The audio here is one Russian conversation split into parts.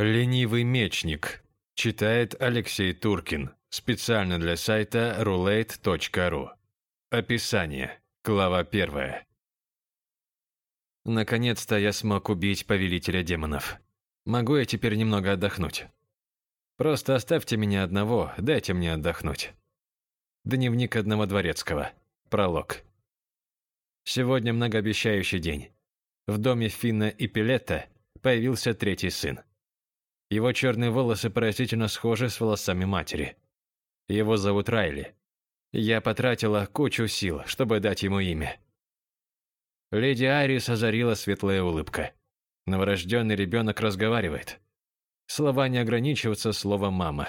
Ленивый мечник. Читает Алексей Туркин. Специально для сайта roulette.ru. Описание. Глава первая. Наконец-то я смог убить повелителя демонов. Могу я теперь немного отдохнуть? Просто оставьте меня одного, дайте мне отдохнуть. Дневник одного дворецкого. Пролог. Сегодня многообещающий день. В доме Финна и Пилетта появился третий сын. Его черные волосы поразительно схожи с волосами матери. Его зовут Райли. Я потратила кучу сил, чтобы дать ему имя. Леди Айрис озарила светлая улыбка. Новорожденный ребенок разговаривает. Слова не ограничиваются словом «мама».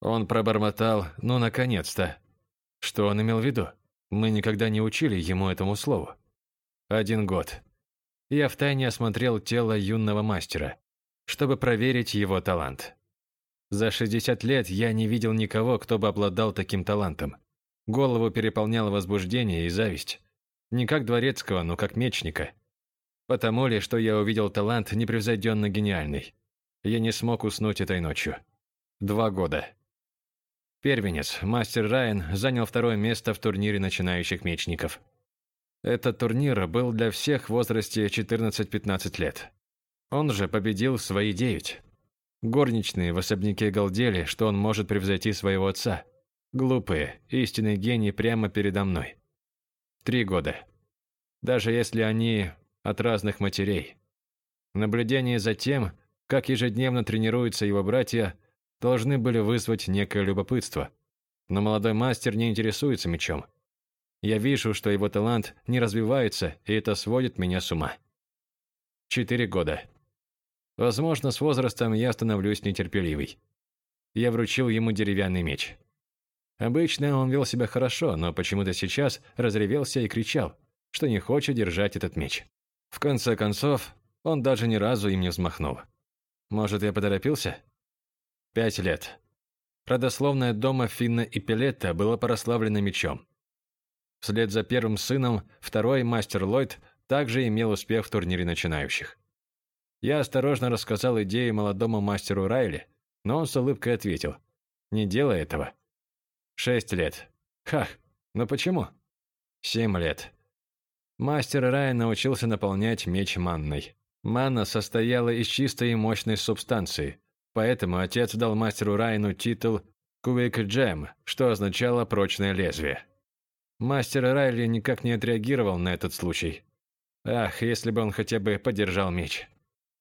Он пробормотал «ну, наконец-то». Что он имел в виду? Мы никогда не учили ему этому слову. Один год. Я втайне осмотрел тело юного мастера чтобы проверить его талант. За 60 лет я не видел никого, кто бы обладал таким талантом. Голову переполняло возбуждение и зависть. Не как дворецкого, но как мечника. Потому ли, что я увидел талант непревзойденно гениальный. Я не смог уснуть этой ночью. Два года. Первенец, мастер Райан, занял второе место в турнире начинающих мечников. Этот турнир был для всех в возрасте 14-15 лет. Он же победил свои девять. Горничные в особняке галдели, что он может превзойти своего отца. Глупые, истинный гений прямо передо мной. Три года. Даже если они от разных матерей. Наблюдение за тем, как ежедневно тренируются его братья, должны были вызвать некое любопытство. Но молодой мастер не интересуется мечом. Я вижу, что его талант не развивается, и это сводит меня с ума. Четыре года. Возможно, с возрастом я становлюсь нетерпеливый. Я вручил ему деревянный меч. Обычно он вел себя хорошо, но почему-то сейчас разревелся и кричал, что не хочет держать этот меч. В конце концов, он даже ни разу им не взмахнул. Может, я поторопился? Пять лет. Родословное дома Финна и Пелетта было прославлено мечом. Вслед за первым сыном, второй мастер Ллойд также имел успех в турнире начинающих. Я осторожно рассказал идею молодому мастеру Райли, но он с улыбкой ответил. «Не делай этого». «Шесть лет». «Хах, но почему?» «Семь лет». Мастер Рай научился наполнять меч манной. Манна состояла из чистой и мощной субстанции, поэтому отец дал мастеру Райну титул «Куик Джем», что означало «прочное лезвие». Мастер Райли никак не отреагировал на этот случай. Ах, если бы он хотя бы подержал меч.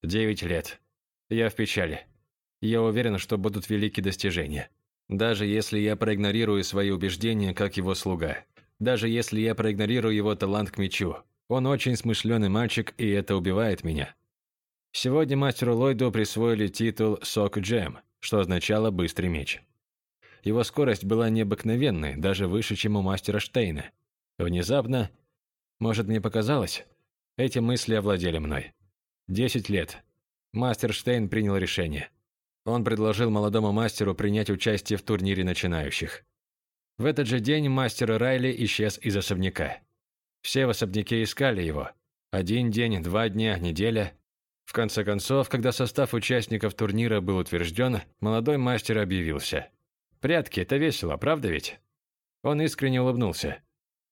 Девять лет. Я в печали. Я уверен, что будут великие достижения. Даже если я проигнорирую свои убеждения, как его слуга. Даже если я проигнорирую его талант к мечу. Он очень смышленый мальчик, и это убивает меня. Сегодня мастеру Ллойду присвоили титул «Сок Джем», что означало «быстрый меч». Его скорость была необыкновенной, даже выше, чем у мастера Штейна. Внезапно, может, мне показалось, эти мысли овладели мной. Десять лет. Мастер Штейн принял решение. Он предложил молодому мастеру принять участие в турнире начинающих. В этот же день мастер Райли исчез из особняка. Все в особняке искали его. Один день, два дня, неделя. В конце концов, когда состав участников турнира был утвержден, молодой мастер объявился. «Прятки – это весело, правда ведь?» Он искренне улыбнулся.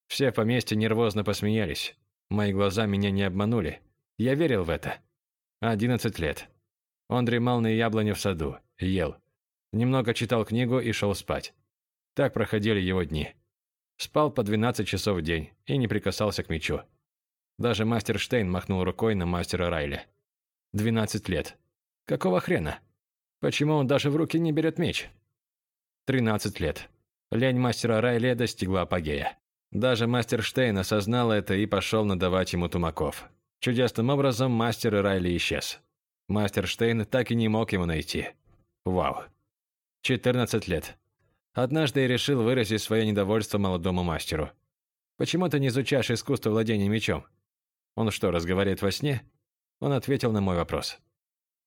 Все в поместье нервозно посмеялись. Мои глаза меня не обманули. Я верил в это. Одиннадцать лет. Он дремал на яблоне в саду, ел. Немного читал книгу и шел спать. Так проходили его дни. Спал по 12 часов в день и не прикасался к мечу. Даже мастер Штейн махнул рукой на мастера Райля. 12 лет. Какого хрена? Почему он даже в руки не берет меч? 13 лет. Лень мастера Райля достигла апогея. Даже мастер Штейн осознал это и пошел надавать ему тумаков. Чудесным образом мастер Райли исчез. Мастер Штейн так и не мог его найти. Вау. 14 лет. Однажды я решил выразить свое недовольство молодому мастеру. «Почему ты не изучаешь искусство владения мечом?» «Он что, разговаривает во сне?» Он ответил на мой вопрос.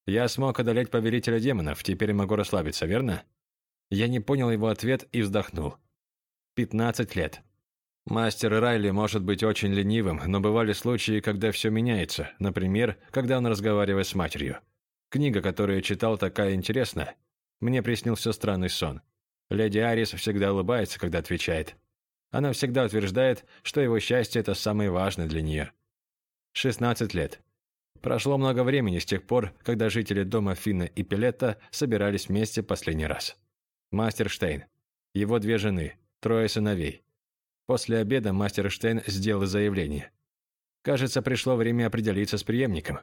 «Я смог одолеть повелителя демонов, теперь могу расслабиться, верно?» Я не понял его ответ и вздохнул. «Пятнадцать лет. Мастер Райли может быть очень ленивым, но бывали случаи, когда все меняется, например, когда он разговаривает с матерью. Книга, которую я читал, такая интересная. Мне приснился странный сон. Леди Арис всегда улыбается, когда отвечает. Она всегда утверждает, что его счастье – это самое важное для нее. 16 лет. Прошло много времени с тех пор, когда жители дома Финна и Пилетта собирались вместе последний раз. Мастер Штейн, его две жены, трое сыновей. После обеда мастер Штейн сделал заявление. Кажется, пришло время определиться с преемником.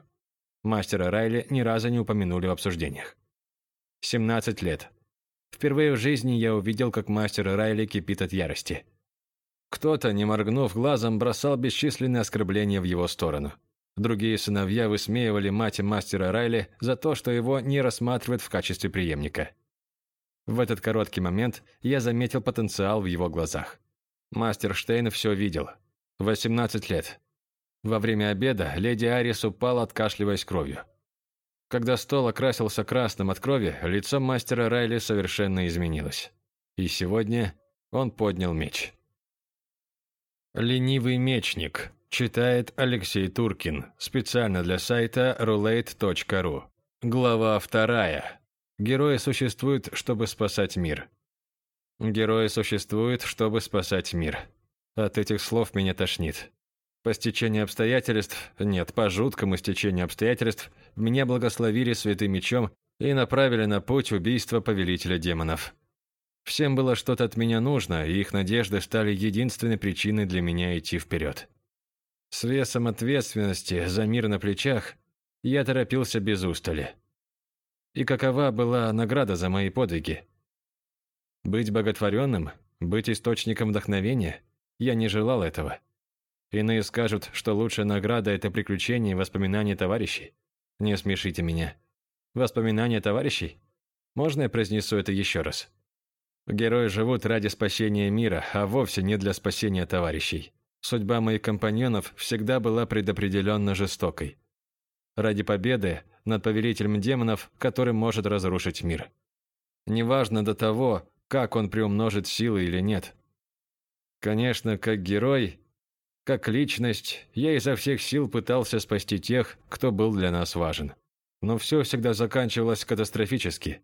Мастера Райли ни разу не упомянули в обсуждениях. 17 лет. Впервые в жизни я увидел, как мастер Райли кипит от ярости. Кто-то, не моргнув глазом, бросал бесчисленные оскорбления в его сторону. Другие сыновья высмеивали мать мастера Райли за то, что его не рассматривают в качестве преемника. В этот короткий момент я заметил потенциал в его глазах. Мастер Штейн все видел. 18 лет. Во время обеда леди Арис упала, откашливаясь кровью. Когда стол окрасился красным от крови, лицо мастера Райли совершенно изменилось. И сегодня он поднял меч. «Ленивый мечник», читает Алексей Туркин, специально для сайта roulette.ru. Глава вторая. Герои существуют, чтобы спасать мир. Герои существуют, чтобы спасать мир. От этих слов меня тошнит. По стечению обстоятельств, нет, по жуткому стечению обстоятельств, меня благословили святым мечом и направили на путь убийства повелителя демонов. Всем было что-то от меня нужно, и их надежды стали единственной причиной для меня идти вперед. С весом ответственности за мир на плечах я торопился без устали. И какова была награда за мои подвиги? Быть боготворенным, быть источником вдохновения? Я не желал этого. Иные скажут, что лучшая награда – это приключения и воспоминания товарищей. Не смешите меня. Воспоминания товарищей? Можно я произнесу это еще раз? Герои живут ради спасения мира, а вовсе не для спасения товарищей. Судьба моих компаньонов всегда была предопределенно жестокой. Ради победы над повелителем демонов, который может разрушить мир. Неважно до того, как он приумножит силы или нет. Конечно, как герой, как личность, я изо всех сил пытался спасти тех, кто был для нас важен. Но все всегда заканчивалось катастрофически.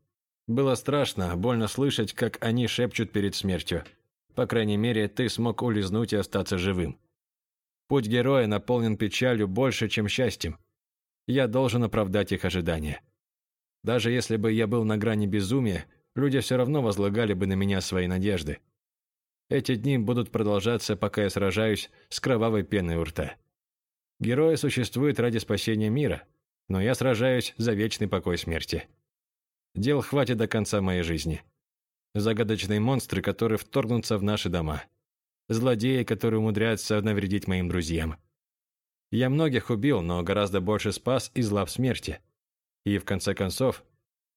Было страшно, больно слышать, как они шепчут перед смертью. По крайней мере, ты смог улизнуть и остаться живым. Путь героя наполнен печалью больше, чем счастьем. Я должен оправдать их ожидания. Даже если бы я был на грани безумия, люди все равно возлагали бы на меня свои надежды. Эти дни будут продолжаться, пока я сражаюсь с кровавой пеной у рта. Герои существуют ради спасения мира, но я сражаюсь за вечный покой смерти. Дел хватит до конца моей жизни. Загадочные монстры, которые вторгнутся в наши дома. Злодеи, которые умудряются навредить моим друзьям. Я многих убил, но гораздо больше спас из лап смерти. И в конце концов,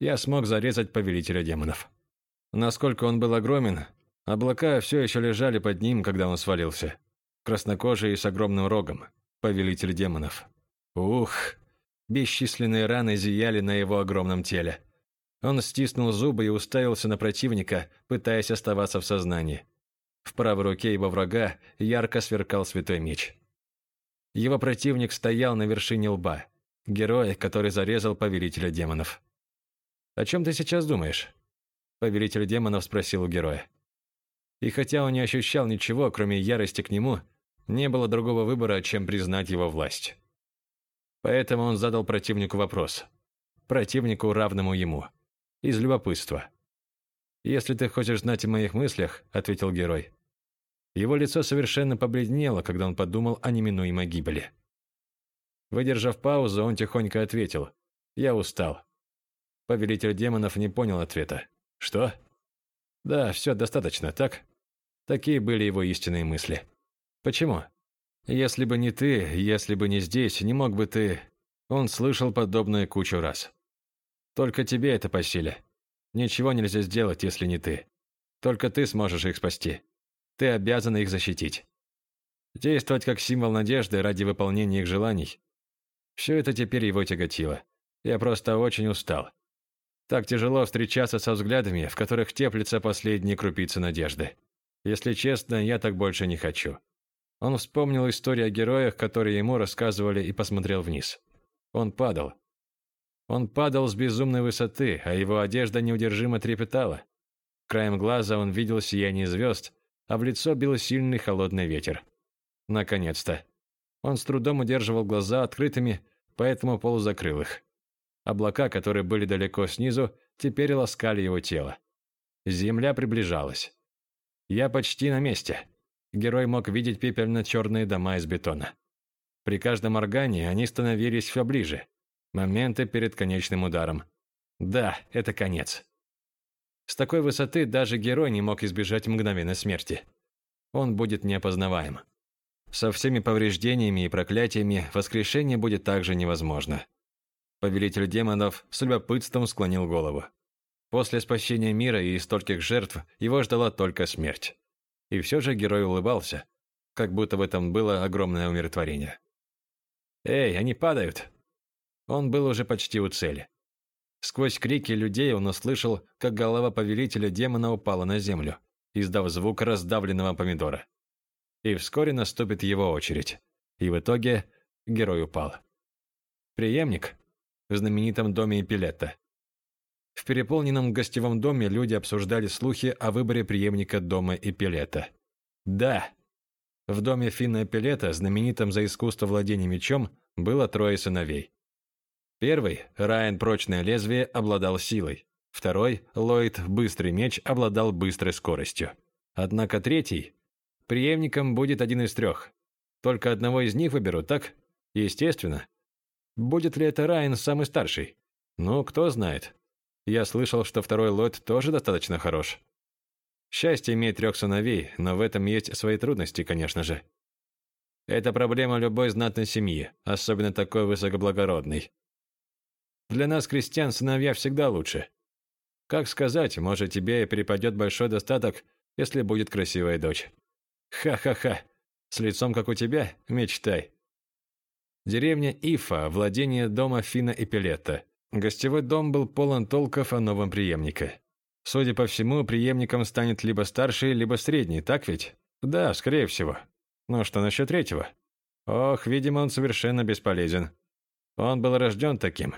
я смог зарезать повелителя демонов. Насколько он был огромен, облака все еще лежали под ним, когда он свалился. Краснокожий и с огромным рогом. Повелитель демонов. Ух! Бесчисленные раны зияли на его огромном теле. Он стиснул зубы и уставился на противника, пытаясь оставаться в сознании. В правой руке его врага ярко сверкал святой меч. Его противник стоял на вершине лба. Герой, который зарезал повелителя демонов. «О чем ты сейчас думаешь?» Повелитель демонов спросил у героя. И хотя он не ощущал ничего, кроме ярости к нему, не было другого выбора, чем признать его власть. Поэтому он задал противнику вопрос. Противнику, равному ему из любопытства. «Если ты хочешь знать о моих мыслях», — ответил герой. Его лицо совершенно побледнело, когда он подумал о неминуемой гибели. Выдержав паузу, он тихонько ответил. «Я устал». Повелитель демонов не понял ответа. «Что?» «Да, все достаточно, так?» Такие были его истинные мысли. «Почему?» «Если бы не ты, если бы не здесь, не мог бы ты...» Он слышал подобное кучу раз. Только тебе это по силе. Ничего нельзя сделать, если не ты. Только ты сможешь их спасти. Ты обязан их защитить. Действовать как символ надежды ради выполнения их желаний. Все это теперь его тяготило. Я просто очень устал. Так тяжело встречаться со взглядами, в которых теплится последние крупицы надежды. Если честно, я так больше не хочу. Он вспомнил историю о героях, которые ему рассказывали, и посмотрел вниз. Он падал. Он падал с безумной высоты, а его одежда неудержимо трепетала. Краем глаза он видел сияние звезд, а в лицо бил сильный холодный ветер. Наконец-то. Он с трудом удерживал глаза открытыми, поэтому полузакрыл их. Облака, которые были далеко снизу, теперь ласкали его тело. Земля приближалась. Я почти на месте. Герой мог видеть пепельно-черные дома из бетона. При каждом моргании они становились все ближе. Моменты перед конечным ударом. Да, это конец. С такой высоты даже герой не мог избежать мгновенной смерти. Он будет неопознаваем. Со всеми повреждениями и проклятиями воскрешение будет также невозможно. Повелитель демонов с любопытством склонил голову. После спасения мира и стольких жертв его ждала только смерть. И все же герой улыбался, как будто в этом было огромное умиротворение. «Эй, они падают!» Он был уже почти у цели. Сквозь крики людей он услышал, как голова повелителя демона упала на землю, издав звук раздавленного помидора. И вскоре наступит его очередь. И в итоге герой упал. Преемник в знаменитом доме Эпилетта. В переполненном гостевом доме люди обсуждали слухи о выборе преемника дома Эпилета. Да, в доме Финна Эпилета, знаменитом за искусство владения мечом, было трое сыновей. Первый, Райан Прочное Лезвие, обладал силой. Второй, Ллойд Быстрый Меч, обладал быстрой скоростью. Однако третий, преемником будет один из трех. Только одного из них выберу, так? Естественно. Будет ли это Райан самый старший? Ну, кто знает. Я слышал, что второй Ллойд тоже достаточно хорош. Счастье иметь трех сыновей, но в этом есть свои трудности, конечно же. Это проблема любой знатной семьи, особенно такой высокоблагородной. Для нас, крестьян, сыновья всегда лучше. Как сказать, может, тебе перепадет большой достаток, если будет красивая дочь. Ха-ха-ха. С лицом, как у тебя, мечтай. Деревня Ифа, владение дома Фина и Пилетта. Гостевой дом был полон толков о новом преемнике. Судя по всему, преемником станет либо старший, либо средний, так ведь? Да, скорее всего. Но что насчет третьего? Ох, видимо, он совершенно бесполезен. Он был рожден таким.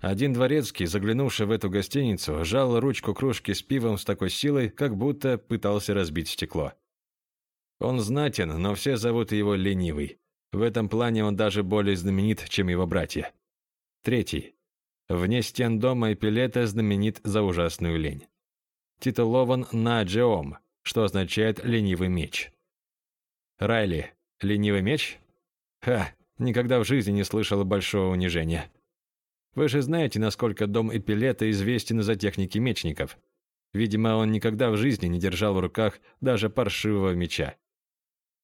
Один дворецкий, заглянувший в эту гостиницу, сжал ручку кружки с пивом с такой силой, как будто пытался разбить стекло. Он знатен, но все зовут его Ленивый. В этом плане он даже более знаменит, чем его братья. Третий. Вне стен дома Эпилета знаменит за ужасную лень. Титулован Наджиом, что означает «ленивый меч». Райли, ленивый меч? Ха, никогда в жизни не слышал большого унижения. Вы же знаете, насколько дом Эпилета известен за техники мечников. Видимо, он никогда в жизни не держал в руках даже паршивого меча.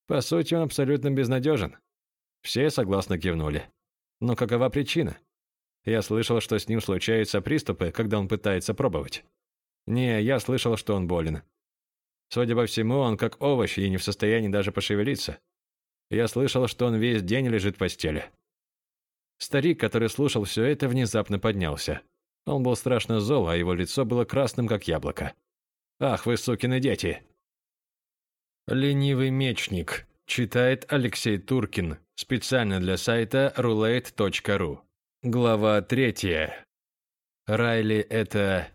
По сути, он абсолютно безнадежен. Все согласно кивнули. Но какова причина? Я слышал, что с ним случаются приступы, когда он пытается пробовать. Не, я слышал, что он болен. Судя по всему, он как овощ и не в состоянии даже пошевелиться. Я слышал, что он весь день лежит в постели. Старик, который слушал все это, внезапно поднялся. Он был страшно зол, а его лицо было красным, как яблоко. «Ах вы, сукины дети!» «Ленивый мечник», читает Алексей Туркин, специально для сайта roulette.ru. Глава третья. Райли – это...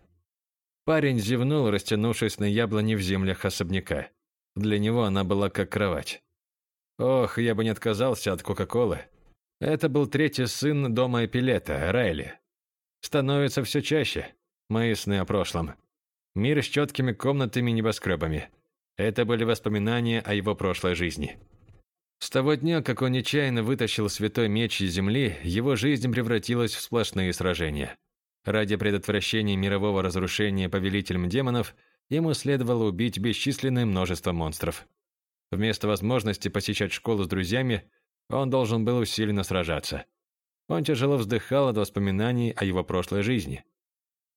Парень зевнул, растянувшись на яблоне в землях особняка. Для него она была как кровать. Ох, я бы не отказался от Кока-Колы. Это был третий сын дома Эпилета, Райли. Становится все чаще. Мои сны о прошлом. Мир с четкими комнатами и небоскребами. Это были воспоминания о его прошлой жизни. С того дня, как он нечаянно вытащил святой меч из земли, его жизнь превратилась в сплошные сражения. Ради предотвращения мирового разрушения повелителем демонов, ему следовало убить бесчисленное множество монстров. Вместо возможности посещать школу с друзьями, он должен был усиленно сражаться. Он тяжело вздыхал от воспоминаний о его прошлой жизни.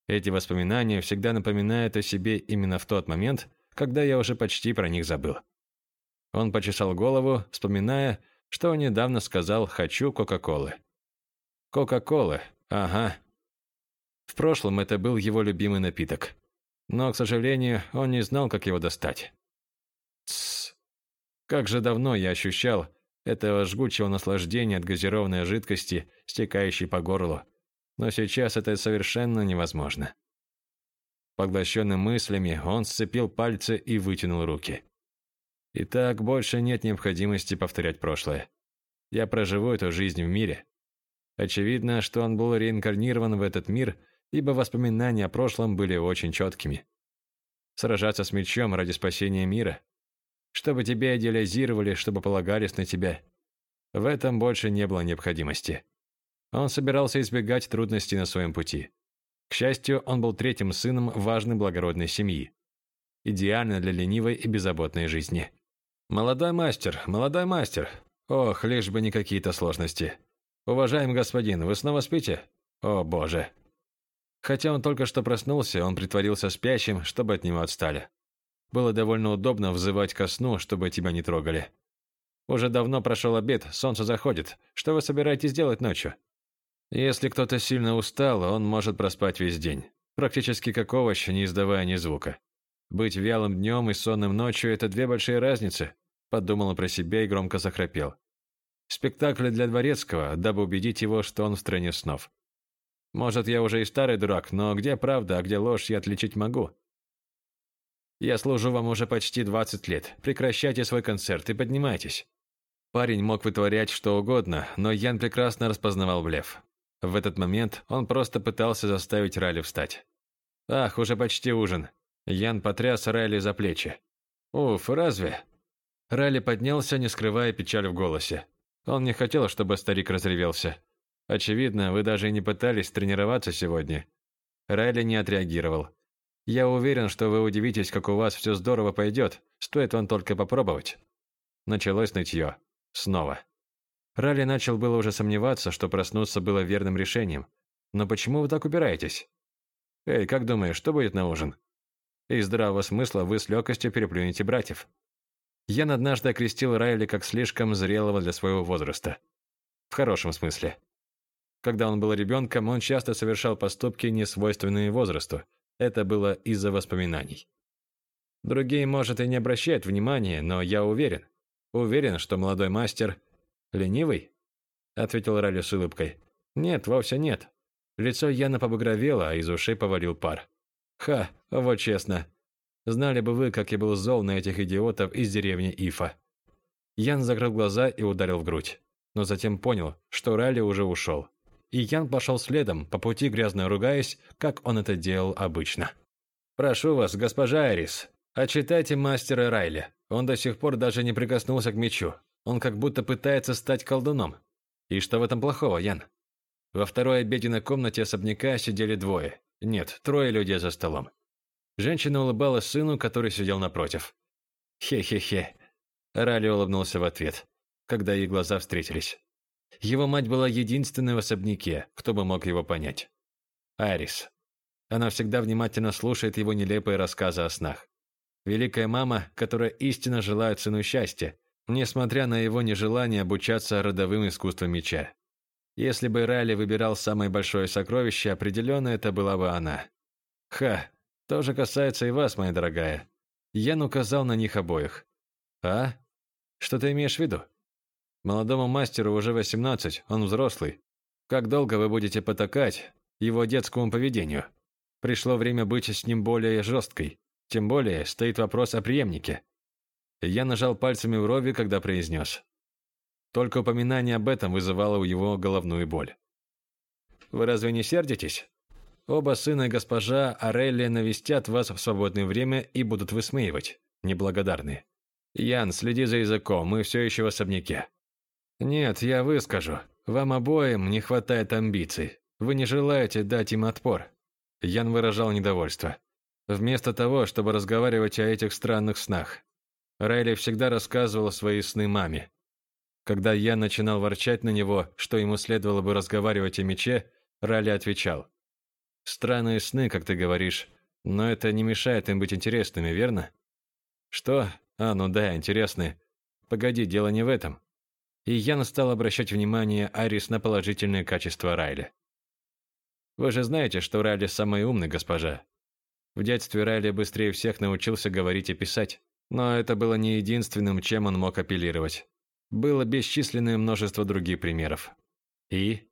Эти воспоминания всегда напоминают о себе именно в тот момент, когда я уже почти про них забыл. Он почесал голову, вспоминая, что недавно сказал «хочу Кока-Колы». Кока-Колы, ага. В прошлом это был его любимый напиток. Но, к сожалению, он не знал, как его достать. Тссс. Как же давно я ощущал этого жгучего наслаждения от газированной жидкости, стекающей по горлу. но сейчас это совершенно невозможно. Поглощенный мыслями, он сцепил пальцы и вытянул руки. Итак, больше нет необходимости повторять прошлое. Я проживу эту жизнь в мире. Очевидно, что он был реинкарнирован в этот мир, ибо воспоминания о прошлом были очень четкими. Сражаться с мечом ради спасения мира? Чтобы тебя идеализировали, чтобы полагались на тебя? В этом больше не было необходимости. Он собирался избегать трудностей на своем пути. К счастью, он был третьим сыном важной благородной семьи. Идеально для ленивой и беззаботной жизни. «Молодой мастер, молодой мастер! Ох, лишь бы не какие-то сложности. Уважаемый господин, вы снова спите? О, боже!» Хотя он только что проснулся, он притворился спящим, чтобы от него отстали. Было довольно удобно взывать ко сну, чтобы тебя не трогали. Уже давно прошел обед, солнце заходит. Что вы собираетесь делать ночью? Если кто-то сильно устал, он может проспать весь день. Практически как овощ, не издавая ни звука. Быть вялым днем и сонным ночью – это две большие разницы, подумал про себя и громко захрапел. Спектакль для Дворецкого, дабы убедить его, что он в стране снов. Может, я уже и старый дурак, но где правда, а где ложь, я отличить могу. Я служу вам уже почти 20 лет. Прекращайте свой концерт и поднимайтесь. Парень мог вытворять что угодно, но Ян прекрасно распознавал блеф. В этот момент он просто пытался заставить Райли встать. «Ах, уже почти ужин». Ян потряс Райли за плечи. «Уф, разве?» Райли поднялся, не скрывая печаль в голосе. Он не хотел, чтобы старик разревелся. «Очевидно, вы даже и не пытались тренироваться сегодня». Райли не отреагировал. «Я уверен, что вы удивитесь, как у вас все здорово пойдет, стоит он только попробовать». Началось нытье. Снова. Ралли начал было уже сомневаться, что проснуться было верным решением. Но почему вы так упираетесь? Эй, как думаешь, что будет на ужин? Из здравого смысла вы с легкостью переплюнете братьев. Ян однажды окрестил Райли как слишком зрелого для своего возраста. В хорошем смысле. Когда он был ребенком, он часто совершал поступки, не свойственные возрасту. Это было из-за воспоминаний. Другие, может, и не обращают внимания, но я уверен. Уверен, что молодой мастер «Ленивый?» – ответил Ралли с улыбкой. «Нет, вовсе нет». Лицо Яна побагровело, а из ушей повалил пар. «Ха, вот честно. Знали бы вы, как я был зол на этих идиотов из деревни Ифа». Ян закрыл глаза и ударил в грудь. Но затем понял, что Ралли уже ушел. И Ян пошел следом, по пути грязно ругаясь, как он это делал обычно. «Прошу вас, госпожа Айрис, отчитайте мастера Райли. Он до сих пор даже не прикоснулся к мечу. Он как будто пытается стать колдуном. И что в этом плохого, Ян? Во второй обеденной комнате особняка сидели двое. Нет, трое людей за столом. Женщина улыбалась сыну, который сидел напротив. «Хе-хе-хе». Ралли улыбнулся в ответ, когда их глаза встретились. Его мать была единственной в особняке, кто бы мог его понять. Арис. Она всегда внимательно слушает его нелепые рассказы о снах. Великая мама, которая истинно желает сыну счастья, несмотря на его нежелание обучаться родовым искусствам меча. Если бы Райли выбирал самое большое сокровище, определенно это была бы она. Ха, тоже касается и вас, моя дорогая. Ян указал на них обоих. А? Что ты имеешь в виду? Молодому мастеру уже 18, он взрослый. Как долго вы будете потакать его детскому поведению? Пришло время быть с ним более жесткой. Тем более, стоит вопрос о преемнике. Я нажал пальцами в брови, когда произнес. Только упоминание об этом вызывало у него головную боль. «Вы разве не сердитесь? Оба сына госпожа Арелли навестят вас в свободное время и будут высмеивать. Неблагодарные. Ян, следи за языком, мы все еще в особняке». «Нет, я выскажу. Вам обоим не хватает амбиций. Вы не желаете дать им отпор». Ян выражал недовольство. Вместо того, чтобы разговаривать о этих странных снах. Райли всегда рассказывал свои сны маме. Когда я начинал ворчать на него, что ему следовало бы разговаривать о мече, Райли отвечал. «Странные сны, как ты говоришь, но это не мешает им быть интересными, верно?» «Что? А, ну да, интересные. Погоди, дело не в этом». И я стал обращать внимание Арис на положительные качества Райли. «Вы же знаете, что Райли самый умный, госпожа. В детстве Райли быстрее всех научился говорить и писать. Но это было не единственным, чем он мог апеллировать. Было бесчисленное множество других примеров. И?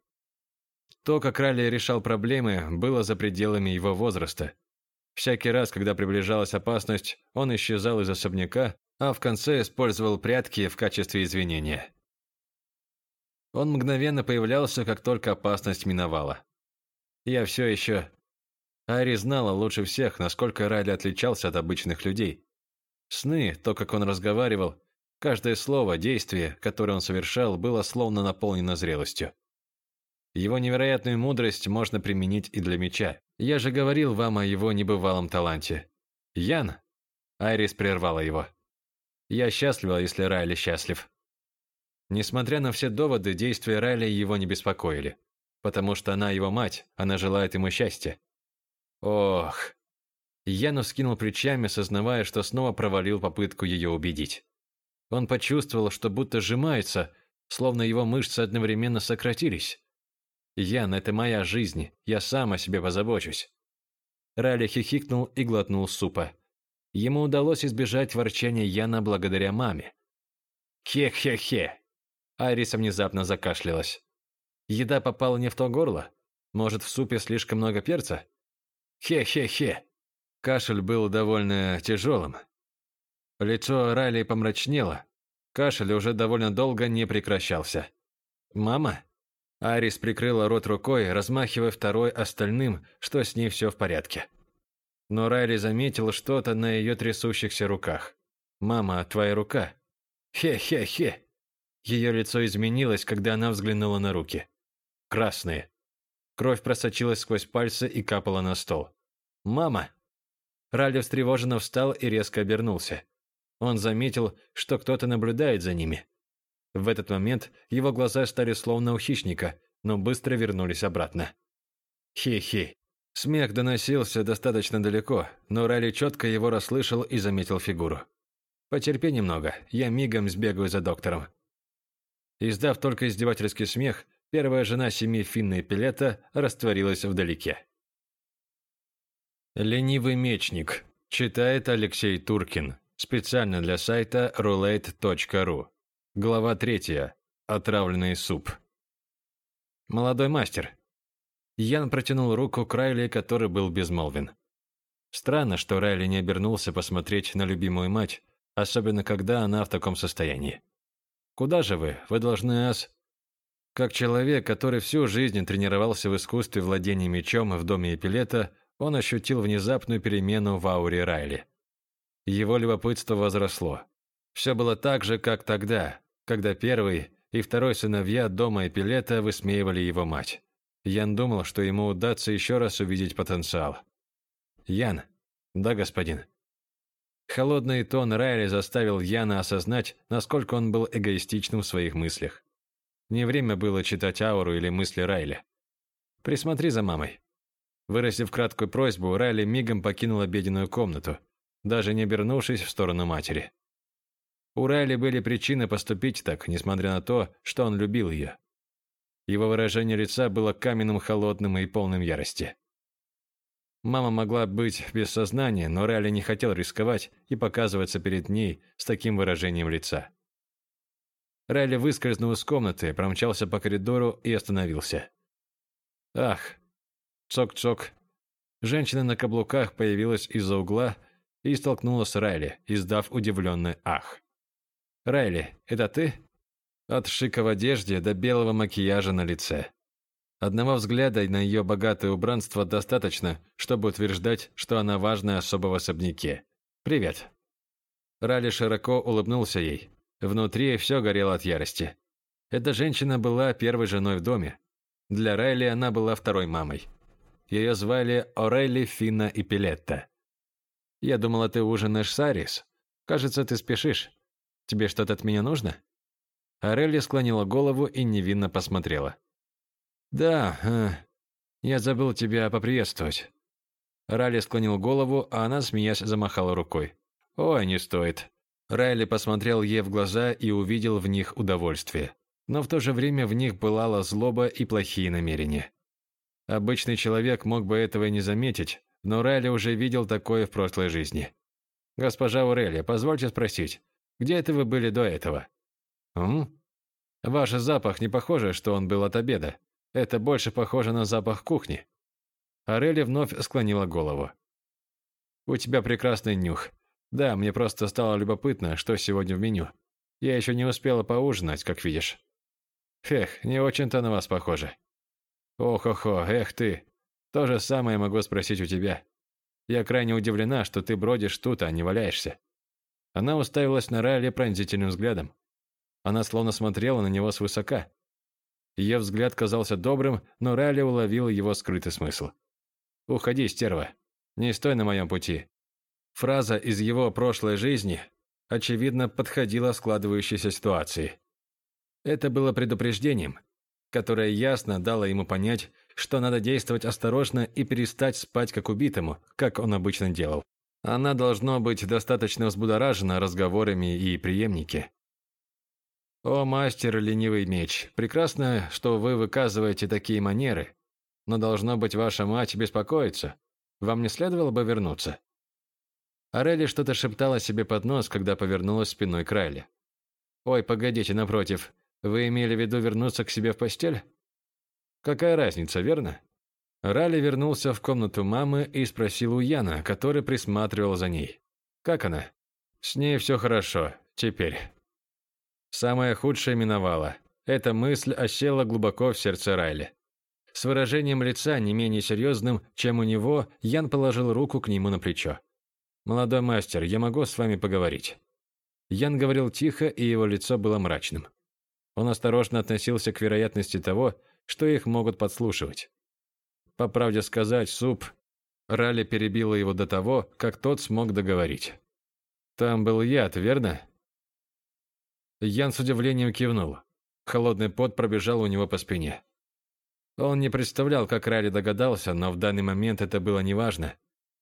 То, как Ралли решал проблемы, было за пределами его возраста. Всякий раз, когда приближалась опасность, он исчезал из особняка, а в конце использовал прятки в качестве извинения. Он мгновенно появлялся, как только опасность миновала. Я все еще... Ари знала лучше всех, насколько Райли отличался от обычных людей. Сны, то, как он разговаривал, каждое слово, действие, которое он совершал, было словно наполнено зрелостью. Его невероятную мудрость можно применить и для меча. Я же говорил вам о его небывалом таланте. Ян? Айрис прервала его. Я счастлива, если Райли счастлив. Несмотря на все доводы, действия Райли его не беспокоили. Потому что она его мать, она желает ему счастья. Ох. Яну вскинул плечами, сознавая, что снова провалил попытку ее убедить. Он почувствовал, что будто сжимается, словно его мышцы одновременно сократились. «Ян, это моя жизнь, я сам о себе позабочусь». Ралли хихикнул и глотнул супа. Ему удалось избежать ворчания Яна благодаря маме. «Хе-хе-хе!» Айриса внезапно закашлялась. «Еда попала не в то горло? Может, в супе слишком много перца?» «Хе-хе-хе!» Кашель был довольно тяжелым. Лицо Райли помрачнело. Кашель уже довольно долго не прекращался. «Мама?» Арис прикрыла рот рукой, размахивая второй остальным, что с ней все в порядке. Но Райли заметил что-то на ее трясущихся руках. «Мама, твоя рука?» «Хе-хе-хе!» Ее лицо изменилось, когда она взглянула на руки. Красные. Кровь просочилась сквозь пальцы и капала на стол. «Мама!» Ралли встревоженно встал и резко обернулся. Он заметил, что кто-то наблюдает за ними. В этот момент его глаза стали словно у хищника, но быстро вернулись обратно. Хи-хи. Смех доносился достаточно далеко, но Райли четко его расслышал и заметил фигуру. «Потерпи немного, я мигом сбегаю за доктором». Издав только издевательский смех, первая жена семьи Финна и Пилета растворилась вдалеке. «Ленивый мечник», читает Алексей Туркин, специально для сайта roulette.ru. Глава третья. Отравленный суп. Молодой мастер. Ян протянул руку к Райли, который был безмолвен. Странно, что Райли не обернулся посмотреть на любимую мать, особенно когда она в таком состоянии. Куда же вы? Вы должны ас... Как человек, который всю жизнь тренировался в искусстве владения мечом в доме Эпилета, он ощутил внезапную перемену в ауре Райли. Его любопытство возросло. Все было так же, как тогда, когда первый и второй сыновья дома Эпилета высмеивали его мать. Ян думал, что ему удастся еще раз увидеть потенциал. «Ян». «Да, господин». Холодный тон Райли заставил Яна осознать, насколько он был эгоистичным в своих мыслях. Не время было читать ауру или мысли Райли. «Присмотри за мамой». Выразив краткую просьбу, Райли мигом покинул обеденную комнату, даже не обернувшись в сторону матери. У Райли были причины поступить так, несмотря на то, что он любил ее. Его выражение лица было каменным, холодным и полным ярости. Мама могла быть без сознания, но Райли не хотел рисковать и показываться перед ней с таким выражением лица. Райли выскользнул из комнаты, промчался по коридору и остановился. Ах! Цок-цок. Женщина на каблуках появилась из-за угла и столкнулась с Райли, издав удивленный ах. «Райли, это ты?» От шика в одежде до белого макияжа на лице. Одного взгляда на ее богатое убранство достаточно, чтобы утверждать, что она важная особа в особняке. «Привет». Райли широко улыбнулся ей. Внутри все горело от ярости. Эта женщина была первой женой в доме. Для Райли она была второй мамой. Ее звали Орелли Финна и Пилетта. «Я думала, ты ужинаешь с Арис. Кажется, ты спешишь. Тебе что-то от меня нужно?» Орелли склонила голову и невинно посмотрела. «Да, э, я забыл тебя поприветствовать». Райли склонил голову, а она, смеясь, замахала рукой. «Ой, не стоит». Райли посмотрел ей в глаза и увидел в них удовольствие. Но в то же время в них пылала злоба и плохие намерения. Обычный человек мог бы этого и не заметить, но Райли уже видел такое в прошлой жизни. «Госпожа Урелия, позвольте спросить, где это вы были до этого?» «М? Ваш запах не похоже, что он был от обеда. Это больше похоже на запах кухни. Арели вновь склонила голову. У тебя прекрасный нюх. Да, мне просто стало любопытно, что сегодня в меню. Я еще не успела поужинать, как видишь. Эх, не очень-то на вас похоже. Ох-охо, эх ты. То же самое могу спросить у тебя. Я крайне удивлена, что ты бродишь тут, а не валяешься. Она уставилась на Райли пронзительным взглядом. Она словно смотрела на него свысока. Ее взгляд казался добрым, но Райли уловила его скрытый смысл. «Уходи, стерва. Не стой на моем пути». Фраза из его прошлой жизни, очевидно, подходила складывающейся ситуации. Это было предупреждением, которое ясно дало ему понять, что надо действовать осторожно и перестать спать как убитому, как он обычно делал. Она должно быть достаточно взбудоражена разговорами и преемники. «О, мастер ленивый меч, прекрасно, что вы выказываете такие манеры, но должно быть ваша мать беспокоится. Вам не следовало бы вернуться?» Арели что-то шептала себе под нос, когда повернулась спиной к Райле. «Ой, погодите, напротив, вы имели в виду вернуться к себе в постель?» «Какая разница, верно?» Ралли вернулся в комнату мамы и спросил у Яна, который присматривал за ней. «Как она?» «С ней все хорошо. Теперь». Самое худшее миновало. Эта мысль осела глубоко в сердце Райли. С выражением лица не менее серьезным, чем у него, Ян положил руку к нему на плечо. «Молодой мастер, я могу с вами поговорить?» Ян говорил тихо, и его лицо было мрачным. Он осторожно относился к вероятности того, что их могут подслушивать. По правде сказать, суп... Ралли перебила его до того, как тот смог договорить. «Там был яд, верно?» Ян с удивлением кивнул. Холодный пот пробежал у него по спине. Он не представлял, как Ралли догадался, но в данный момент это было неважно.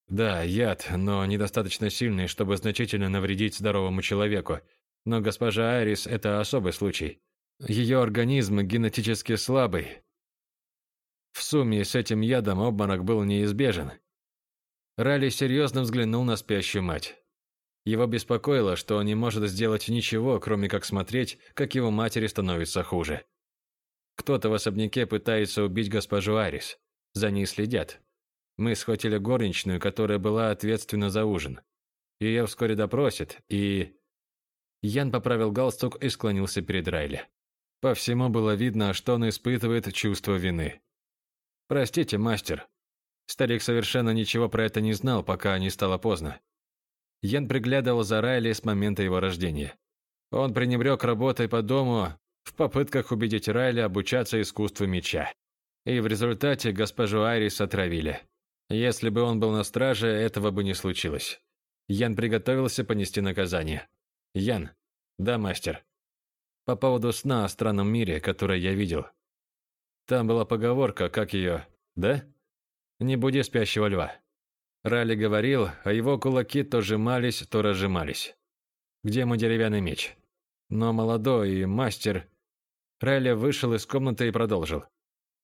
Да, яд, но недостаточно сильный, чтобы значительно навредить здоровому человеку. Но госпожа Айрис – это особый случай. Ее организм генетически слабый, в сумме с этим ядом обморок был неизбежен. Ралли серьезно взглянул на спящую мать. Его беспокоило, что он не может сделать ничего, кроме как смотреть, как его матери становится хуже. Кто-то в особняке пытается убить госпожу Арис. За ней следят. Мы схватили горничную, которая была ответственна за ужин. Ее вскоре допросят, и... Ян поправил галстук и склонился перед Райли. По всему было видно, что он испытывает чувство вины. «Простите, мастер». Старик совершенно ничего про это не знал, пока не стало поздно. Ян приглядывал за Райли с момента его рождения. Он пренебрег работой по дому в попытках убедить Райли обучаться искусству меча. И в результате госпожу Айрис отравили. Если бы он был на страже, этого бы не случилось. Ян приготовился понести наказание. «Ян». «Да, мастер». «По поводу сна о странном мире, который я видел. Там была поговорка, как ее, да? Не буди спящего льва. Ралли говорил, а его кулаки то сжимались, то разжимались. Где мой деревянный меч? Но молодой и мастер... Ралли вышел из комнаты и продолжил.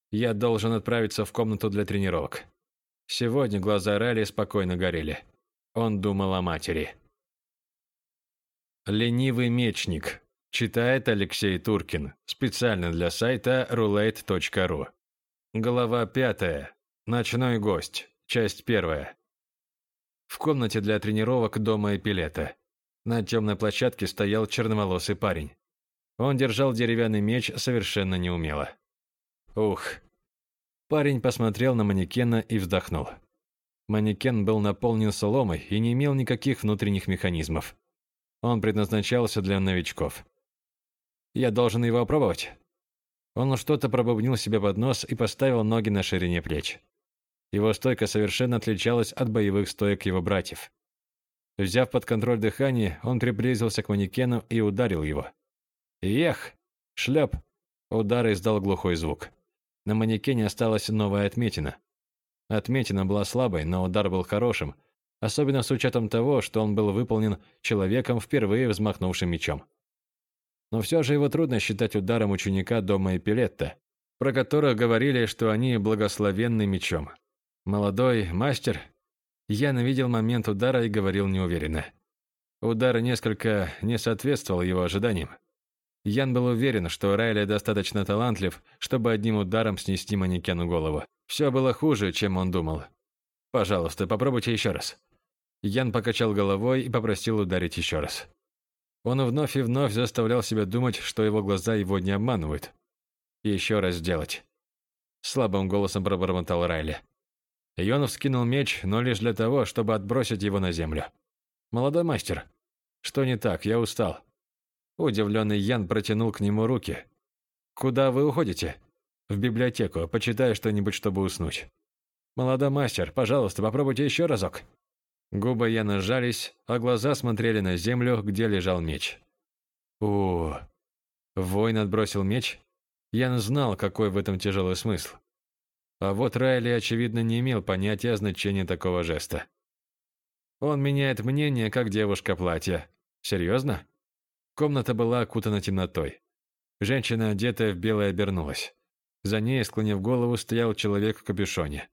Я должен отправиться в комнату для тренировок. Сегодня глаза Ралли спокойно горели. Он думал о матери. Ленивый мечник. Читает Алексей Туркин. Специально для сайта roulette.ru. Глава пятая. Ночной гость. Часть первая. В комнате для тренировок дома Эпилета. На темной площадке стоял черноволосый парень. Он держал деревянный меч совершенно неумело. Ух. Парень посмотрел на манекена и вздохнул. Манекен был наполнен соломой и не имел никаких внутренних механизмов. Он предназначался для новичков. Я должен его опробовать. Он что-то пробубнил себе под нос и поставил ноги на ширине плеч. Его стойка совершенно отличалась от боевых стоек его братьев. Взяв под контроль дыхание, он приблизился к манекену и ударил его. Ех! Шлеп! Удар издал глухой звук. На манекене осталась новая отметина. Отметина была слабой, но удар был хорошим, особенно с учетом того, что он был выполнен человеком, впервые взмахнувшим мечом но все же его трудно считать ударом ученика дома Эпилетта, про которых говорили, что они благословенны мечом. Молодой мастер. Я навидел момент удара и говорил неуверенно. Удар несколько не соответствовал его ожиданиям. Ян был уверен, что Райли достаточно талантлив, чтобы одним ударом снести манекену голову. Все было хуже, чем он думал. «Пожалуйста, попробуйте еще раз». Ян покачал головой и попросил ударить еще раз. Он вновь и вновь заставлял себя думать, что его глаза его не обманывают. «Еще раз сделать». Слабым голосом пробормотал Райли. Йон вскинул меч, но лишь для того, чтобы отбросить его на землю. «Молодой мастер, что не так? Я устал». Удивленный Ян протянул к нему руки. «Куда вы уходите?» «В библиотеку. Почитаю что-нибудь, чтобы уснуть». «Молодой мастер, пожалуйста, попробуйте еще разок». Губы Яна сжались, а глаза смотрели на землю, где лежал меч. у Воин отбросил меч. Ян знал, какой в этом тяжелый смысл. А вот Райли, очевидно, не имел понятия о значении такого жеста. Он меняет мнение, как девушка платья. Серьезно? Комната была окутана темнотой. Женщина, одетая в белое, обернулась. За ней, склонив голову, стоял человек в капюшоне.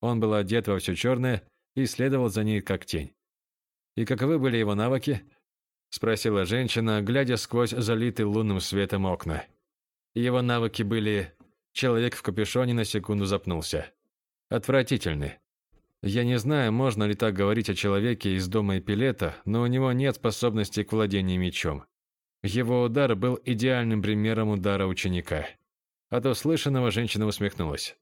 Он был одет во все черное и следовал за ней как тень. «И каковы были его навыки?» – спросила женщина, глядя сквозь залитые лунным светом окна. Его навыки были... Человек в капюшоне на секунду запнулся. Отвратительны. Я не знаю, можно ли так говорить о человеке из дома Эпилета, но у него нет способности к владению мечом. Его удар был идеальным примером удара ученика. От услышанного женщина усмехнулась.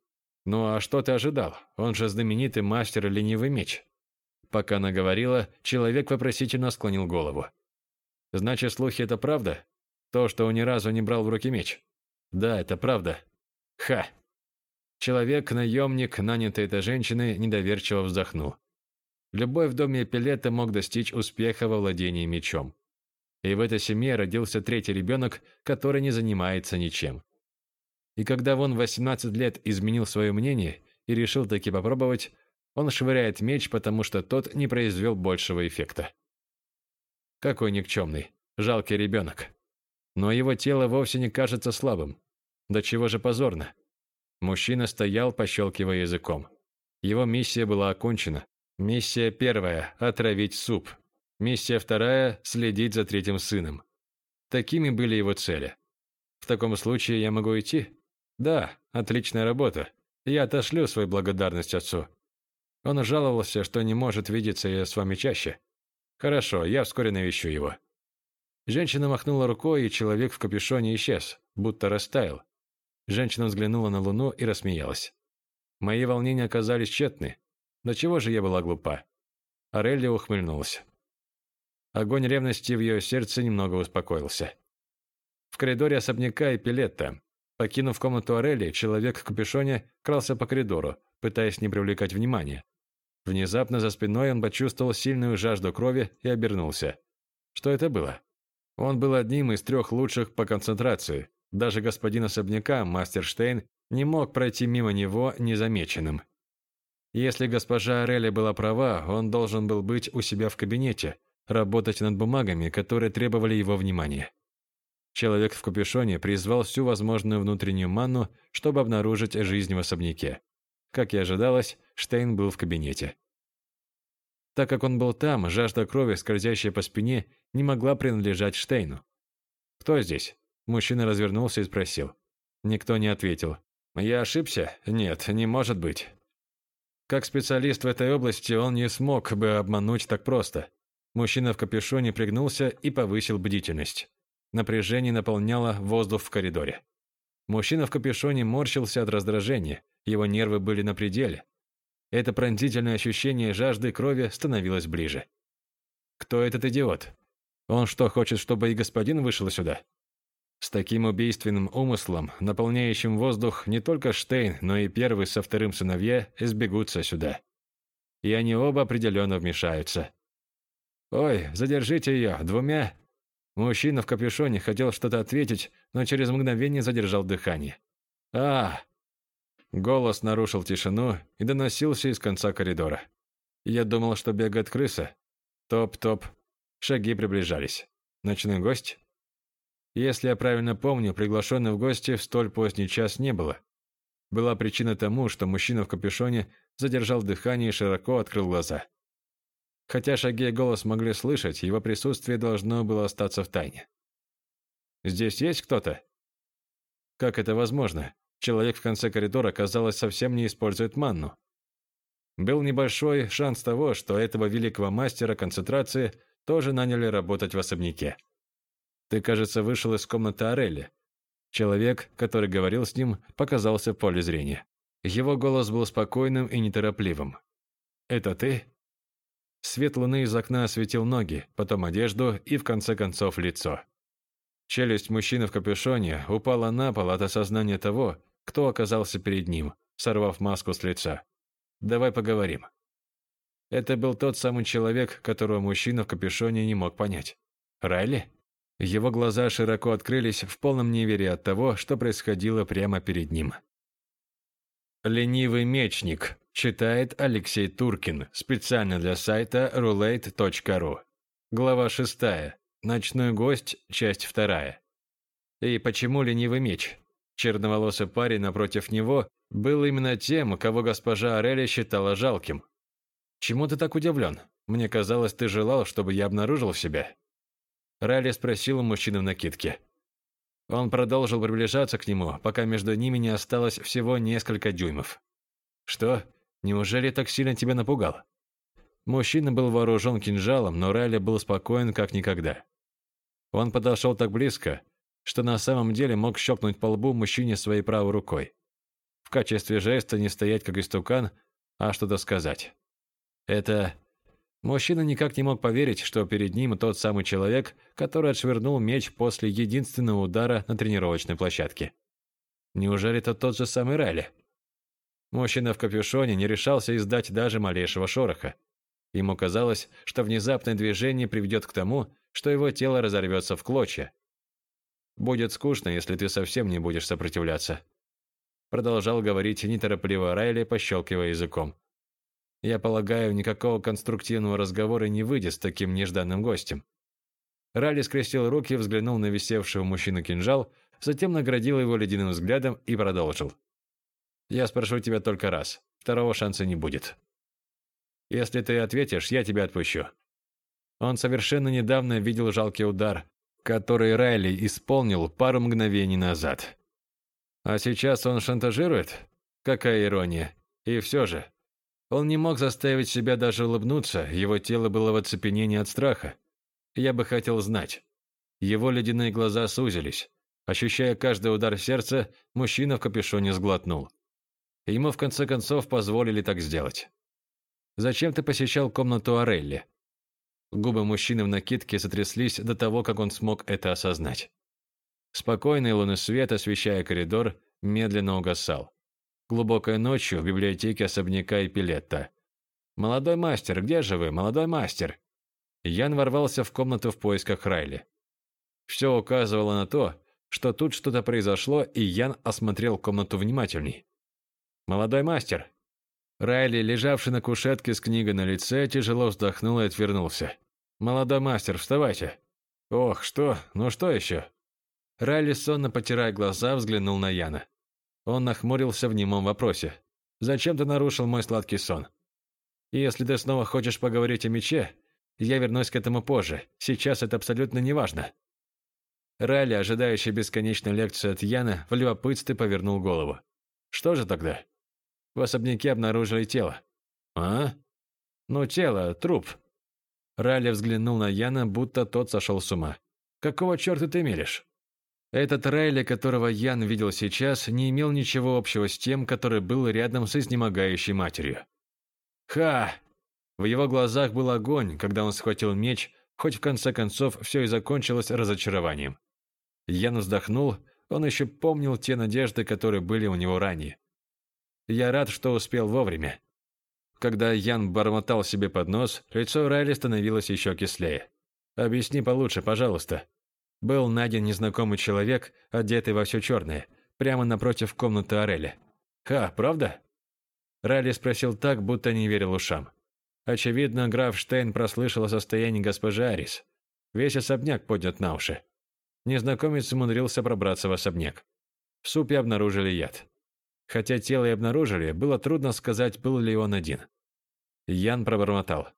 «Ну а что ты ожидал? Он же знаменитый мастер ленивый меч». Пока она говорила, человек вопросительно склонил голову. «Значит, слухи – это правда? То, что он ни разу не брал в руки меч?» «Да, это правда». «Ха!» Человек-наемник, нанятый этой женщиной, недоверчиво вздохнул. Любой в доме Пилета мог достичь успеха во владении мечом. И в этой семье родился третий ребенок, который не занимается ничем. И когда он в 18 лет изменил свое мнение и решил таки попробовать, он швыряет меч, потому что тот не произвел большего эффекта. Какой никчемный, жалкий ребенок. Но его тело вовсе не кажется слабым. До чего же позорно. Мужчина стоял, пощелкивая языком. Его миссия была окончена. Миссия первая – отравить суп. Миссия вторая – следить за третьим сыном. Такими были его цели. В таком случае я могу идти? Да, отличная работа. Я отошлю свою благодарность отцу. Он жаловался, что не может видеться с вами чаще. Хорошо, я вскоре навещу его. Женщина махнула рукой, и человек в капюшоне исчез, будто растаял. Женщина взглянула на луну и рассмеялась. Мои волнения оказались тщетны. До чего же я была глупа? Арелли ухмыльнулась. Огонь ревности в ее сердце немного успокоился. В коридоре особняка и. Покинув комнату Орели, человек в капюшоне крался по коридору, пытаясь не привлекать внимания. Внезапно за спиной он почувствовал сильную жажду крови и обернулся. Что это было? Он был одним из трех лучших по концентрации. Даже господин особняка, мастер Штейн, не мог пройти мимо него незамеченным. Если госпожа Орели была права, он должен был быть у себя в кабинете, работать над бумагами, которые требовали его внимания. Человек в капюшоне призвал всю возможную внутреннюю манну, чтобы обнаружить жизнь в особняке. Как и ожидалось, Штейн был в кабинете. Так как он был там, жажда крови, скользящая по спине, не могла принадлежать Штейну. «Кто здесь?» Мужчина развернулся и спросил. Никто не ответил. «Я ошибся? Нет, не может быть». Как специалист в этой области он не смог бы обмануть так просто. Мужчина в капюшоне пригнулся и повысил бдительность. Напряжение наполняло воздух в коридоре. Мужчина в капюшоне морщился от раздражения, его нервы были на пределе. Это пронзительное ощущение жажды крови становилось ближе. Кто этот идиот? Он что, хочет, чтобы и господин вышел сюда? С таким убийственным умыслом, наполняющим воздух, не только Штейн, но и первый со вторым сыновья избегутся сюда. И они оба определенно вмешаются. «Ой, задержите ее, двумя!» Мужчина в капюшоне хотел что-то ответить, но через мгновение задержал дыхание. а Голос нарушил тишину и доносился из конца коридора. Я думал, что бегает крыса. Топ-топ. Шаги приближались. Ночной гость? Если я правильно помню, приглашенных в гости в столь поздний час не было. Была причина тому, что мужчина в капюшоне задержал дыхание и широко открыл глаза. Хотя шаги и голос могли слышать, его присутствие должно было остаться в тайне. Здесь есть кто-то?» «Как это возможно? Человек в конце коридора, казалось, совсем не использует манну. Был небольшой шанс того, что этого великого мастера концентрации тоже наняли работать в особняке. Ты, кажется, вышел из комнаты Орелли. Человек, который говорил с ним, показался в поле зрения. Его голос был спокойным и неторопливым. «Это ты?» Свет луны из окна осветил ноги, потом одежду и, в конце концов, лицо. Челюсть мужчины в капюшоне упала на пол от осознания того, кто оказался перед ним, сорвав маску с лица. «Давай поговорим». Это был тот самый человек, которого мужчина в капюшоне не мог понять. Райли? Его глаза широко открылись в полном неверии от того, что происходило прямо перед ним. «Ленивый мечник», читает Алексей Туркин, специально для сайта roulette.ru. Глава 6. Ночной гость, часть 2. И почему ленивый меч? Черноволосый парень напротив него был именно тем, кого госпожа Орели считала жалким. «Чему ты так удивлен? Мне казалось, ты желал, чтобы я обнаружил себя». Райли спросил у мужчины в накидке. Он продолжил приближаться к нему, пока между ними не осталось всего несколько дюймов. «Что? Неужели так сильно тебя напугал?» Мужчина был вооружен кинжалом, но Райли был спокоен как никогда. Он подошел так близко, что на самом деле мог щелкнуть по лбу мужчине своей правой рукой. В качестве жеста не стоять как истукан, а что-то сказать. Это Мужчина никак не мог поверить, что перед ним тот самый человек, который отшвырнул меч после единственного удара на тренировочной площадке. Неужели это тот же самый Райли? Мужчина в капюшоне не решался издать даже малейшего шороха. Ему казалось, что внезапное движение приведет к тому, что его тело разорвется в клочья. «Будет скучно, если ты совсем не будешь сопротивляться», продолжал говорить неторопливо Райли, пощелкивая языком. Я полагаю, никакого конструктивного разговора не выйдет с таким нежданным гостем. Ралли скрестил руки, взглянул на висевшего мужчину кинжал, затем наградил его ледяным взглядом и продолжил. «Я спрошу тебя только раз. Второго шанса не будет. Если ты ответишь, я тебя отпущу». Он совершенно недавно видел жалкий удар, который Райли исполнил пару мгновений назад. А сейчас он шантажирует? Какая ирония. И все же, он не мог заставить себя даже улыбнуться, его тело было в оцепенении от страха. Я бы хотел знать. Его ледяные глаза сузились. Ощущая каждый удар сердца, мужчина в капюшоне сглотнул. Ему в конце концов позволили так сделать. «Зачем ты посещал комнату Орелли?» Губы мужчины в накидке сотряслись до того, как он смог это осознать. Спокойный лунный свет, освещая коридор, медленно угасал. Глубокой ночью в библиотеке особняка Эпилетта. «Молодой мастер, где же вы, молодой мастер?» Ян ворвался в комнату в поисках Райли. Все указывало на то, что тут что-то произошло, и Ян осмотрел комнату внимательней. «Молодой мастер!» Райли, лежавший на кушетке с книгой на лице, тяжело вздохнул и отвернулся. «Молодой мастер, вставайте!» «Ох, что? Ну что еще?» Райли, сонно потирая глаза, взглянул на Яна. Он нахмурился в немом вопросе. «Зачем ты нарушил мой сладкий сон?» «Если ты снова хочешь поговорить о мече, я вернусь к этому позже. Сейчас это абсолютно неважно». Райли, ожидающий бесконечной лекции от Яна, в любопытстве повернул голову. «Что же тогда?» В особняке обнаружили тело. «А?» «Ну, тело, труп». Райли взглянул на Яна, будто тот сошел с ума. «Какого черта ты мелешь?» Этот Райли, которого Ян видел сейчас, не имел ничего общего с тем, который был рядом с изнемогающей матерью. «Ха!» В его глазах был огонь, когда он схватил меч, хоть в конце концов все и закончилось разочарованием. Ян вздохнул, он еще помнил те надежды, которые были у него ранее. «Я рад, что успел вовремя». Когда Ян бормотал себе под нос, лицо Райли становилось еще кислее. «Объясни получше, пожалуйста», был найден незнакомый человек, одетый во все черное, прямо напротив комнаты Орели. «Ха, правда?» Райли спросил так, будто не верил ушам. Очевидно, граф Штейн прослышал о состоянии госпожи Арис. Весь особняк поднят на уши. Незнакомец умудрился пробраться в особняк. В супе обнаружили яд. Хотя тело и обнаружили, было трудно сказать, был ли он один. Ян пробормотал.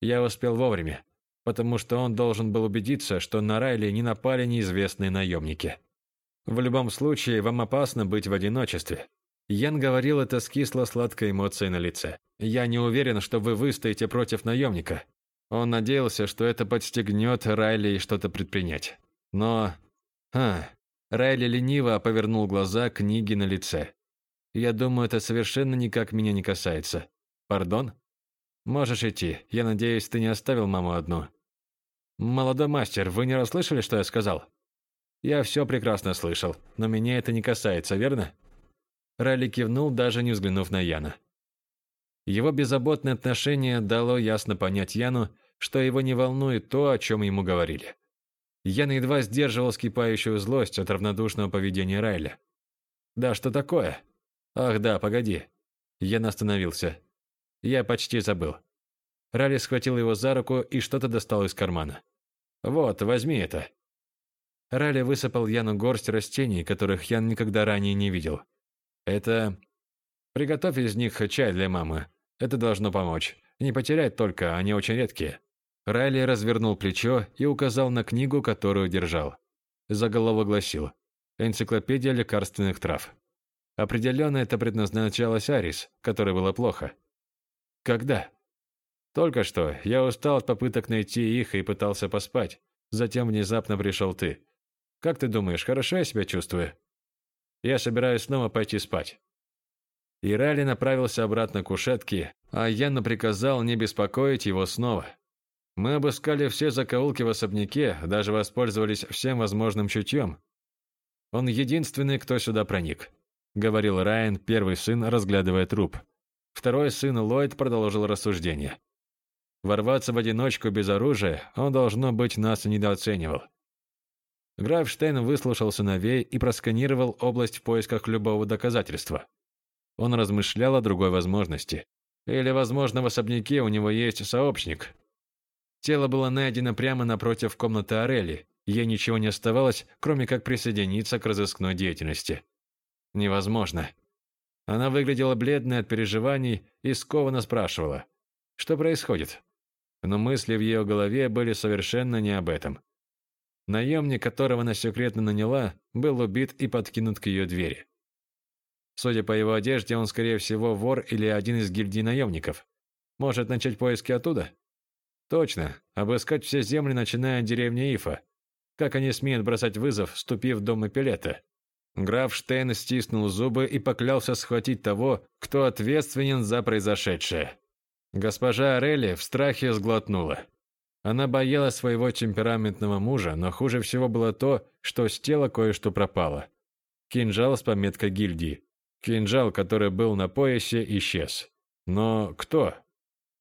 «Я успел вовремя. потому что он должен был убедиться, что на Райли не напали неизвестные наемники. В любом случае, вам опасно быть в одиночестве. Ян говорил это с кисло-сладкой эмоцией на лице. Я не уверен, что вы выстоите против наемника. Он надеялся, что это подстегнет Райли что-то предпринять. Но... А, Райли лениво повернул глаза к книге на лице. Я думаю, это совершенно никак меня не касается. Пардон? Можешь идти. Я надеюсь, ты не оставил маму одну. Молодой мастер, вы не расслышали, что я сказал? Я все прекрасно слышал, но меня это не касается, верно? Райли кивнул, даже не взглянув на Яна. Его беззаботное отношение дало ясно понять Яну, что его не волнует то, о чем ему говорили. Ян едва сдерживал скипающую злость от равнодушного поведения Райля. «Да что такое?» «Ах да, погоди». Ян остановился. «Я почти забыл». Райли схватил его за руку и что-то достал из кармана. «Вот, возьми это». Райли высыпал Яну горсть растений, которых Ян никогда ранее не видел. «Это... Приготовь из них чай для мамы. Это должно помочь. Не потерять только, они очень редкие». Райли развернул плечо и указал на книгу, которую держал. Заголовок гласил «Энциклопедия лекарственных трав». Определенно это предназначалось Арис, которой было плохо. Когда? Только что. Я устал от попыток найти их и пытался поспать. Затем внезапно пришел ты. Как ты думаешь, хорошо я себя чувствую? Я собираюсь снова пойти спать. И Райли направился обратно к кушетке, а Яна приказал не беспокоить его снова. Мы обыскали все закоулки в особняке, даже воспользовались всем возможным чутьем. Он единственный, кто сюда проник, говорил Райан, первый сын, разглядывая труп. Второй сын Ллойд продолжил рассуждение. Ворваться в одиночку без оружия он, должно быть, нас недооценивал. Граф Штейн выслушал сыновей и просканировал область в поисках любого доказательства. Он размышлял о другой возможности. Или, возможно, в особняке у него есть сообщник, Тело было найдено прямо напротив комнаты Орели. Ей ничего не оставалось, кроме как присоединиться к разыскной деятельности. Невозможно. Она выглядела бледной от переживаний и скованно спрашивала, что происходит. Но мысли в ее голове были совершенно не об этом. Наемник, которого она секретно наняла, был убит и подкинут к ее двери. Судя по его одежде, он, скорее всего, вор или один из гильдий наемников. Может начать поиски оттуда? Точно, обыскать все земли, начиная от деревни Ифа. Как они смеют бросать вызов, вступив в дом Эпилета? Граф Штейн стиснул зубы и поклялся схватить того, кто ответственен за произошедшее. Госпожа Орелли в страхе сглотнула. Она боялась своего темпераментного мужа, но хуже всего было то, что с тела кое-что пропало. Кинжал с пометкой гильдии. Кинжал, который был на поясе, исчез. Но кто?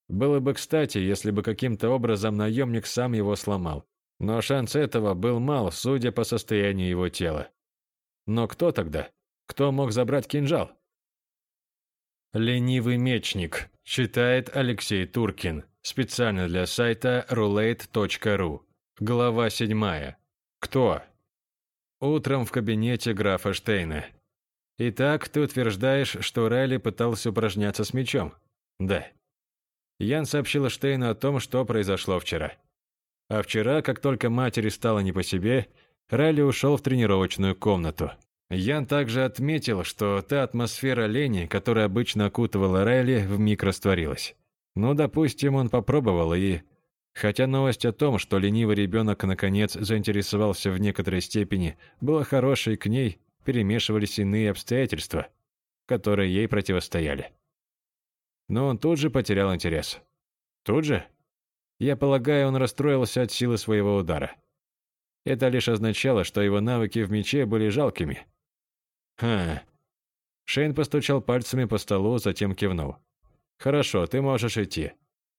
Было бы кстати, если бы каким-то образом наемник сам его сломал. Но шанс этого был мал, судя по состоянию его тела. Но кто тогда? Кто мог забрать кинжал? «Ленивый мечник», читает Алексей Туркин, специально для сайта roulette.ru. Глава 7. Кто? Утром в кабинете графа Штейна. Итак, ты утверждаешь, что Райли пытался упражняться с мечом? Да. Ян сообщил Штейну о том, что произошло вчера. А вчера, как только матери стало не по себе, Райли ушел в тренировочную комнату. Ян также отметил, что та атмосфера лени, которая обычно окутывала Райли, вмиг растворилась. Ну, допустим, он попробовал и... Хотя новость о том, что ленивый ребенок наконец заинтересовался в некоторой степени, была хорошей, к ней перемешивались иные обстоятельства, которые ей противостояли но он тут же потерял интерес. Тут же? Я полагаю, он расстроился от силы своего удара. Это лишь означало, что его навыки в мече были жалкими. Ха. Шейн постучал пальцами по столу, затем кивнул. Хорошо, ты можешь идти.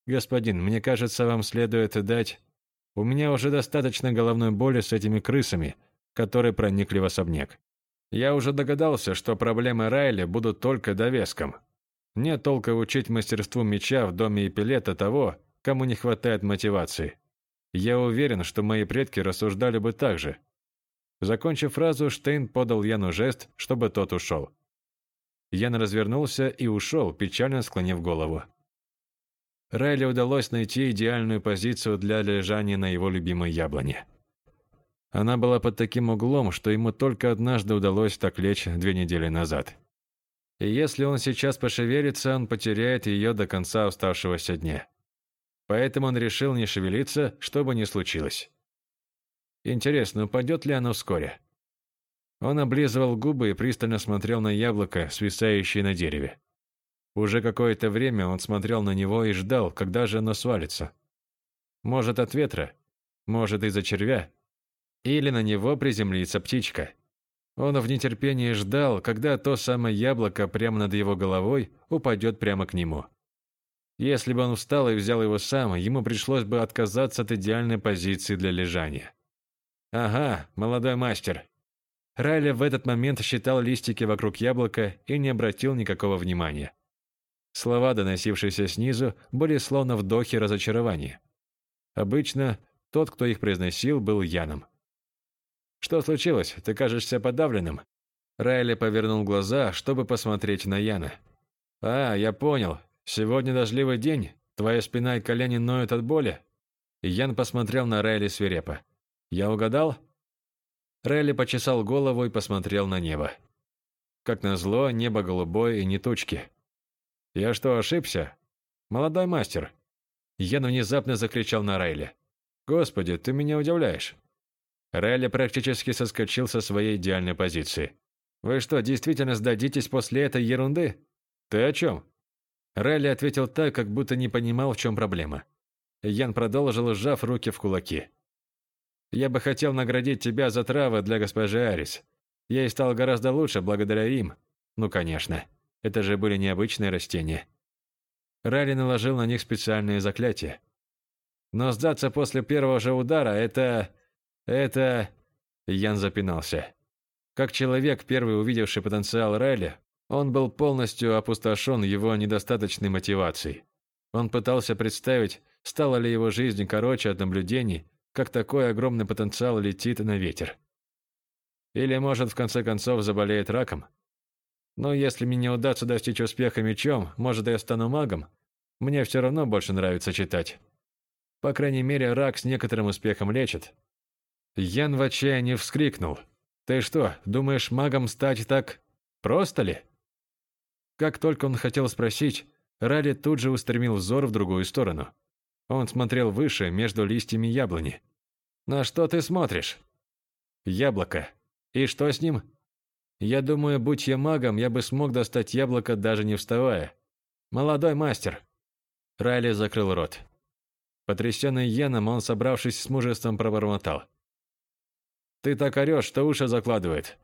Господин, мне кажется, вам следует дать У меня уже достаточно головной боли с этими крысами, которые проникли в особняк. Я уже догадался, что проблемы Райли будут только довеском. Нет толка учить мастерству меча в доме Эпилета того, кому не хватает мотивации. Я уверен, что мои предки рассуждали бы так же. Закончив фразу, Штейн подал Яну жест, чтобы тот ушел. Ян развернулся и ушел, печально склонив голову. Райли удалось найти идеальную позицию для лежания на его любимой яблоне. Она была под таким углом, что ему только однажды удалось так лечь две недели назад. И если он сейчас пошевелится, он потеряет ее до конца оставшегося дня. Поэтому он решил не шевелиться, что бы ни случилось. Интересно, упадет ли оно вскоре? Он облизывал губы и пристально смотрел на яблоко, свисающее на дереве. Уже какое-то время он смотрел на него и ждал, когда же оно свалится. Может, от ветра, может, из-за червя, или на него приземлится птичка. Он в нетерпении ждал, когда то самое яблоко прямо над его головой упадет прямо к нему. Если бы он встал и взял его сам, ему пришлось бы отказаться от идеальной позиции для лежания. «Ага, молодой мастер». Райли в этот момент считал листики вокруг яблока и не обратил никакого внимания. Слова, доносившиеся снизу, были словно вдохи разочарования. Обычно тот, кто их произносил, был Яном. «Что случилось? Ты кажешься подавленным?» Райли повернул глаза, чтобы посмотреть на Яна. «А, я понял. Сегодня дождливый день. Твоя спина и колени ноют от боли?» Ян посмотрел на Райли свирепо. «Я угадал?» Райли почесал голову и посмотрел на небо. Как назло, небо голубое и не тучки. «Я что, ошибся? Молодой мастер!» Ян внезапно закричал на Райли. «Господи, ты меня удивляешь!» Райли практически соскочил со своей идеальной позиции. «Вы что, действительно сдадитесь после этой ерунды?» «Ты о чем?» Райли ответил так, как будто не понимал, в чем проблема. Ян продолжил, сжав руки в кулаки. «Я бы хотел наградить тебя за травы для госпожи Арис. Ей стал гораздо лучше благодаря им. Ну, конечно». Это же были необычные растения. Райли наложил на них специальные заклятия. Но сдаться после первого же удара – это... это... Ян запинался. Как человек, первый увидевший потенциал Райли, он был полностью опустошен его недостаточной мотивацией. Он пытался представить, стала ли его жизнь короче от наблюдений, как такой огромный потенциал летит на ветер. Или, может, в конце концов заболеет раком – но если мне не удастся достичь успеха мечом, может, я стану магом, мне все равно больше нравится читать. По крайней мере, рак с некоторым успехом лечит. Ян в отчаянии вскрикнул. «Ты что, думаешь, магом стать так просто ли?» Как только он хотел спросить, Ралли тут же устремил взор в другую сторону. Он смотрел выше, между листьями яблони. «На что ты смотришь?» «Яблоко. И что с ним?» Я думаю, будь я магом, я бы смог достать яблоко, даже не вставая. Молодой мастер!» Райли закрыл рот. Потрясенный Йеном, он, собравшись с мужеством, пробормотал. «Ты так орешь, что уши закладывает».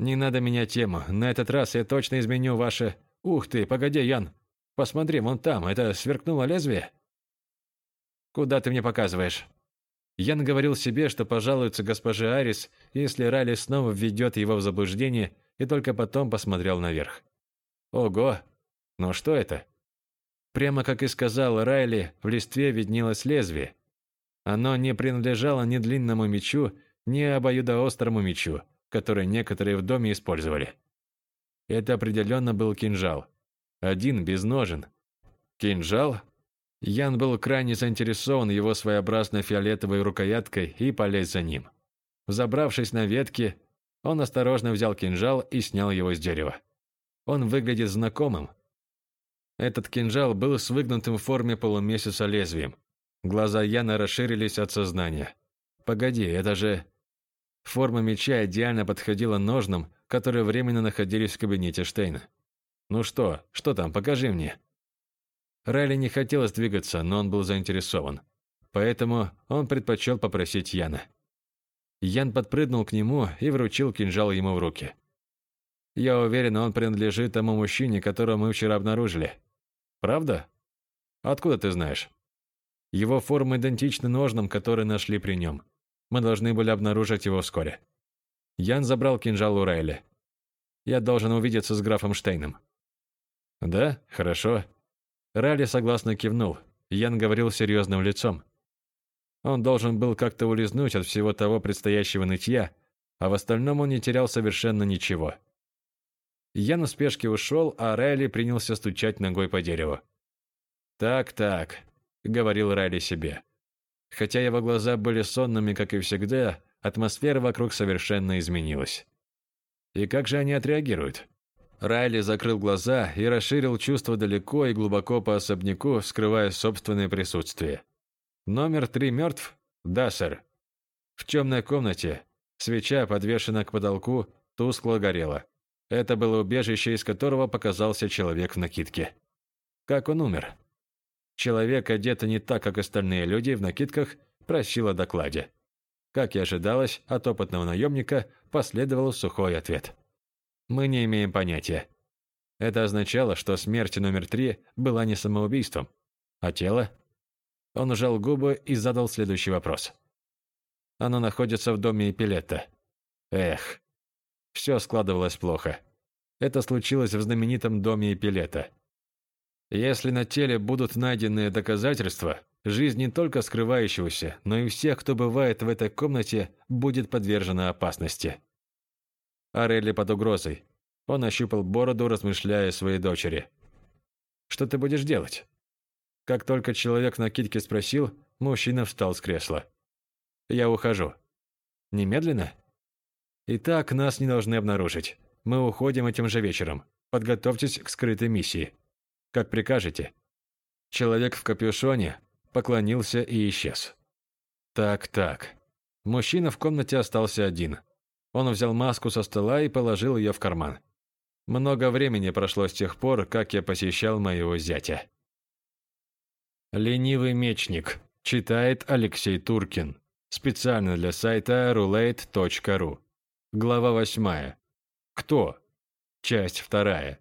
«Не надо менять тему. На этот раз я точно изменю ваше...» «Ух ты, погоди, Ян! Посмотри, вон там, это сверкнуло лезвие?» «Куда ты мне показываешь?» Ян говорил себе, что пожалуется госпоже Арис, если Райли снова введет его в заблуждение, и только потом посмотрел наверх. Ого! Но что это? Прямо как и сказал Райли, в листве виднелось лезвие. Оно не принадлежало ни длинному мечу, ни обоюдоострому мечу, который некоторые в доме использовали. Это определенно был кинжал. Один без ножен. Кинжал? Ян был крайне заинтересован его своеобразной фиолетовой рукояткой и полез за ним. Забравшись на ветки, он осторожно взял кинжал и снял его с дерева. Он выглядит знакомым. Этот кинжал был с выгнутым в форме полумесяца лезвием. Глаза Яна расширились от сознания. «Погоди, это же...» Форма меча идеально подходила ножнам, которые временно находились в кабинете Штейна. «Ну что, что там, покажи мне». Райли не хотелось двигаться, но он был заинтересован. Поэтому он предпочел попросить Яна. Ян подпрыгнул к нему и вручил кинжал ему в руки. «Я уверен, он принадлежит тому мужчине, которого мы вчера обнаружили. Правда? Откуда ты знаешь?» Его форма идентична ножнам, которые нашли при нем. Мы должны были обнаружить его вскоре. Ян забрал кинжал у Райли. «Я должен увидеться с графом Штейном». «Да? Хорошо. Ралли согласно кивнул. Ян говорил серьезным лицом. Он должен был как-то улизнуть от всего того предстоящего нытья, а в остальном он не терял совершенно ничего. Ян в спешке ушел, а Райли принялся стучать ногой по дереву. «Так-так», — говорил Райли себе. Хотя его глаза были сонными, как и всегда, атмосфера вокруг совершенно изменилась. И как же они отреагируют? Райли закрыл глаза и расширил чувство далеко и глубоко по особняку, скрывая собственное присутствие. «Номер три мертв?» «Да, сэр». В темной комнате свеча, подвешена к потолку, тускло горела. Это было убежище, из которого показался человек в накидке. Как он умер? Человек, одетый не так, как остальные люди в накидках, просил о докладе. Как и ожидалось, от опытного наемника последовал сухой ответ. «Мы не имеем понятия». Это означало, что смерть номер три была не самоубийством, а тело. Он ужал губы и задал следующий вопрос. Оно находится в доме Эпилетта. Эх, все складывалось плохо. Это случилось в знаменитом доме Эпилета. Если на теле будут найдены доказательства, жизнь не только скрывающегося, но и всех, кто бывает в этой комнате, будет подвержена опасности. Арелли под угрозой. Он ощупал бороду, размышляя о своей дочери. «Что ты будешь делать?» Как только человек на китке спросил, мужчина встал с кресла. «Я ухожу». «Немедленно?» «Итак, нас не должны обнаружить. Мы уходим этим же вечером. Подготовьтесь к скрытой миссии». Как прикажете». Человек в капюшоне поклонился и исчез. Так-так. Мужчина в комнате остался один. Он взял маску со стола и положил ее в карман. Много времени прошло с тех пор, как я посещал моего зятя. «Ленивый мечник», читает Алексей Туркин. Специально для сайта roulette.ru. Глава восьмая. Кто? Часть вторая.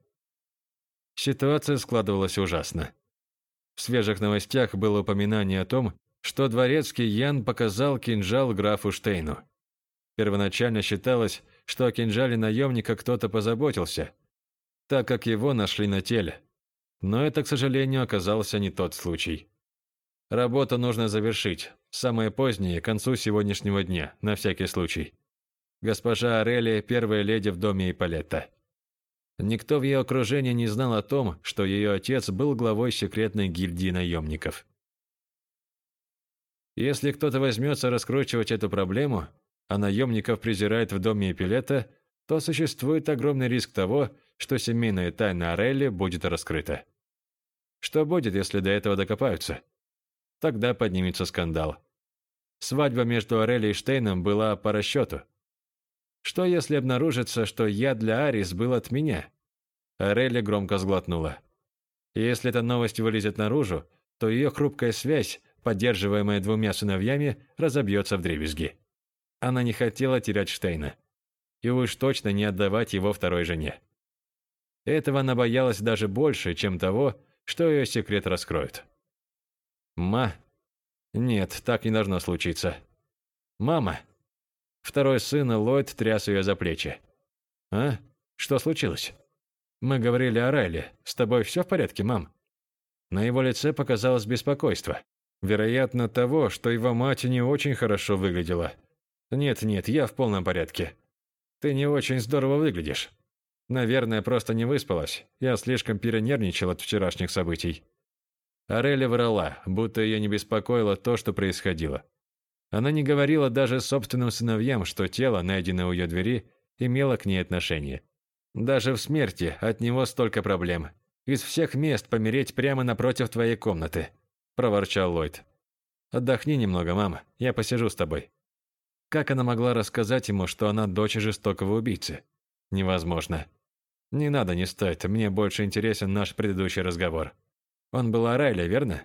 Ситуация складывалась ужасно. В свежих новостях было упоминание о том, что дворецкий Ян показал кинжал графу Штейну. Первоначально считалось, что о кинжале наемника кто-то позаботился, так как его нашли на теле. Но это, к сожалению, оказался не тот случай. Работу нужно завершить, самое позднее, к концу сегодняшнего дня, на всякий случай. Госпожа Арелия – первая леди в доме Ипполетта. Никто в ее окружении не знал о том, что ее отец был главой секретной гильдии наемников. Если кто-то возьмется раскручивать эту проблему, а наемников презирает в доме Эпилета, то существует огромный риск того, что семейная тайна Орелли будет раскрыта. Что будет, если до этого докопаются? Тогда поднимется скандал. Свадьба между Орелли и Штейном была по расчету – что если обнаружится, что я для Арис был от меня? Релли громко сглотнула. Если эта новость вылезет наружу, то ее хрупкая связь, поддерживаемая двумя сыновьями, разобьется в дребезги. Она не хотела терять Штейна. И уж точно не отдавать его второй жене. Этого она боялась даже больше, чем того, что ее секрет раскроют. «Ма...» «Нет, так не должно случиться». «Мама...» Второй сын Ллойд тряс ее за плечи. «А? Что случилось?» «Мы говорили о Райле. С тобой все в порядке, мам?» На его лице показалось беспокойство. Вероятно, того, что его мать не очень хорошо выглядела. «Нет-нет, я в полном порядке. Ты не очень здорово выглядишь. Наверное, просто не выспалась. Я слишком перенервничал от вчерашних событий». Ареля врала, будто ее не беспокоило то, что происходило. Она не говорила даже собственным сыновьям, что тело, найденное у ее двери, имело к ней отношение. Даже в смерти от него столько проблем. Из всех мест помереть прямо напротив твоей комнаты, проворчал Ллойд. Отдохни немного, мама, я посижу с тобой. Как она могла рассказать ему, что она дочь жестокого убийцы? Невозможно. Не надо, не стоит, мне больше интересен наш предыдущий разговор. Он был о Райле, верно?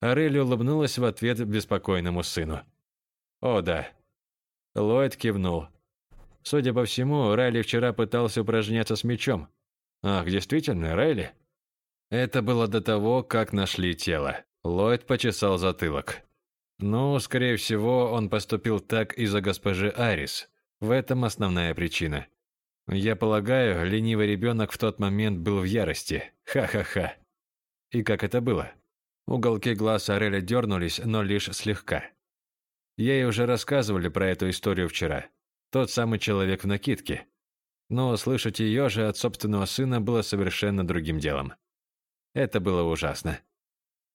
Арелли улыбнулась в ответ беспокойному сыну. «О, да». Ллойд кивнул. Судя по всему, Райли вчера пытался упражняться с мечом. Ах, действительно, Райли? Это было до того, как нашли тело. Ллойд почесал затылок. Ну, скорее всего, он поступил так из-за госпожи Арис. В этом основная причина. Я полагаю, ленивый ребенок в тот момент был в ярости. Ха-ха-ха. И как это было? Уголки глаз Ареля дернулись, но лишь слегка. Ей уже рассказывали про эту историю вчера. Тот самый человек в накидке. Но слышать ее же от собственного сына было совершенно другим делом. Это было ужасно.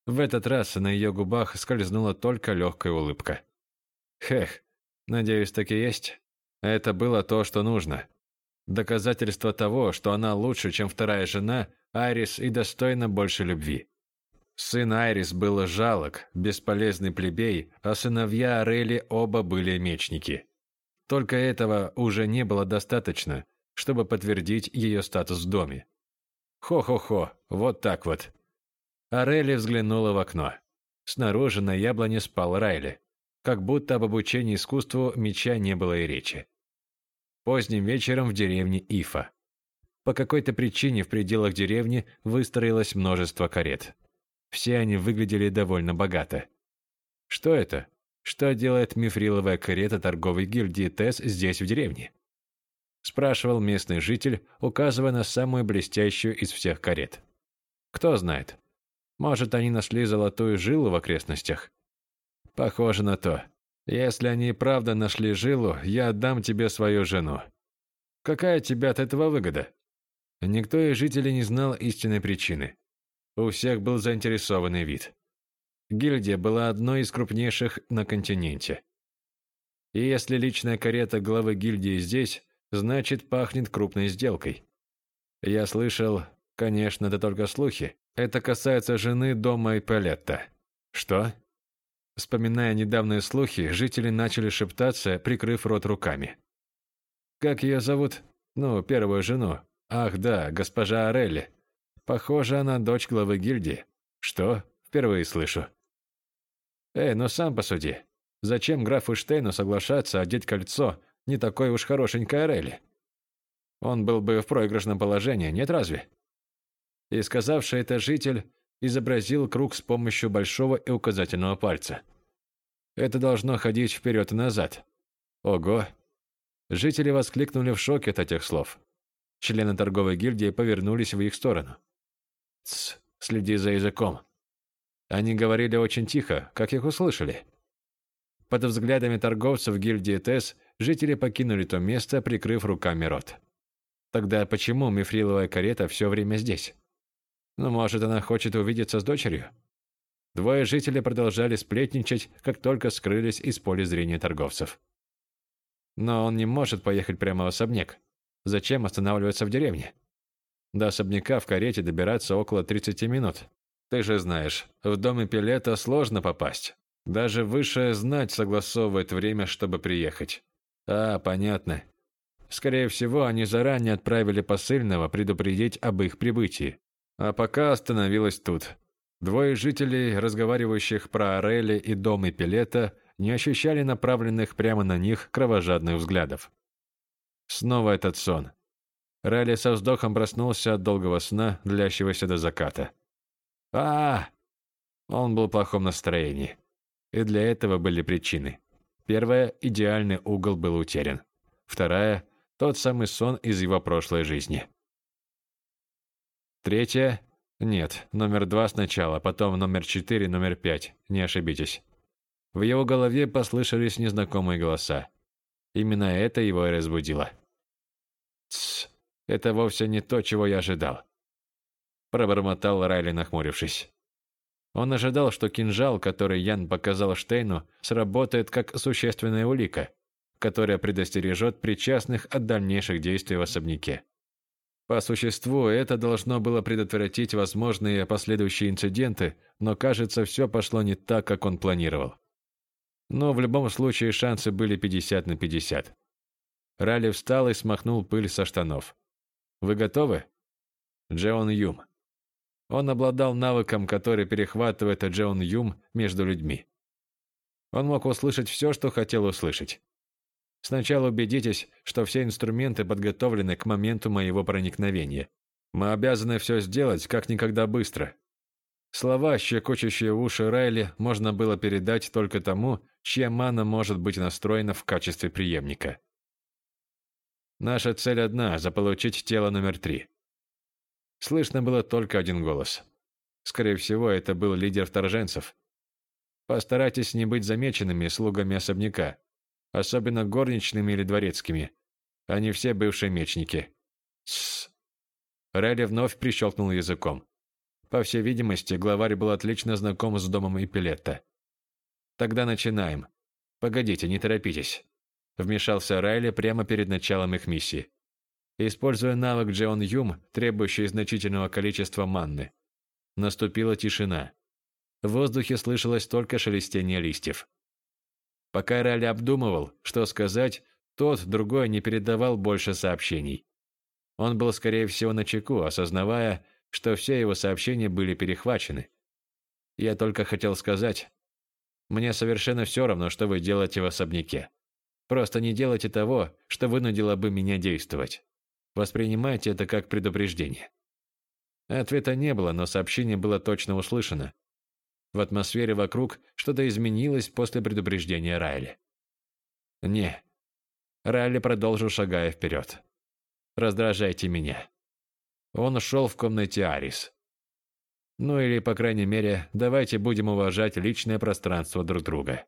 В этот раз на ее губах скользнула только легкая улыбка. Хех, надеюсь, так и есть. Это было то, что нужно. Доказательство того, что она лучше, чем вторая жена, Айрис и достойна больше любви. Сын Айрис был жалок, бесполезный плебей, а сыновья Орели оба были мечники. Только этого уже не было достаточно, чтобы подтвердить ее статус в доме. Хо-хо-хо, вот так вот. Орели взглянула в окно. Снаружи на яблоне спал Райли, как будто об обучении искусству меча не было и речи поздним вечером в деревне Ифа. По какой-то причине в пределах деревни выстроилось множество карет. Все они выглядели довольно богато. Что это? Что делает мифриловая карета торговой гильдии ТЭС здесь, в деревне? Спрашивал местный житель, указывая на самую блестящую из всех карет. Кто знает. Может, они нашли золотую жилу в окрестностях? Похоже на то. Если они и правда нашли жилу, я отдам тебе свою жену. Какая тебе от этого выгода? Никто из жителей не знал истинной причины. У всех был заинтересованный вид. Гильдия была одной из крупнейших на континенте. И если личная карета главы гильдии здесь, значит пахнет крупной сделкой. Я слышал, конечно, это только слухи. Это касается жены дома Ипполетта. Что? Вспоминая недавние слухи, жители начали шептаться, прикрыв рот руками. «Как ее зовут?» «Ну, первую жену. Ах, да, госпожа Орелли. Похоже, она дочь главы гильдии. Что? Впервые слышу». «Эй, ну сам посуди. Зачем графу Штейну соглашаться одеть кольцо не такой уж хорошенькой Орелли? Он был бы в проигрышном положении, нет разве?» И сказавший это житель изобразил круг с помощью большого и указательного пальца. Это должно ходить вперед и назад. Ого! Жители воскликнули в шоке от этих слов. Члены торговой гильдии повернулись в их сторону. «Тсс, следи за языком». Они говорили очень тихо, как их услышали. Под взглядами торговцев гильдии ТЭС жители покинули то место, прикрыв руками рот. Тогда почему мифриловая карета все время здесь? Но, может, она хочет увидеться с дочерью? Двое жителей продолжали сплетничать, как только скрылись из поля зрения торговцев. Но он не может поехать прямо в особняк. Зачем останавливаться в деревне? До особняка в карете добираться около 30 минут. Ты же знаешь, в доме Пилета сложно попасть. Даже высшая знать согласовывает время, чтобы приехать. А, понятно. Скорее всего, они заранее отправили посыльного предупредить об их прибытии. А пока остановилась тут. Двое жителей, разговаривающих про Орели и дом Пилета, не ощущали направленных прямо на них кровожадных взглядов. Снова этот сон. Райли со вздохом проснулся от долгого сна, длящегося до заката. а, Он был в плохом настроении. И для этого были причины. Первая – идеальный угол был утерян. Вторая – тот самый сон из его прошлой жизни. Третья? Нет, номер два сначала, потом номер четыре, номер пять. Не ошибитесь. В его голове послышались незнакомые голоса. Именно это его и разбудило. «Тсс, это вовсе не то, чего я ожидал», – пробормотал Райли, нахмурившись. Он ожидал, что кинжал, который Ян показал Штейну, сработает как существенная улика, которая предостережет причастных от дальнейших действий в особняке. По существу, это должно было предотвратить возможные последующие инциденты, но, кажется, все пошло не так, как он планировал. Но в любом случае шансы были 50 на 50. Ралли встал и смахнул пыль со штанов. «Вы готовы?» Джеон Юм. Он обладал навыком, который перехватывает Джеон Юм между людьми. Он мог услышать все, что хотел услышать. Сначала убедитесь, что все инструменты подготовлены к моменту моего проникновения. Мы обязаны все сделать как никогда быстро. Слова, щекочущие уши Райли, можно было передать только тому, чья мана может быть настроена в качестве преемника. Наша цель одна – заполучить тело номер три. Слышно было только один голос. Скорее всего, это был лидер вторженцев. Постарайтесь не быть замеченными слугами особняка, особенно горничными или дворецкими. Они все бывшие мечники. Тссс. Райли вновь прищелкнул языком. По всей видимости, главарь был отлично знаком с домом Эпилетта. «Тогда начинаем. Погодите, не торопитесь», – вмешался Райли прямо перед началом их миссии. Используя навык Джеон Юм, требующий значительного количества манны. Наступила тишина. В воздухе слышалось только шелестение листьев. Пока Райли обдумывал, что сказать, тот, другой не передавал больше сообщений. Он был, скорее всего, на чеку, осознавая, что все его сообщения были перехвачены. Я только хотел сказать, мне совершенно все равно, что вы делаете в особняке. Просто не делайте того, что вынудило бы меня действовать. Воспринимайте это как предупреждение. Ответа не было, но сообщение было точно услышано. В атмосфере вокруг что-то изменилось после предупреждения Райли. Не. Райли продолжил, шагая вперед. Раздражайте меня. Он шел в комнате Арис. Ну или, по крайней мере, давайте будем уважать личное пространство друг друга.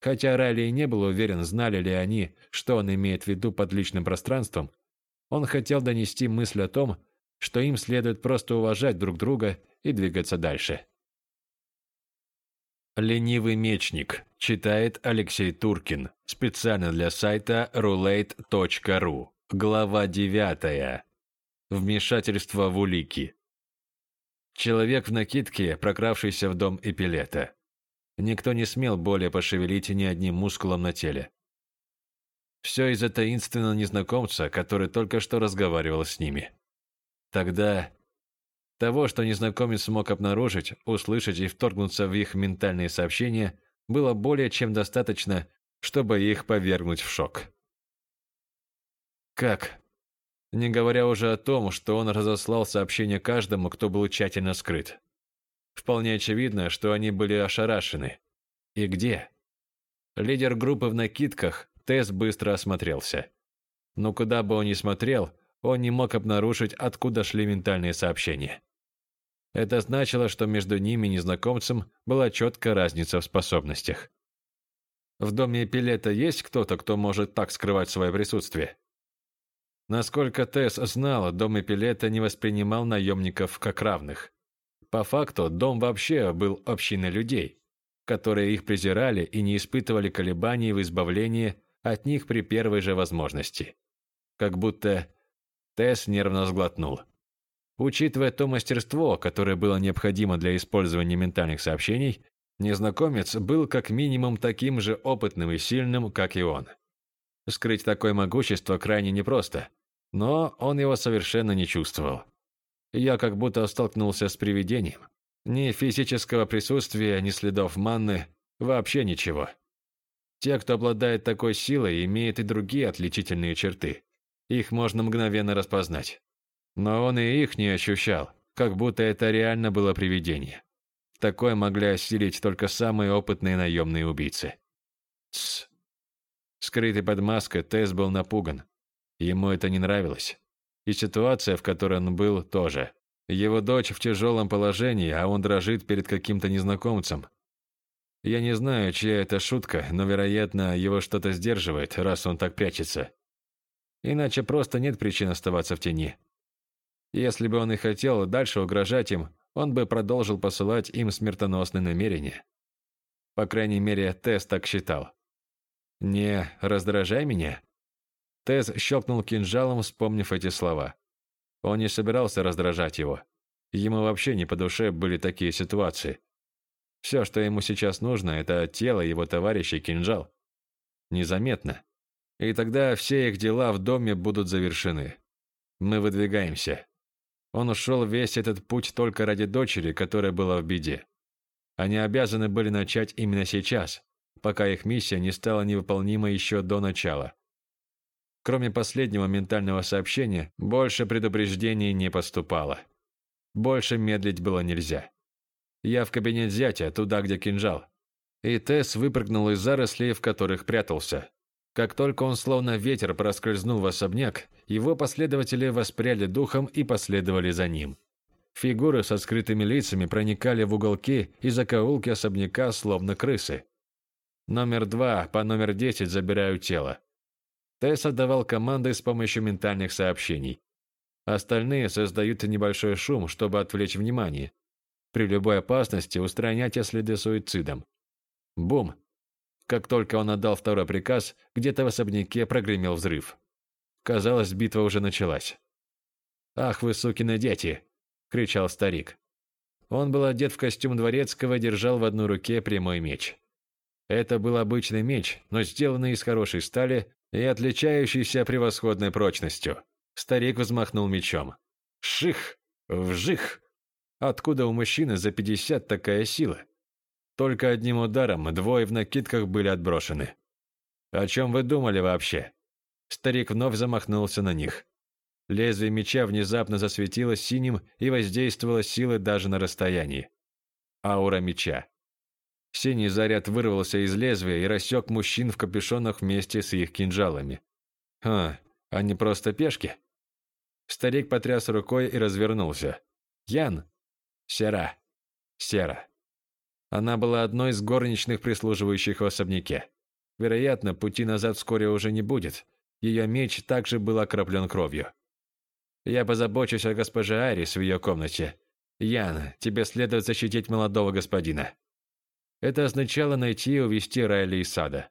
Хотя Райли и не был уверен, знали ли они, что он имеет в виду под личным пространством, он хотел донести мысль о том, что им следует просто уважать друг друга и двигаться дальше. «Ленивый мечник», читает Алексей Туркин, специально для сайта roulette.ru. Глава 9. Вмешательство в улики. Человек в накидке, прокравшийся в дом Эпилета. Никто не смел более пошевелить ни одним мускулом на теле. Все из-за таинственного незнакомца, который только что разговаривал с ними. Тогда того, что незнакомец смог обнаружить, услышать и вторгнуться в их ментальные сообщения, было более чем достаточно, чтобы их повергнуть в шок. Как? Не говоря уже о том, что он разослал сообщения каждому, кто был тщательно скрыт. Вполне очевидно, что они были ошарашены. И где? Лидер группы в накидках, Тесс быстро осмотрелся. Но куда бы он ни смотрел, он не мог обнаружить, откуда шли ментальные сообщения. Это значило, что между ними и незнакомцем была четкая разница в способностях. В доме Пилета есть кто-то, кто может так скрывать свое присутствие? Насколько Тесс знала, дом Эпилета не воспринимал наемников как равных. По факту, дом вообще был общиной людей, которые их презирали и не испытывали колебаний в избавлении от них при первой же возможности. Как будто Тесс нервно сглотнул. Учитывая то мастерство, которое было необходимо для использования ментальных сообщений, незнакомец был как минимум таким же опытным и сильным, как и он. Скрыть такое могущество крайне непросто, но он его совершенно не чувствовал. Я как будто столкнулся с привидением. Ни физического присутствия, ни следов манны, вообще ничего. Те, кто обладает такой силой, имеют и другие отличительные черты. Их можно мгновенно распознать. Но он и их не ощущал, как будто это реально было привидение. Такое могли осилить только самые опытные наемные убийцы. Тсс. Скрытый под маской, Тесс был напуган. Ему это не нравилось. И ситуация, в которой он был, тоже. Его дочь в тяжелом положении, а он дрожит перед каким-то незнакомцем. Я не знаю, чья это шутка, но, вероятно, его что-то сдерживает, раз он так прячется. Иначе просто нет причин оставаться в тени. Если бы он и хотел дальше угрожать им, он бы продолжил посылать им смертоносные намерения. По крайней мере, Тесс так считал. «Не раздражай меня», Тез щелкнул кинжалом, вспомнив эти слова. Он не собирался раздражать его. Ему вообще не по душе были такие ситуации. Все, что ему сейчас нужно, это тело его товарища кинжал. Незаметно. И тогда все их дела в доме будут завершены. Мы выдвигаемся. Он ушел весь этот путь только ради дочери, которая была в беде. Они обязаны были начать именно сейчас, пока их миссия не стала невыполнима еще до начала. Кроме последнего ментального сообщения, больше предупреждений не поступало. Больше медлить было нельзя. Я в кабинет зятя, туда, где кинжал. И Тесс выпрыгнул из зарослей, в которых прятался. Как только он словно ветер проскользнул в особняк, его последователи воспряли духом и последовали за ним. Фигуры со скрытыми лицами проникали в уголки и закоулки особняка, словно крысы. Номер два по номер десять забирают тело. Тесс отдавал команды с помощью ментальных сообщений. Остальные создают небольшой шум, чтобы отвлечь внимание. При любой опасности устраняйте следы суицидом. Бум! Как только он отдал второй приказ, где-то в особняке прогремел взрыв. Казалось, битва уже началась. «Ах вы, сукины дети!» – кричал старик. Он был одет в костюм дворецкого и держал в одной руке прямой меч. Это был обычный меч, но сделанный из хорошей стали и отличающийся превосходной прочностью. Старик взмахнул мечом. Ших! Вжих! Откуда у мужчины за пятьдесят такая сила? Только одним ударом двое в накидках были отброшены. О чем вы думали вообще? Старик вновь замахнулся на них. Лезвие меча внезапно засветилось синим и воздействовало силой даже на расстоянии. Аура меча. Синий заряд вырвался из лезвия и рассек мужчин в капюшонах вместе с их кинжалами. «Ха, они просто пешки?» Старик потряс рукой и развернулся. «Ян!» «Сера!» «Сера!» Она была одной из горничных, прислуживающих в особняке. Вероятно, пути назад вскоре уже не будет. Ее меч также был окроплен кровью. Я позабочусь о госпоже Айрис в ее комнате. Ян, тебе следует защитить молодого господина». Это означало найти и увести Райли из сада.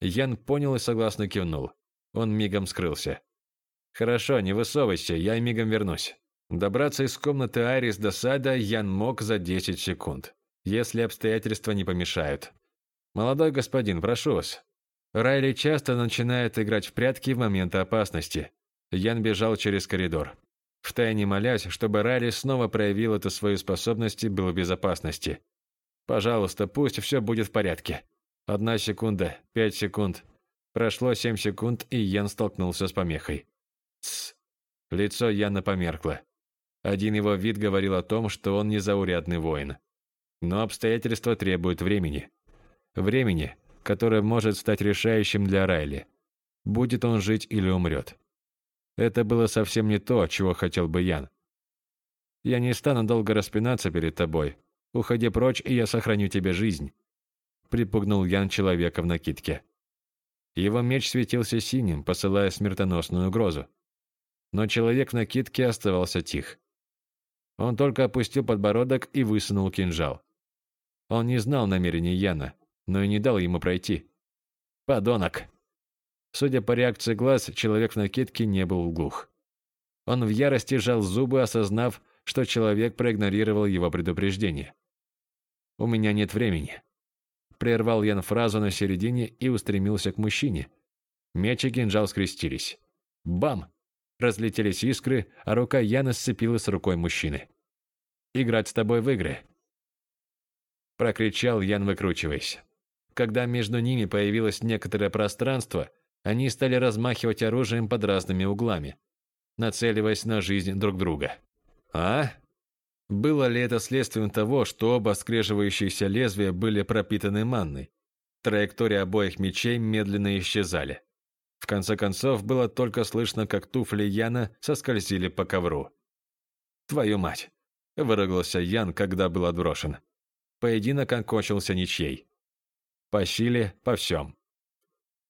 Ян понял и согласно кивнул. Он мигом скрылся. «Хорошо, не высовывайся, я мигом вернусь». Добраться из комнаты Айрис до сада Ян мог за 10 секунд, если обстоятельства не помешают. «Молодой господин, прошу вас». Райли часто начинает играть в прятки в моменты опасности. Ян бежал через коридор. Втайне молясь, чтобы Райли снова проявил эту свою способность и был в безопасности. «Пожалуйста, пусть все будет в порядке». Одна секунда, пять секунд. Прошло семь секунд, и Ян столкнулся с помехой. Тсс. Лицо Яна померкло. Один его вид говорил о том, что он незаурядный воин. Но обстоятельства требуют времени. Времени, которое может стать решающим для Райли. Будет он жить или умрет. Это было совсем не то, чего хотел бы Ян. «Я не стану долго распинаться перед тобой. Уходи прочь, и я сохраню тебе жизнь», — припугнул Ян человека в накидке. Его меч светился синим, посылая смертоносную угрозу. Но человек в накидке оставался тих. Он только опустил подбородок и высунул кинжал. Он не знал намерений Яна, но и не дал ему пройти. «Подонок!» Судя по реакции глаз, человек в накидке не был глух. Он в ярости сжал зубы, осознав, что человек проигнорировал его предупреждение. «У меня нет времени». Прервал Ян фразу на середине и устремился к мужчине. Меч и кинжал скрестились. Бам! Разлетелись искры, а рука Яна сцепилась с рукой мужчины. «Играть с тобой в игры!» Прокричал Ян, выкручиваясь. Когда между ними появилось некоторое пространство, они стали размахивать оружием под разными углами, нацеливаясь на жизнь друг друга. А? Было ли это следствием того, что оба скреживающиеся лезвия были пропитаны манной? Траектории обоих мечей медленно исчезали. В конце концов, было только слышно, как туфли Яна соскользили по ковру. «Твою мать!» – выругался Ян, когда был отброшен. Поединок окончился ничьей. По силе, по всем.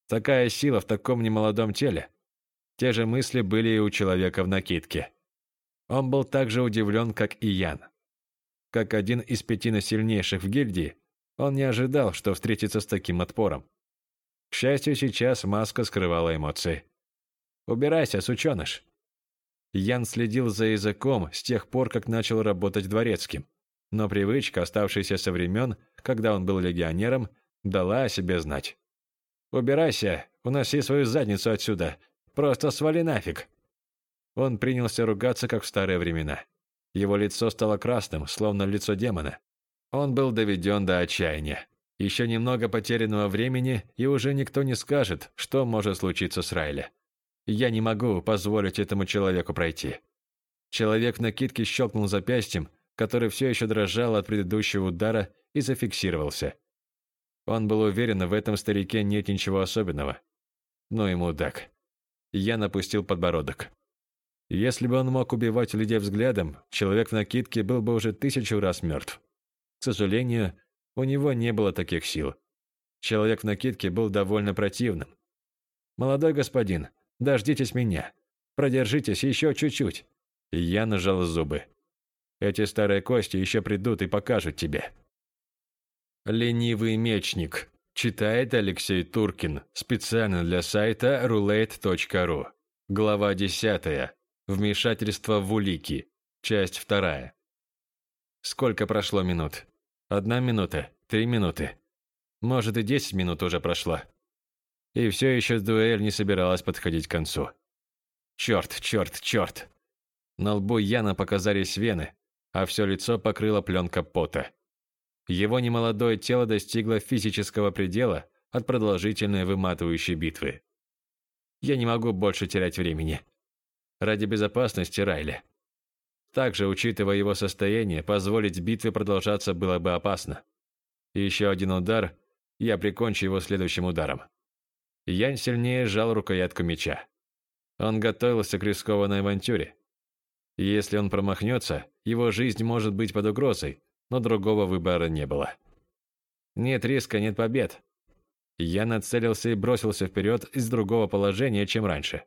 Такая сила в таком немолодом теле. Те же мысли были и у человека в накидке. Он был так же удивлен, как и Ян. Как один из пяти сильнейших в гильдии, он не ожидал, что встретится с таким отпором. К счастью, сейчас маска скрывала эмоции. «Убирайся, сученыш!» Ян следил за языком с тех пор, как начал работать дворецким. Но привычка, оставшаяся со времен, когда он был легионером, дала о себе знать. «Убирайся, уноси свою задницу отсюда. Просто свали нафиг». Он принялся ругаться, как в старые времена. Его лицо стало красным, словно лицо демона. Он был доведен до отчаяния. Еще немного потерянного времени, и уже никто не скажет, что может случиться с Райли. Я не могу позволить этому человеку пройти. Человек в накидке щелкнул запястьем, который все еще дрожал от предыдущего удара, и зафиксировался. Он был уверен, в этом старике нет ничего особенного. Но ему так. Я напустил подбородок. Если бы он мог убивать людей взглядом, человек в накидке был бы уже тысячу раз мертв. К сожалению, у него не было таких сил. Человек в накидке был довольно противным. «Молодой господин, дождитесь меня. Продержитесь еще чуть-чуть». Я нажал зубы. «Эти старые кости еще придут и покажут тебе». «Ленивый мечник», читает Алексей Туркин, специально для сайта roulette.ru. Глава 10. Вмешательство в улики. Часть 2. Сколько прошло минут? Одна минута, три минуты. Может и десять минут уже прошло. И все еще дуэль не собиралась подходить к концу. Черт, черт, черт. На лбу Яна показались вены, а все лицо покрыло пленка пота. Его немолодое тело достигло физического предела от продолжительной выматывающей битвы. Я не могу больше терять времени. Ради безопасности Райли. Также, учитывая его состояние, позволить битве продолжаться было бы опасно. Еще один удар, я прикончу его следующим ударом. Янь сильнее сжал рукоятку меча. Он готовился к рискованной авантюре. Если он промахнется, его жизнь может быть под угрозой, но другого выбора не было. Нет риска, нет побед. Я нацелился и бросился вперед из другого положения, чем раньше.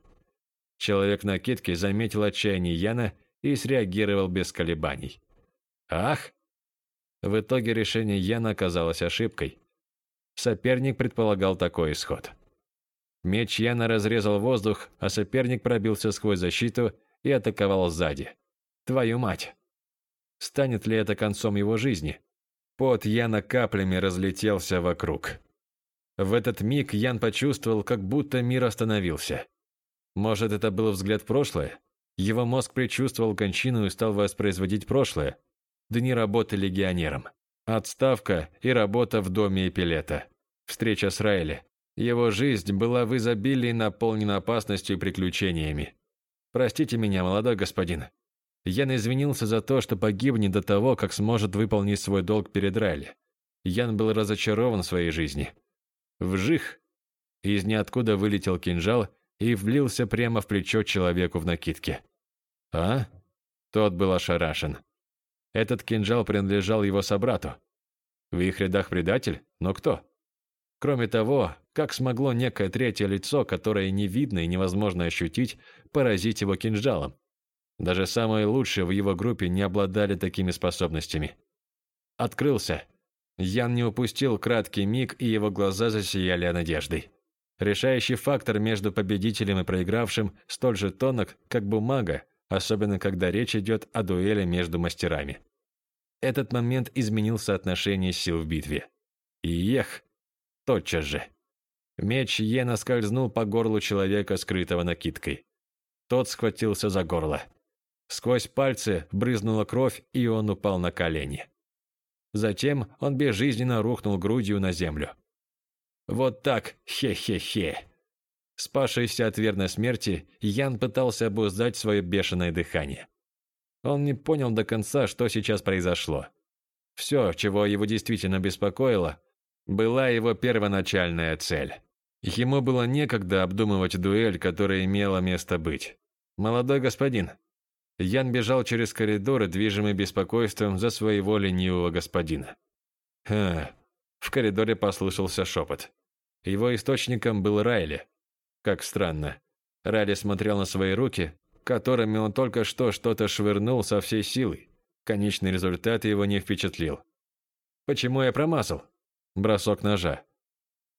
Человек на китке заметил отчаяние Яна и среагировал без колебаний. «Ах!» В итоге решение Яна оказалось ошибкой. Соперник предполагал такой исход. Меч Яна разрезал воздух, а соперник пробился сквозь защиту и атаковал сзади. Твою мать! Станет ли это концом его жизни? Пот Яна каплями разлетелся вокруг. В этот миг Ян почувствовал, как будто мир остановился. Может, это был взгляд в прошлое? Его мозг предчувствовал кончину и стал воспроизводить прошлое. Дни работы легионером. Отставка и работа в доме Эпилета. Встреча с Райли. Его жизнь была в изобилии наполнена опасностью и приключениями. «Простите меня, молодой господин». Ян извинился за то, что погибнет до того, как сможет выполнить свой долг перед Райли. Ян был разочарован в своей жизни. Вжих! Из ниоткуда вылетел кинжал и влился прямо в плечо человеку в накидке. «А?» Тот был ошарашен. Этот кинжал принадлежал его собрату. В их рядах предатель? Но кто? Кроме того, как смогло некое третье лицо, которое не видно и невозможно ощутить, поразить его кинжалом? Даже самые лучшие в его группе не обладали такими способностями. Открылся. Ян не упустил краткий миг, и его глаза засияли надеждой. Решающий фактор между победителем и проигравшим столь же тонок, как бумага, особенно когда речь идет о дуэли между мастерами. Этот момент изменил соотношение сил в битве. Ех! Тотчас же. Меч Йена скользнул по горлу человека, скрытого накидкой. Тот схватился за горло. Сквозь пальцы брызнула кровь, и он упал на колени. Затем он безжизненно рухнул грудью на землю. Вот так, хе-хе-хе. Спасшийся от верной смерти, Ян пытался обуздать свое бешеное дыхание. Он не понял до конца, что сейчас произошло. Все, чего его действительно беспокоило, была его первоначальная цель. Ему было некогда обдумывать дуэль, которая имела место быть. «Молодой господин». Ян бежал через коридоры, движимый беспокойством за своего ленивого господина. «Ха, в коридоре послышался шепот. Его источником был Райли. Как странно. Райли смотрел на свои руки, которыми он только что что-то швырнул со всей силой. Конечный результат его не впечатлил. Почему я промазал? Бросок ножа.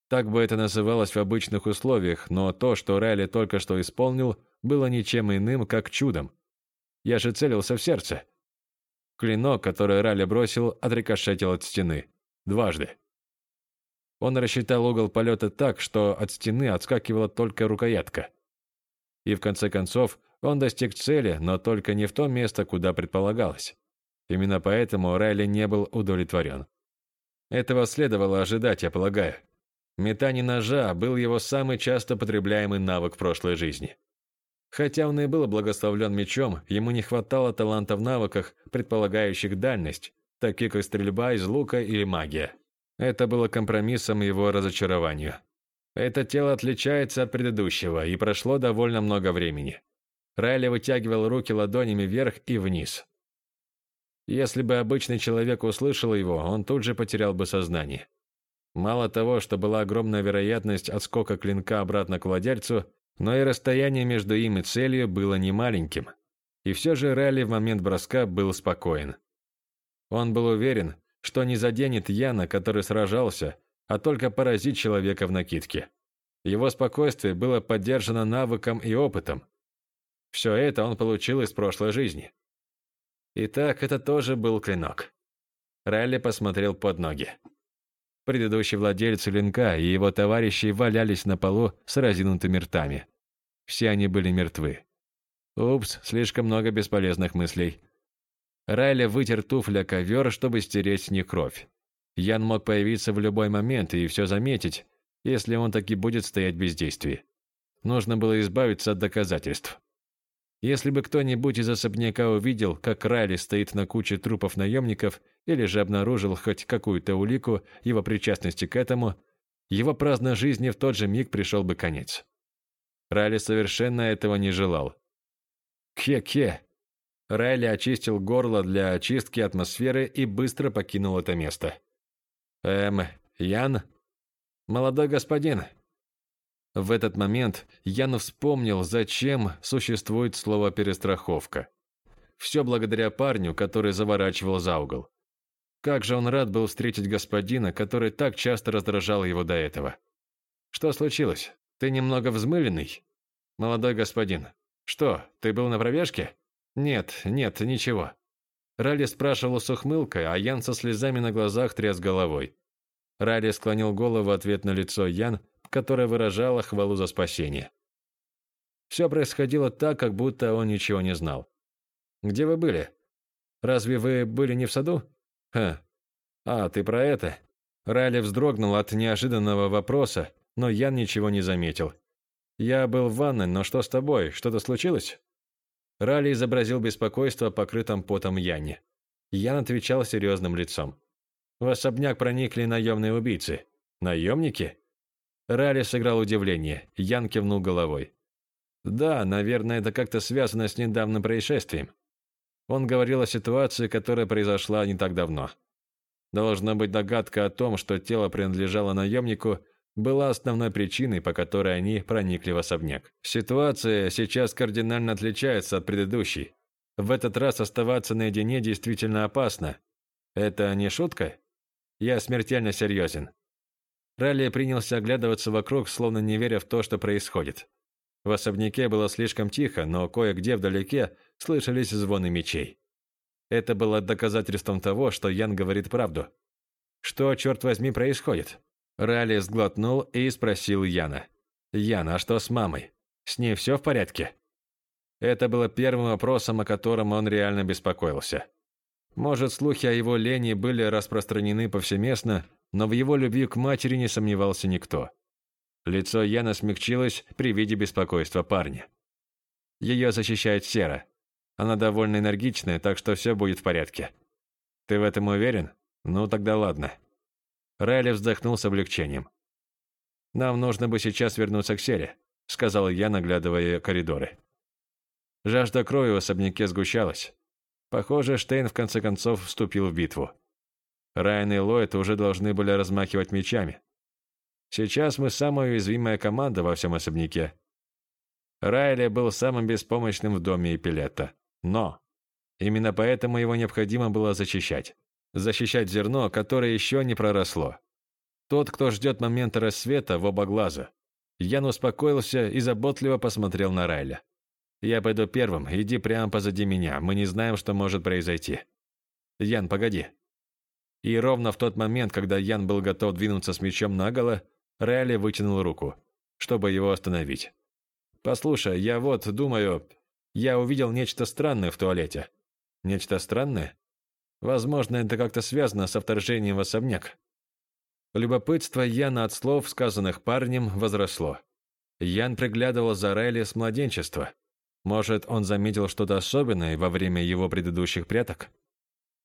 Так бы это называлось в обычных условиях, но то, что Райли только что исполнил, было ничем иным, как чудом. Я же целился в сердце. Клинок, который Райли бросил, отрикошетил от стены. Дважды. Он рассчитал угол полета так, что от стены отскакивала только рукоятка. И в конце концов он достиг цели, но только не в то место, куда предполагалось. Именно поэтому Райли не был удовлетворен. Этого следовало ожидать, я полагаю. Метание ножа был его самый часто потребляемый навык в прошлой жизни. Хотя он и был благословлен мечом, ему не хватало таланта в навыках, предполагающих дальность, таких как стрельба из лука или магия. Это было компромиссом его разочарованию. Это тело отличается от предыдущего, и прошло довольно много времени. Райли вытягивал руки ладонями вверх и вниз. Если бы обычный человек услышал его, он тут же потерял бы сознание. Мало того, что была огромная вероятность отскока клинка обратно к владельцу, Но и расстояние между им и целью было немаленьким. И все же Ралли в момент броска был спокоен. Он был уверен, что не заденет Яна, который сражался, а только поразит человека в накидке. Его спокойствие было поддержано навыком и опытом. Все это он получил из прошлой жизни. Итак, это тоже был клинок. Ралли посмотрел под ноги. Предыдущий владелец линка и его товарищи валялись на полу с разинутыми ртами. Все они были мертвы. Упс, слишком много бесполезных мыслей. Райли вытер туфля ковер, чтобы стереть с них кровь. Ян мог появиться в любой момент и все заметить, если он таки будет стоять без действия. Нужно было избавиться от доказательств. Если бы кто-нибудь из особняка увидел, как Райли стоит на куче трупов наемников, или же обнаружил хоть какую-то улику его причастности к этому, его праздной жизни в тот же миг пришел бы конец. Райли совершенно этого не желал. «Кхе-кхе!» Райли очистил горло для очистки атмосферы и быстро покинул это место. «Эм, Ян?» «Молодой господин». В этот момент Ян вспомнил, зачем существует слово «перестраховка». Все благодаря парню, который заворачивал за угол. Как же он рад был встретить господина, который так часто раздражал его до этого. «Что случилось? Ты немного взмыленный?» «Молодой господин. Что, ты был на пробежке?» «Нет, нет, ничего». Ралли спрашивал с ухмылкой, а Ян со слезами на глазах тряс головой. Ралли склонил голову в ответ на лицо Ян, которое выражало хвалу за спасение. Все происходило так, как будто он ничего не знал. «Где вы были? Разве вы были не в саду?» «Ха. А, ты про это?» Ралли вздрогнул от неожиданного вопроса, но Ян ничего не заметил. «Я был в ванной, но что с тобой? Что-то случилось?» Ралли изобразил беспокойство покрытым потом Яне. Ян отвечал серьезным лицом. В особняк проникли наемные убийцы. Наемники? Ралли сыграл удивление. Ян кивнул головой. Да, наверное, это как-то связано с недавним происшествием. Он говорил о ситуации, которая произошла не так давно. Должна быть догадка о том, что тело принадлежало наемнику, была основной причиной, по которой они проникли в особняк. Ситуация сейчас кардинально отличается от предыдущей. В этот раз оставаться наедине действительно опасно. Это не шутка? Я смертельно серьезен. Ралли принялся оглядываться вокруг, словно не веря в то, что происходит. В особняке было слишком тихо, но кое-где вдалеке слышались звоны мечей. Это было доказательством того, что Ян говорит правду. Что, черт возьми, происходит? Ралли сглотнул и спросил Яна. «Ян, а что с мамой? С ней все в порядке?» Это было первым вопросом, о котором он реально беспокоился. Может, слухи о его лени были распространены повсеместно, но в его любви к матери не сомневался никто. Лицо Яна смягчилось при виде беспокойства парня. Ее защищает Сера. Она довольно энергичная, так что все будет в порядке. Ты в этом уверен? Ну, тогда ладно. Райли вздохнул с облегчением. «Нам нужно бы сейчас вернуться к Сере», — сказал я, наглядывая коридоры. Жажда крови в особняке сгущалась. Похоже, Штейн в конце концов вступил в битву. Райан и Ллойд уже должны были размахивать мечами. Сейчас мы самая уязвимая команда во всем особняке. Райли был самым беспомощным в доме Эпилетта. Но именно поэтому его необходимо было защищать защищать зерно, которое еще не проросло. Тот, кто ждет момента рассвета в оба глаза. Ян успокоился и заботливо посмотрел на Райля. «Я пойду первым, иди прямо позади меня, мы не знаем, что может произойти». «Ян, погоди». И ровно в тот момент, когда Ян был готов двинуться с мечом наголо, Райли вытянул руку, чтобы его остановить. «Послушай, я вот думаю, я увидел нечто странное в туалете». «Нечто странное?» Возможно, это как-то связано со вторжением в особняк. Любопытство Яна от слов, сказанных парнем, возросло. Ян приглядывал за Райли с младенчества. Может, он заметил что-то особенное во время его предыдущих пряток?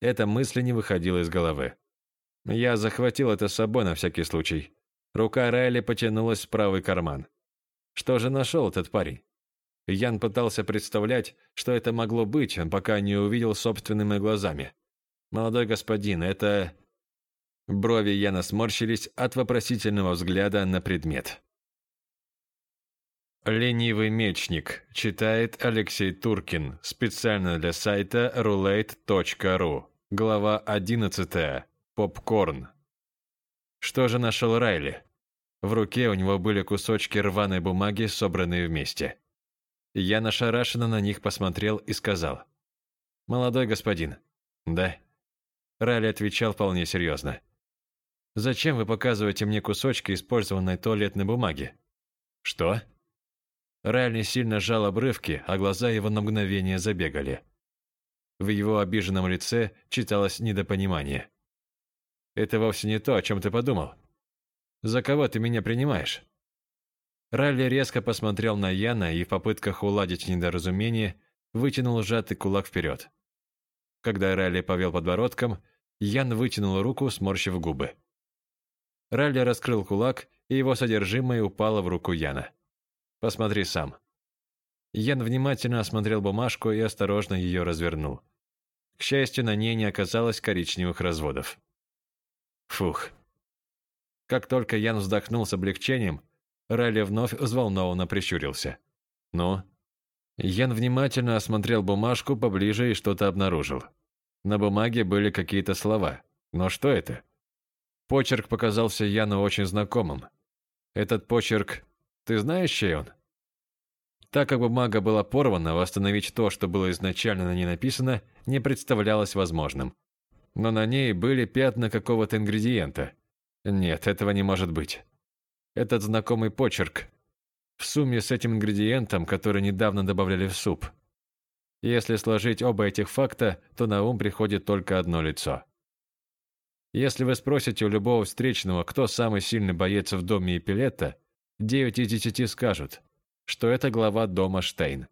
Эта мысль не выходила из головы. Я захватил это с собой на всякий случай. Рука Райли потянулась в правый карман. Что же нашел этот парень? Ян пытался представлять, что это могло быть, пока не увидел собственными глазами. «Молодой господин, это...» Брови Яна сморщились от вопросительного взгляда на предмет. Ленивый мечник. Читает Алексей Туркин. Специально для сайта roulette.ru. Глава 11. Попкорн. Что же нашел Райли? В руке у него были кусочки рваной бумаги, собранные вместе. Я нашарашенно на них посмотрел и сказал. «Молодой господин». «Да». Райли отвечал вполне серьезно. «Зачем вы показываете мне кусочки использованной туалетной бумаги?» «Что?» Райли сильно сжал обрывки, а глаза его на мгновение забегали. В его обиженном лице читалось недопонимание. «Это вовсе не то, о чем ты подумал. За кого ты меня принимаешь?» Ралли резко посмотрел на Яна и в попытках уладить недоразумение вытянул сжатый кулак вперед. Когда Ралли повел подбородком, Ян вытянул руку, сморщив губы. Ралли раскрыл кулак, и его содержимое упало в руку Яна. «Посмотри сам». Ян внимательно осмотрел бумажку и осторожно ее развернул. К счастью, на ней не оказалось коричневых разводов. Фух. Как только Ян вздохнул с облегчением, Райли вновь взволнованно прищурился. «Ну?» Ян внимательно осмотрел бумажку поближе и что-то обнаружил. На бумаге были какие-то слова. Но что это? Почерк показался Яну очень знакомым. Этот почерк... Ты знаешь, чей он? Так как бумага была порвана, восстановить то, что было изначально на ней написано, не представлялось возможным. Но на ней были пятна какого-то ингредиента. Нет, этого не может быть этот знакомый почерк в сумме с этим ингредиентом, который недавно добавляли в суп. Если сложить оба этих факта, то на ум приходит только одно лицо. Если вы спросите у любого встречного, кто самый сильный боец в доме Эпилетта, 9 из 10 скажут, что это глава дома Штейн.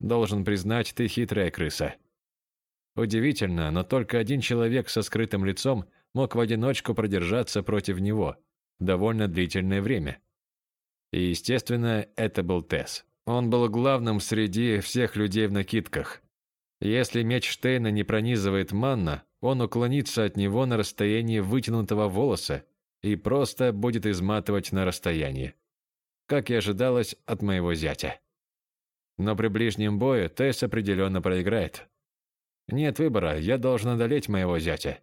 Должен признать, ты хитрая крыса. Удивительно, но только один человек со скрытым лицом мог в одиночку продержаться против него, довольно длительное время. И, естественно, это был Тесс. Он был главным среди всех людей в накидках. Если меч Штейна не пронизывает манна, он уклонится от него на расстоянии вытянутого волоса и просто будет изматывать на расстоянии. Как и ожидалось от моего зятя. Но при ближнем бою Тесс определенно проиграет. Нет выбора, я должен одолеть моего зятя.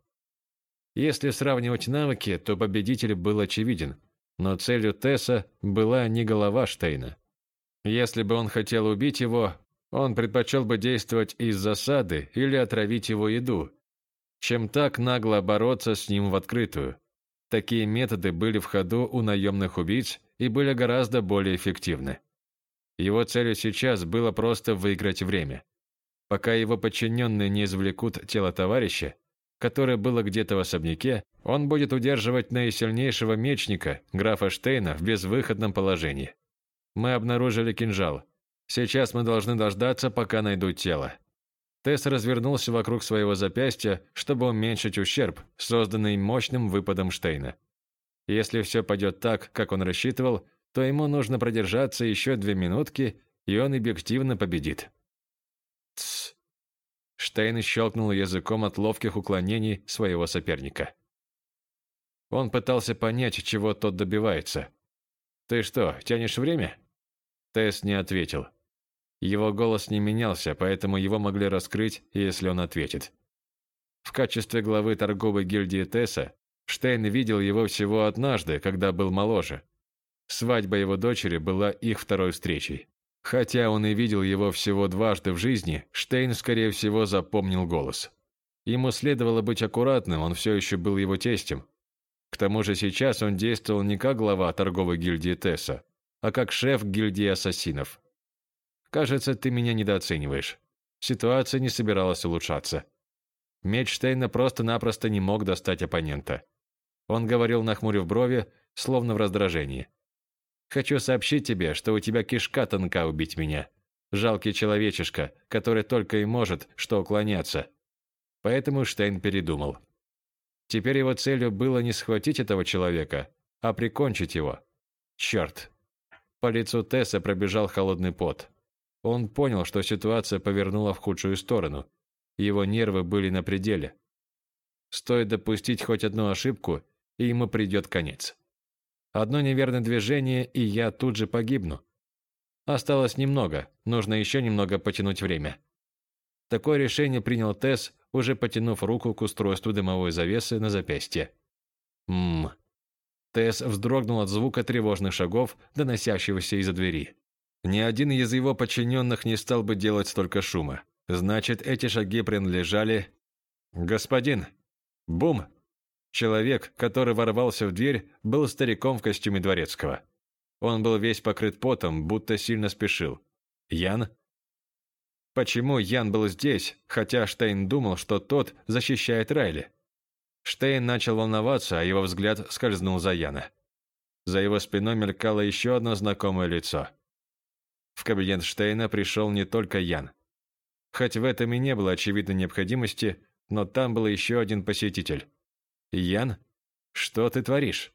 Если сравнивать навыки, то победитель был очевиден, но целью Тесса была не голова Штейна. Если бы он хотел убить его, он предпочел бы действовать из засады или отравить его еду, чем так нагло бороться с ним в открытую. Такие методы были в ходу у наемных убийц и были гораздо более эффективны. Его целью сейчас было просто выиграть время. Пока его подчиненные не извлекут тело товарища, которое было где-то в особняке, он будет удерживать наисильнейшего мечника, графа Штейна, в безвыходном положении. Мы обнаружили кинжал. Сейчас мы должны дождаться, пока найдут тело. Тесс развернулся вокруг своего запястья, чтобы уменьшить ущерб, созданный мощным выпадом Штейна. Если все пойдет так, как он рассчитывал, то ему нужно продержаться еще две минутки, и он объективно победит. Тссс. Штейн щелкнул языком от ловких уклонений своего соперника. Он пытался понять, чего тот добивается. «Ты что, тянешь время?» Тесс не ответил. Его голос не менялся, поэтому его могли раскрыть, если он ответит. В качестве главы торговой гильдии Тесса Штейн видел его всего однажды, когда был моложе. Свадьба его дочери была их второй встречей. Хотя он и видел его всего дважды в жизни, Штейн, скорее всего, запомнил голос. Ему следовало быть аккуратным, он все еще был его тестем. К тому же сейчас он действовал не как глава торговой гильдии Тесса, а как шеф гильдии ассасинов. «Кажется, ты меня недооцениваешь. Ситуация не собиралась улучшаться». Меч Штейна просто-напросто не мог достать оппонента. Он говорил, нахмурив брови, словно в раздражении. Хочу сообщить тебе, что у тебя кишка тонка убить меня. Жалкий человечишка, который только и может, что уклоняться. Поэтому Штейн передумал. Теперь его целью было не схватить этого человека, а прикончить его. Черт. По лицу Тесса пробежал холодный пот. Он понял, что ситуация повернула в худшую сторону. Его нервы были на пределе. Стоит допустить хоть одну ошибку, и ему придет конец. Одно неверное движение, и я тут же погибну. Осталось немного, нужно еще немного потянуть время. Такое решение принял Тесс, уже потянув руку к устройству дымовой завесы на запястье. Мм. Тесс вздрогнул от звука тревожных шагов, доносящегося из-за двери. Ни один из его подчиненных не стал бы делать столько шума. Значит, эти шаги принадлежали... «Господин!» «Бум!» Человек, который ворвался в дверь, был стариком в костюме дворецкого. Он был весь покрыт потом, будто сильно спешил. «Ян?» Почему Ян был здесь, хотя Штейн думал, что тот защищает Райли? Штейн начал волноваться, а его взгляд скользнул за Яна. За его спиной мелькало еще одно знакомое лицо. В кабинет Штейна пришел не только Ян. Хоть в этом и не было очевидной необходимости, но там был еще один посетитель. «Ян, что ты творишь?»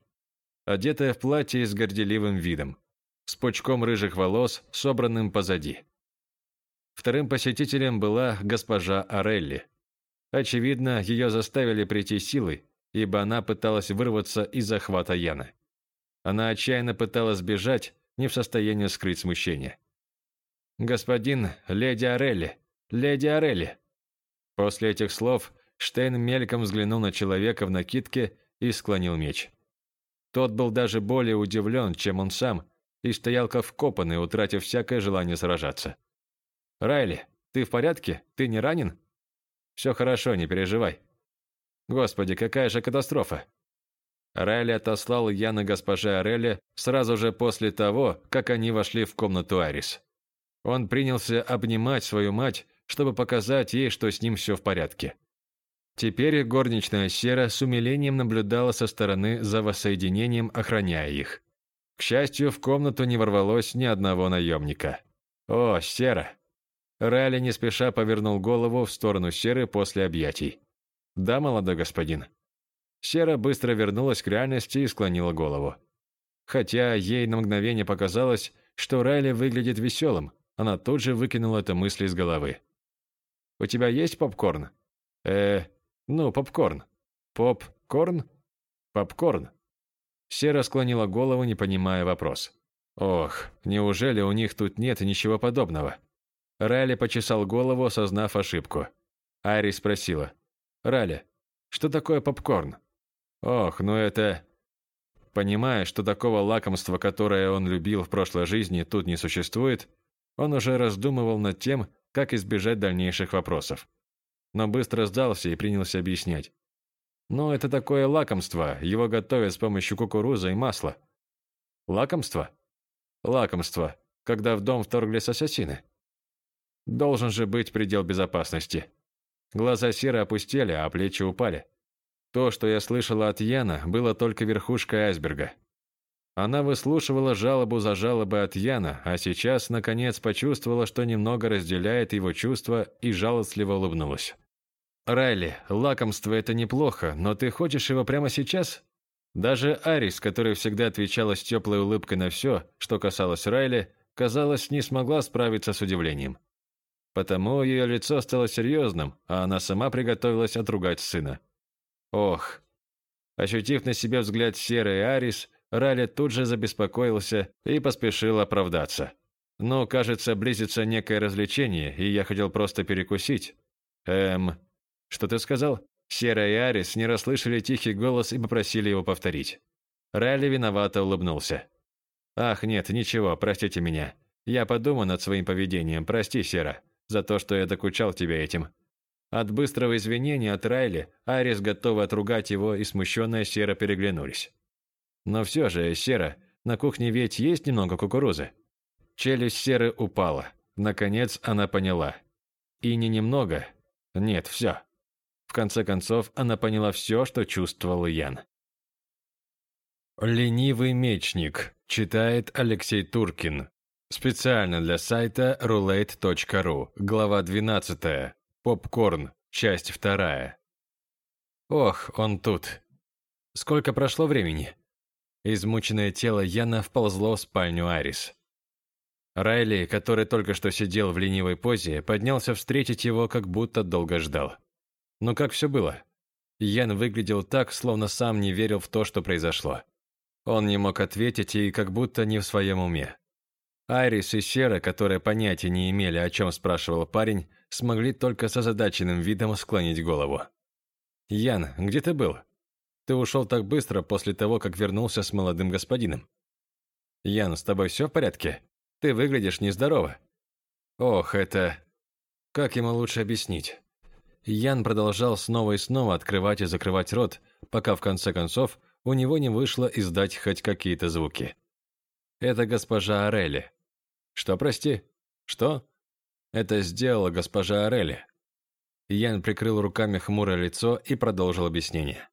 Одетая в платье с горделивым видом, с пучком рыжих волос, собранным позади. Вторым посетителем была госпожа Орелли. Очевидно, ее заставили прийти силой, ибо она пыталась вырваться из захвата Яны. Она отчаянно пыталась бежать, не в состоянии скрыть смущение. «Господин, леди Орелли! Леди Орелли!» После этих слов Штейн мельком взглянул на человека в накидке и склонил меч. Тот был даже более удивлен, чем он сам, и стоял как вкопанный, утратив всякое желание сражаться. «Райли, ты в порядке? Ты не ранен?» «Все хорошо, не переживай». «Господи, какая же катастрофа!» Райли отослал Яна госпоже Орелли сразу же после того, как они вошли в комнату Арис. Он принялся обнимать свою мать, чтобы показать ей, что с ним все в порядке. Теперь горничная Сера с умилением наблюдала со стороны за воссоединением, охраняя их. К счастью, в комнату не ворвалось ни одного наемника. «О, Сера, Райли не спеша повернул голову в сторону Серы после объятий. «Да, молодой господин». Сера быстро вернулась к реальности и склонила голову. Хотя ей на мгновение показалось, что Райли выглядит веселым, она тут же выкинула эту мысль из головы. «У тебя есть попкорн?» «Э, ну, попкорн». «Попкорн?» «Попкорн». Сера склонила голову, не понимая вопрос. «Ох, неужели у них тут нет ничего подобного?» Райли почесал голову, осознав ошибку. Айри спросила. «Райли, что такое попкорн?» «Ох, ну это...» Понимая, что такого лакомства, которое он любил в прошлой жизни, тут не существует, он уже раздумывал над тем, как избежать дальнейших вопросов. Но быстро сдался и принялся объяснять. «Ну, это такое лакомство, его готовят с помощью кукурузы и масла». «Лакомство?» «Лакомство, когда в дом вторглись ассасины». Должен же быть предел безопасности. Глаза Серы опустели, а плечи упали. То, что я слышала от Яна, было только верхушкой айсберга. Она выслушивала жалобу за жалобой от Яна, а сейчас, наконец, почувствовала, что немного разделяет его чувства и жалостливо улыбнулась. «Райли, лакомство – это неплохо, но ты хочешь его прямо сейчас?» Даже Арис, которая всегда отвечала с теплой улыбкой на все, что касалось Райли, казалось, не смогла справиться с удивлением. Потому ее лицо стало серьезным, а она сама приготовилась отругать сына. Ох. Ощутив на себе взгляд Серы и Арис, Ралли тут же забеспокоился и поспешил оправдаться. «Ну, кажется, близится некое развлечение, и я хотел просто перекусить». «Эм, что ты сказал?» Сера и Арис не расслышали тихий голос и попросили его повторить. Ралли виновато улыбнулся. «Ах, нет, ничего, простите меня. Я подумаю над своим поведением, прости, Сера за то, что я докучал тебе этим». От быстрого извинения от Райли Арис готова отругать его, и смущенная Сера переглянулись. Но все же, Сера, на кухне ведь есть немного кукурузы. Челюсть Серы упала. Наконец она поняла. И не немного. Нет, все. В конце концов, она поняла все, что чувствовал Ян. «Ленивый мечник», читает Алексей Туркин. Специально для сайта roulette.ru. Глава 12. Попкорн. Часть 2. Ох, он тут. Сколько прошло времени? Измученное тело Яна вползло в спальню Арис. Райли, который только что сидел в ленивой позе, поднялся встретить его, как будто долго ждал. Но как все было? Ян выглядел так, словно сам не верил в то, что произошло. Он не мог ответить и как будто не в своем уме. Айрис и Сера, которые понятия не имели, о чем спрашивал парень, смогли только с озадаченным видом склонить голову. «Ян, где ты был? Ты ушел так быстро после того, как вернулся с молодым господином. Ян, с тобой все в порядке? Ты выглядишь нездорово». «Ох, это...» Как ему лучше объяснить? Ян продолжал снова и снова открывать и закрывать рот, пока в конце концов у него не вышло издать хоть какие-то звуки. «Это госпожа Орелли». «Что, прости?» «Что?» «Это сделала госпожа Орелли». Ян прикрыл руками хмурое лицо и продолжил объяснение.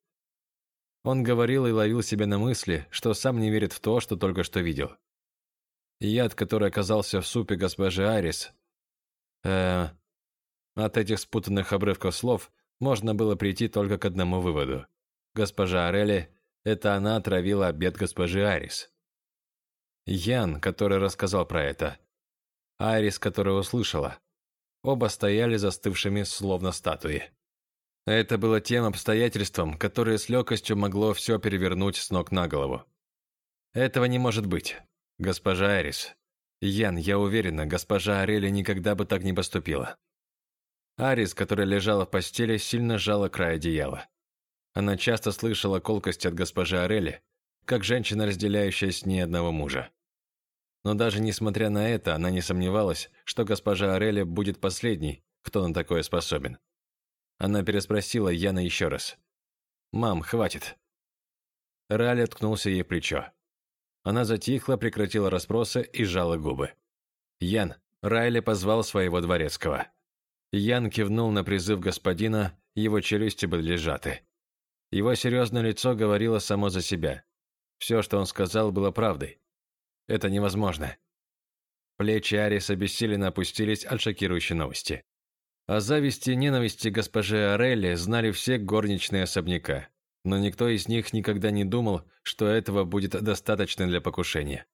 Он говорил и ловил себя на мысли, что сам не верит в то, что только что видел. Яд, который оказался в супе госпожи Арис. Э, от этих спутанных обрывков слов можно было прийти только к одному выводу. Госпожа Орели – это она отравила обед госпожи Арис. Ян, который рассказал про это. Арис, которая услышала. Оба стояли застывшими, словно статуи. Это было тем обстоятельством, которое с легкостью могло все перевернуть с ног на голову. Этого не может быть. Госпожа Арис. Ян, я уверена, госпожа Арели никогда бы так не поступила. Арис, которая лежала в постели, сильно сжала край одеяла. Она часто слышала колкость от госпожи Арели, как женщина, разделяющая с ней одного мужа. Но даже несмотря на это, она не сомневалась, что госпожа Арели будет последней, кто на такое способен. Она переспросила Яна еще раз. «Мам, хватит». Ралли ткнулся ей в плечо. Она затихла, прекратила расспросы и сжала губы. «Ян», Райли позвал своего дворецкого. Ян кивнул на призыв господина, его челюсти были сжаты. Его серьезное лицо говорило само за себя. Все, что он сказал, было правдой. Это невозможно. Плечи Ариса бессиленно опустились от шокирующей новости. О зависти и ненависти госпожи Орелли знали все горничные особняка, но никто из них никогда не думал, что этого будет достаточно для покушения.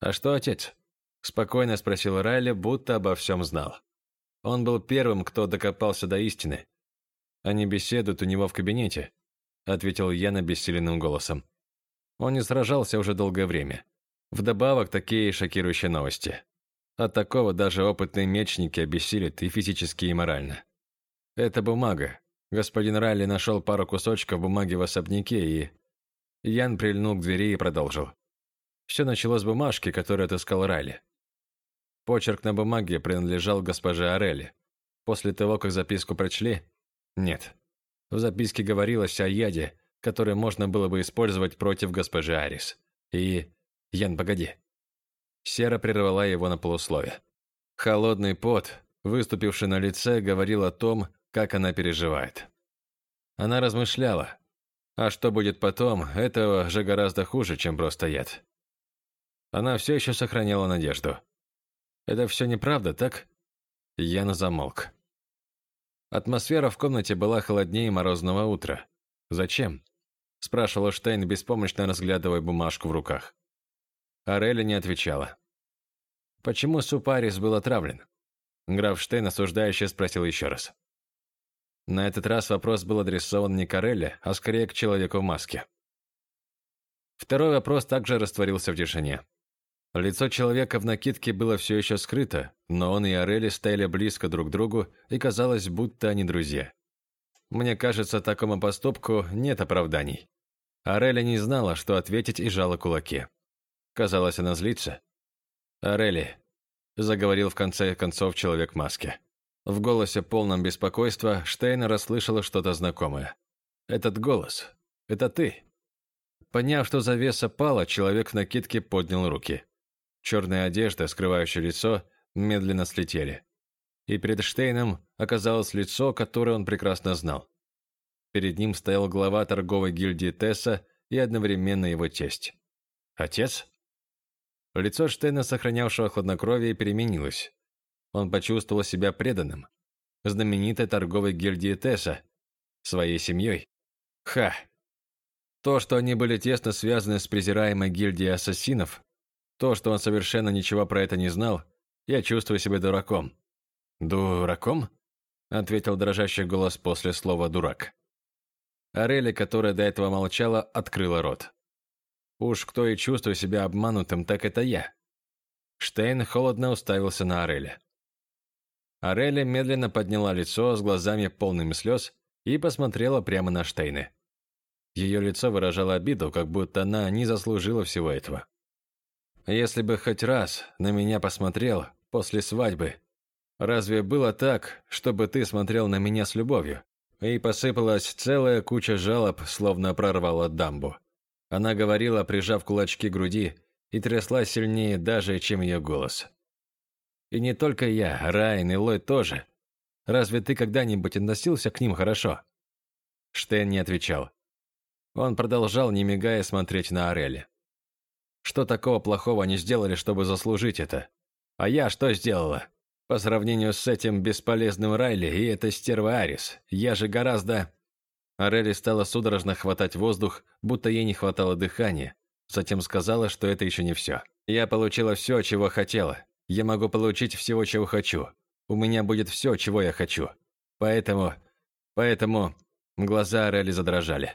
«А что отец?» – спокойно спросил Райли, будто обо всем знал. Он был первым, кто докопался до истины. Они беседуют у него в кабинете, ответил Яна бессиленным голосом. Он не сражался уже долгое время. Вдобавок такие шокирующие новости. От такого даже опытные мечники обессилят и физически, и морально. Это бумага. Господин Райли нашел пару кусочков бумаги в особняке и... Ян прильнул к двери и продолжил. Все началось с бумажки, которую отыскал Райли. Почерк на бумаге принадлежал госпоже Орелли. После того, как записку прочли? Нет. В записке говорилось о яде, который можно было бы использовать против госпожи Арис. И... Ян, погоди. Сера прервала его на полуслове. Холодный пот, выступивший на лице, говорил о том, как она переживает. Она размышляла. А что будет потом, этого же гораздо хуже, чем просто яд. Она все еще сохраняла надежду. Это все неправда, так?» Яна замолк. Атмосфера в комнате была холоднее морозного утра. «Зачем?» – спрашивала Штейн, беспомощно разглядывая бумажку в руках. Ареля не отвечала. «Почему Супарис был отравлен?» Граф Штейн осуждающе спросил еще раз. На этот раз вопрос был адресован не к Арелле, а скорее к человеку в маске. Второй вопрос также растворился в тишине. Лицо человека в накидке было все еще скрыто, но он и Орели стояли близко друг к другу, и казалось, будто они друзья. Мне кажется, такому поступку нет оправданий. Орели не знала, что ответить, и жала кулаки. Казалось, она злится. «Орели», – заговорил в конце концов человек в маске. В голосе полном беспокойства Штейна расслышала что-то знакомое. «Этот голос. Это ты». Поняв, что завеса пала, человек в накидке поднял руки. Черная одежда, скрывающая лицо, медленно слетели. И перед Штейном оказалось лицо, которое он прекрасно знал. Перед ним стоял глава торговой гильдии Тесса и одновременно его тесть. «Отец?» Лицо Штейна, сохранявшего хладнокровие, переменилось. Он почувствовал себя преданным. Знаменитой торговой гильдии Тесса. Своей семьей. Ха! То, что они были тесно связаны с презираемой гильдией ассасинов, то, что он совершенно ничего про это не знал, я чувствую себя дураком». «Дураком?» – ответил дрожащий голос после слова «дурак». Арели, которая до этого молчала, открыла рот. «Уж кто и чувствует себя обманутым, так это я». Штейн холодно уставился на Ореля. Ореля медленно подняла лицо с глазами полными слез и посмотрела прямо на Штейна. Ее лицо выражало обиду, как будто она не заслужила всего этого. «Если бы хоть раз на меня посмотрел после свадьбы, разве было так, чтобы ты смотрел на меня с любовью?» И посыпалась целая куча жалоб, словно прорвала дамбу. Она говорила, прижав кулачки к груди, и трясла сильнее даже, чем ее голос. И не только я, Райан и Ллойд тоже. Разве ты когда-нибудь относился к ним хорошо?» Штейн не отвечал. Он продолжал, не мигая, смотреть на Орели. «Что такого плохого они сделали, чтобы заслужить это? А я что сделала? По сравнению с этим бесполезным Райли и этой стервой Арис, я же гораздо...» Орели стала судорожно хватать воздух, будто ей не хватало дыхания. Затем сказала, что это еще не все. «Я получила все, чего хотела. Я могу получить всего, чего хочу. У меня будет все, чего я хочу. Поэтому... Поэтому... Глаза Орели задрожали.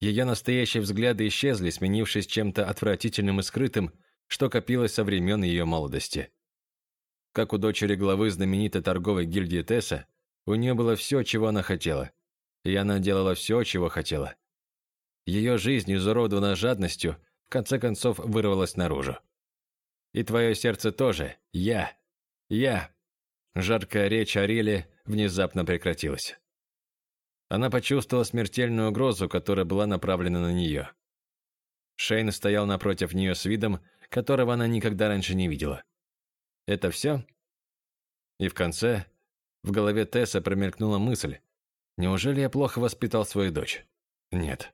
Ее настоящие взгляды исчезли, сменившись чем-то отвратительным и скрытым, что копилось со времен ее молодости. Как у дочери главы знаменитой торговой гильдии Тесса, у нее было все, чего она хотела. И она делала все, чего хотела. Ее жизнь, изуродована жадностью, в конце концов вырвалась наружу. И твое сердце тоже. Я. Я. Жаркая речь Арели внезапно прекратилась. Она почувствовала смертельную угрозу, которая была направлена на нее. Шейн стоял напротив нее с видом, которого она никогда раньше не видела. «Это все?» И в конце в голове Тесса промелькнула мысль. «Неужели я плохо воспитал свою дочь?» «Нет».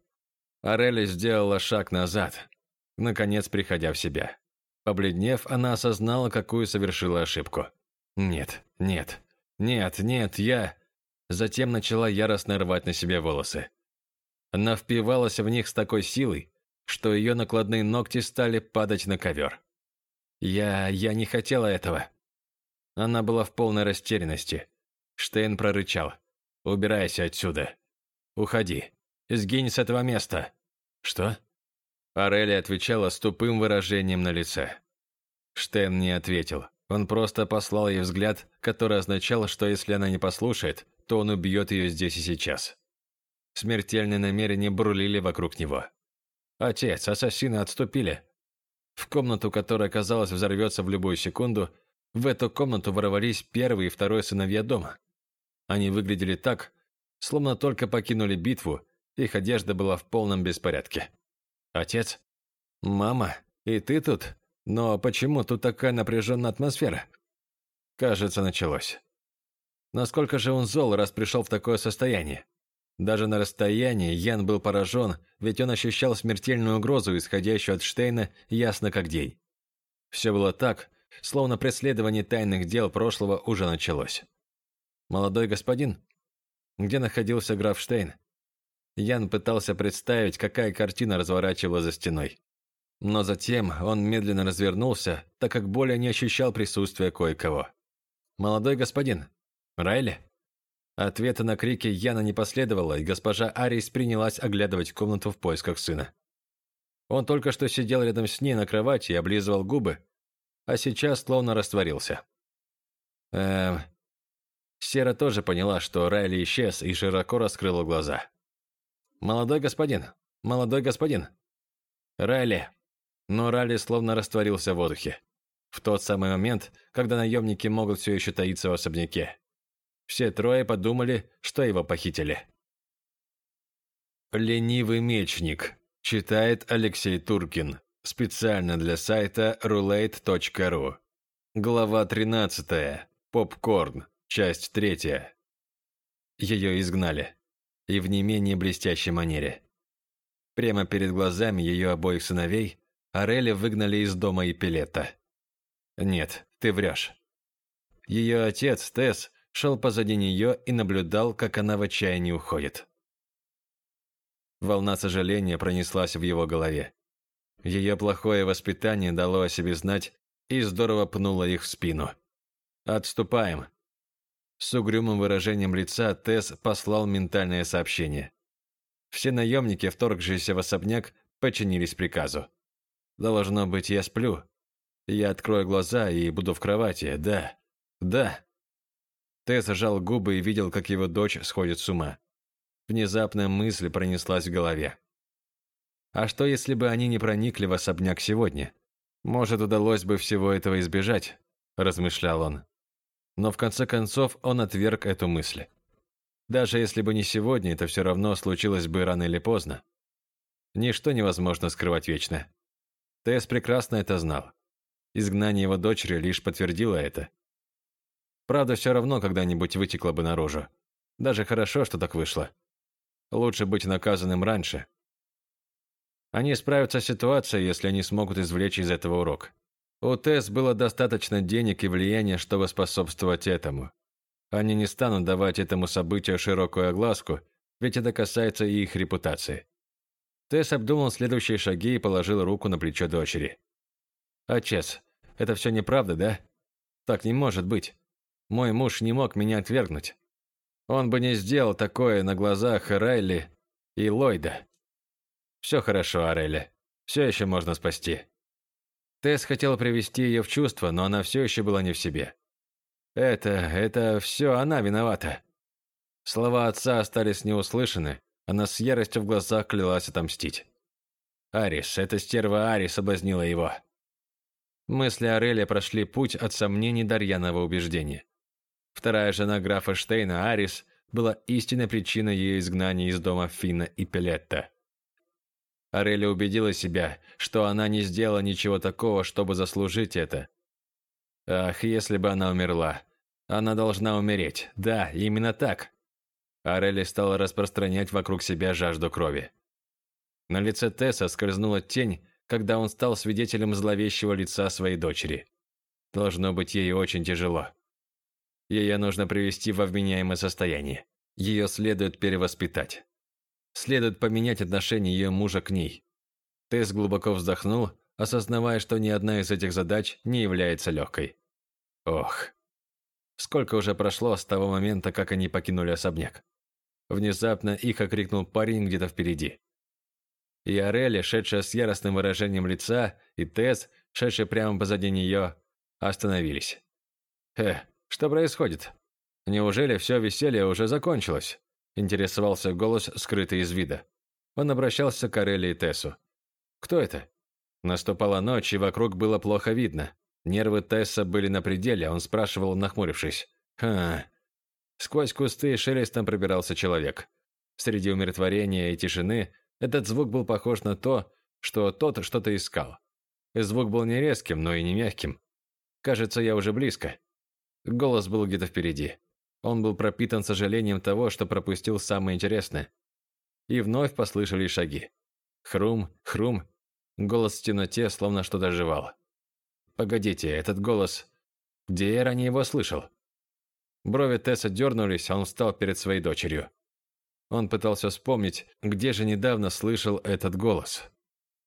Арели сделала шаг назад, наконец приходя в себя. Побледнев, она осознала, какую совершила ошибку. «Нет, нет, нет, нет, я...» Затем начала яростно рвать на себе волосы. Она впивалась в них с такой силой, что ее накладные ногти стали падать на ковер. «Я... я не хотела этого». Она была в полной растерянности. Штейн прорычал. «Убирайся отсюда. Уходи. Сгинь с этого места». «Что?» Арели отвечала с тупым выражением на лице. Штейн не ответил. Он просто послал ей взгляд, который означал, что если она не послушает, то он убьет ее здесь и сейчас. Смертельные намерения брулили вокруг него. Отец, ассасины отступили. В комнату, которая, казалось, взорвется в любую секунду, в эту комнату ворвались первый и второй сыновья дома. Они выглядели так, словно только покинули битву, их одежда была в полном беспорядке. Отец? Мама? И ты тут? Но почему тут такая напряженная атмосфера? Кажется, началось. Насколько же он зол, раз пришел в такое состояние? Даже на расстоянии Ян был поражен, ведь он ощущал смертельную угрозу, исходящую от Штейна, ясно как день. Все было так, словно преследование тайных дел прошлого уже началось. «Молодой господин?» Где находился граф Штейн? Ян пытался представить, какая картина разворачивала за стеной. Но затем он медленно развернулся, так как более не ощущал присутствия кое-кого. «Молодой господин? Райли?» Ответа на крики Яна не последовало, и госпожа Арис принялась оглядывать комнату в поисках сына. Он только что сидел рядом с ней на кровати и облизывал губы, а сейчас словно растворился. Эм... Сера тоже поняла, что Райли исчез и широко раскрыла глаза. «Молодой господин! Молодой господин!» «Райли!» Но Райли словно растворился в воздухе. В тот самый момент, когда наемники могут все еще таиться в особняке. Все трое подумали, что его похитили. «Ленивый мечник», читает Алексей Туркин, специально для сайта roulette.ru. Глава 13. Попкорн. Часть 3. Ее изгнали и в не менее блестящей манере. Прямо перед глазами ее обоих сыновей Ареля выгнали из дома и Пилета. Нет, ты врешь. Ее отец, Тесс, шел позади нее и наблюдал, как она в отчаянии уходит. Волна сожаления пронеслась в его голове. Ее плохое воспитание дало о себе знать и здорово пнуло их в спину. «Отступаем», с угрюмым выражением лица Тесс послал ментальное сообщение. Все наемники, вторгшиеся в особняк, подчинились приказу. «Должно быть, я сплю». Я открою глаза и буду в кровати, да, да. Тесс сжал губы и видел, как его дочь сходит с ума. Внезапная мысль пронеслась в голове. А что, если бы они не проникли в особняк сегодня? Может, удалось бы всего этого избежать, размышлял он. Но в конце концов он отверг эту мысль. Даже если бы не сегодня, это все равно случилось бы рано или поздно. Ничто невозможно скрывать вечно. Тесс прекрасно это знал. Изгнание его дочери лишь подтвердило это. Правда, все равно когда-нибудь вытекла бы наружу. Даже хорошо, что так вышло. Лучше быть наказанным раньше. Они справятся с ситуацией, если они смогут извлечь из этого урок. У Тесс было достаточно денег и влияния, чтобы способствовать этому. Они не станут давать этому событию широкую огласку, ведь это касается и их репутации. Тесс обдумал следующие шаги и положил руку на плечо дочери. «Отец, это все неправда, да? Так не может быть. Мой муж не мог меня отвергнуть. Он бы не сделал такое на глазах Райли и Ллойда. Все хорошо, Арелли. Все еще можно спасти». Тесс хотел привести ее в чувство, но она все еще была не в себе. Это, это все она виновата. Слова отца остались неуслышаны, она с яростью в глазах клялась отомстить. Арис, эта стерва Арис соблазнила его. Мысли Ареля прошли путь от сомнений до рьяного убеждения. Вторая жена графа Штейна, Арис, была истинной причиной ее изгнания из дома Финна и Пелетта. Ареля убедила себя, что она не сделала ничего такого, чтобы заслужить это. Ах, если бы она умерла. Она должна умереть. Да, именно так. Арели стала распространять вокруг себя жажду крови. На лице Тесса скользнула тень, когда он стал свидетелем зловещего лица своей дочери. Должно быть ей очень тяжело. Ее нужно привести во вменяемое состояние. Ее следует перевоспитать. Следует поменять отношение ее мужа к ней. Тесс глубоко вздохнул, осознавая, что ни одна из этих задач не является легкой. Ох. Сколько уже прошло с того момента, как они покинули особняк. Внезапно их окрикнул парень где-то впереди. И Орелли, шедшая с яростным выражением лица, и Тесс, шедший прямо позади нее, остановились. «Э, что происходит? Неужели все веселье уже закончилось?» Интересовался голос, скрытый из вида. Он обращался к Орелли и Тессу. «Кто это?» Наступала ночь, и вокруг было плохо видно. Нервы Тесса были на пределе, он спрашивал, нахмурившись. «Ха...» Сквозь кусты шелестом пробирался человек. Среди умиротворения и тишины этот звук был похож на то, что тот что-то искал. Звук был не резким, но и не мягким. Кажется, я уже близко. Голос был где-то впереди. Он был пропитан сожалением того, что пропустил самое интересное. И вновь послышались шаги. Хрум, хрум. Голос в темноте словно что-то жевал. Погодите, этот голос... Где я ранее его слышал? Брови Тесса дернулись, а он встал перед своей дочерью. Он пытался вспомнить, где же недавно слышал этот голос.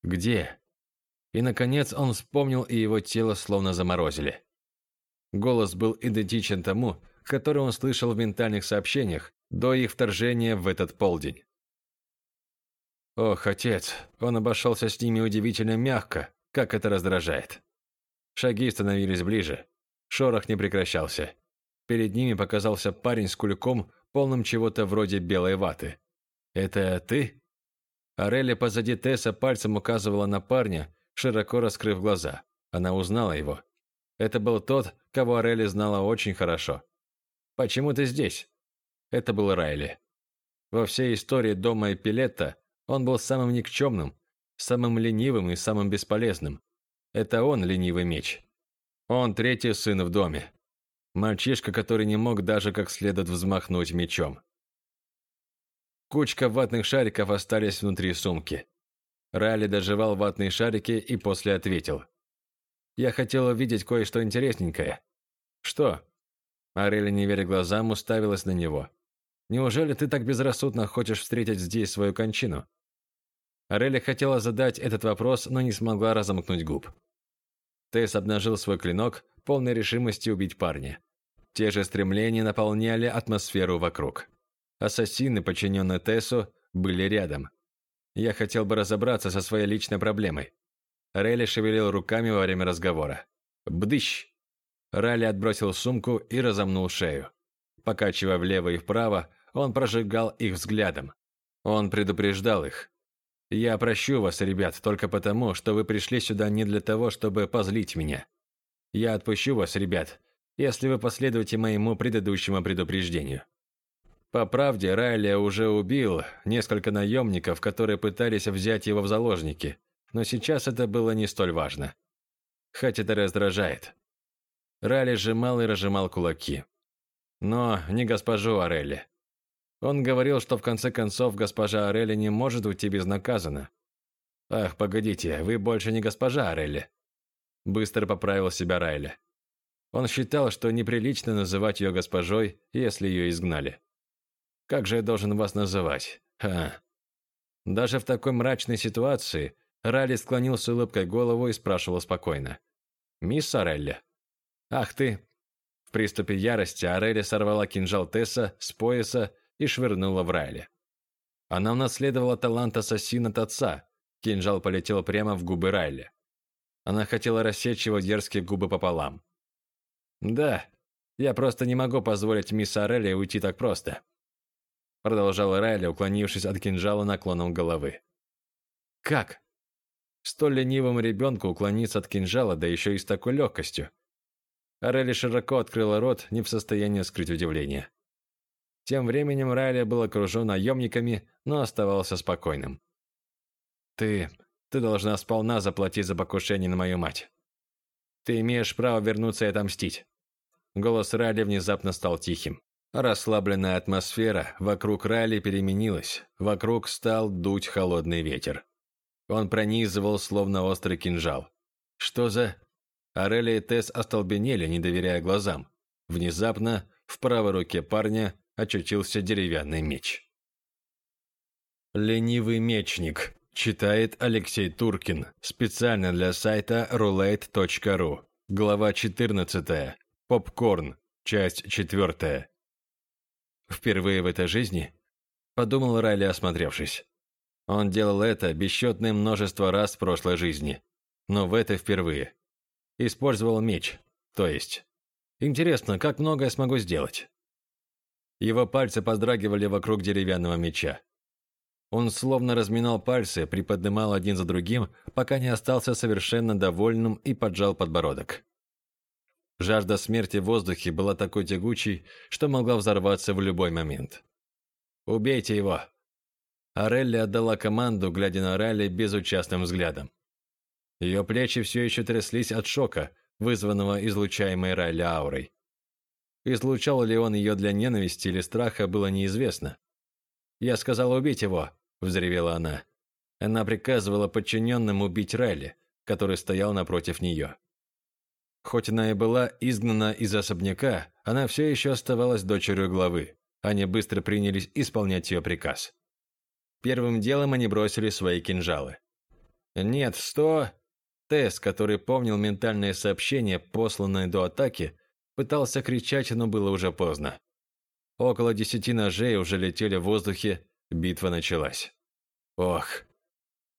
Где? И, наконец, он вспомнил, и его тело словно заморозили. Голос был идентичен тому, который он слышал в ментальных сообщениях до их вторжения в этот полдень. Ох, отец, он обошелся с ними удивительно мягко, как это раздражает. Шаги становились ближе. Шорох не прекращался. Перед ними показался парень с кульком, полным чего-то вроде белой ваты. «Это ты?» Арелли позади Тесса пальцем указывала на парня, широко раскрыв глаза. Она узнала его. Это был тот, кого Арелли знала очень хорошо. «Почему ты здесь?» Это был Райли. Во всей истории дома Эпилетта он был самым никчемным, самым ленивым и самым бесполезным. Это он ленивый меч. Он третий сын в доме. Мальчишка, который не мог даже как следует взмахнуть мечом. Кучка ватных шариков остались внутри сумки. Райли доживал ватные шарики и после ответил. «Я хотел увидеть кое-что интересненькое». «Что?» Арели, не веря глазам, уставилась на него. «Неужели ты так безрассудно хочешь встретить здесь свою кончину?» Арели хотела задать этот вопрос, но не смогла разомкнуть губ. Тесс обнажил свой клинок, полной решимости убить парня. Те же стремления наполняли атмосферу вокруг. Ассасины, подчиненные Тессу, были рядом. Я хотел бы разобраться со своей личной проблемой. Релли шевелил руками во время разговора. Бдыщ! Ралли отбросил сумку и разомнул шею. Покачивая влево и вправо, он прожигал их взглядом. Он предупреждал их. «Я прощу вас, ребят, только потому, что вы пришли сюда не для того, чтобы позлить меня. Я отпущу вас, ребят, если вы последуете моему предыдущему предупреждению». По правде, Райли уже убил несколько наемников, которые пытались взять его в заложники, но сейчас это было не столь важно. Хоть это раздражает. Райли сжимал и разжимал кулаки. Но не госпожу Орелли. Он говорил, что в конце концов госпожа Орелли не может уйти безнаказанно. «Ах, погодите, вы больше не госпожа Орелли». Быстро поправил себя Райли. Он считал, что неприлично называть ее госпожой, если ее изгнали. Как же я должен вас называть? Ха. Даже в такой мрачной ситуации Ралли склонил с улыбкой голову и спрашивал спокойно. «Мисс Орелли?» «Ах ты!» В приступе ярости Орелли сорвала кинжал Тесса с пояса и швырнула в Райли. Она унаследовала талант ассасина от отца. Кинжал полетел прямо в губы Райли. Она хотела рассечь его дерзкие губы пополам. «Да, я просто не могу позволить мисс Орелли уйти так просто продолжала Райли, уклонившись от кинжала наклоном головы. Как? Столь ленивому ребенку уклониться от кинжала, да еще и с такой легкостью. Райли широко открыла рот, не в состоянии скрыть удивление. Тем временем Райли был окружен наемниками, но оставался спокойным. «Ты... ты должна сполна заплатить за покушение на мою мать. Ты имеешь право вернуться и отомстить». Голос Райли внезапно стал тихим. Расслабленная атмосфера вокруг Райли переменилась, вокруг стал дуть холодный ветер. Он пронизывал, словно острый кинжал. Что за... Орелли и Тесс остолбенели, не доверяя глазам. Внезапно в правой руке парня очутился деревянный меч. «Ленивый мечник», читает Алексей Туркин, специально для сайта roulette.ru. Глава 14. Попкорн. Часть 4. Впервые в этой жизни? Подумал Райли, осмотревшись. Он делал это бесчетное множество раз в прошлой жизни. Но в это впервые. Использовал меч, то есть. Интересно, как много я смогу сделать? Его пальцы поздрагивали вокруг деревянного меча. Он словно разминал пальцы, приподнимал один за другим, пока не остался совершенно довольным и поджал подбородок. Жажда смерти в воздухе была такой тягучей, что могла взорваться в любой момент. «Убейте его!» Арелли отдала команду, глядя на Райли безучастным взглядом. Ее плечи все еще тряслись от шока, вызванного излучаемой Райли аурой. Излучал ли он ее для ненависти или страха, было неизвестно. «Я сказала убить его!» – взревела она. Она приказывала подчиненным убить Райли, который стоял напротив нее. Хоть она и была изгнана из особняка, она все еще оставалась дочерью главы. Они быстро принялись исполнять ее приказ. Первым делом они бросили свои кинжалы. «Нет, сто...» Тесс, который помнил ментальное сообщение, посланное до атаки, пытался кричать, но было уже поздно. Около десяти ножей уже летели в воздухе, битва началась. Ох.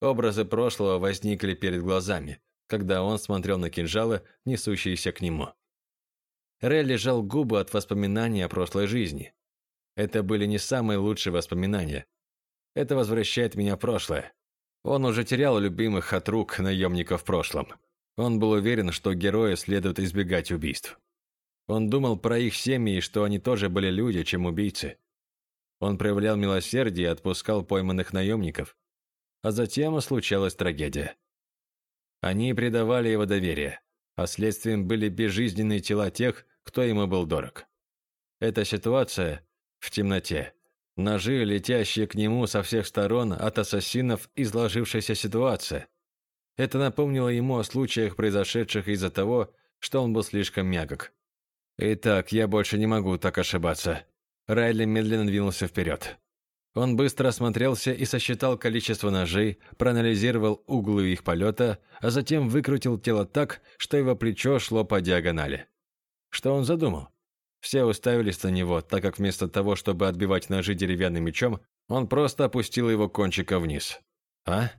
Образы прошлого возникли перед глазами когда он смотрел на кинжалы, несущиеся к нему. Рэй лежал губы от воспоминаний о прошлой жизни. Это были не самые лучшие воспоминания. Это возвращает меня в прошлое. Он уже терял любимых от рук наемников в прошлом. Он был уверен, что герои следует избегать убийств. Он думал про их семьи, что они тоже были люди, чем убийцы. Он проявлял милосердие и отпускал пойманных наемников. А затем случалась трагедия. Они предавали его доверие, а следствием были безжизненные тела тех, кто ему был дорог. Эта ситуация в темноте, ножи, летящие к нему со всех сторон от ассасинов, изложившаяся ситуация. Это напомнило ему о случаях, произошедших из-за того, что он был слишком мягок. «Итак, я больше не могу так ошибаться». Райли медленно двинулся вперед. Он быстро осмотрелся и сосчитал количество ножей, проанализировал углы их полета, а затем выкрутил тело так, что его плечо шло по диагонали. Что он задумал? Все уставились на него, так как вместо того, чтобы отбивать ножи деревянным мечом, он просто опустил его кончика вниз. А?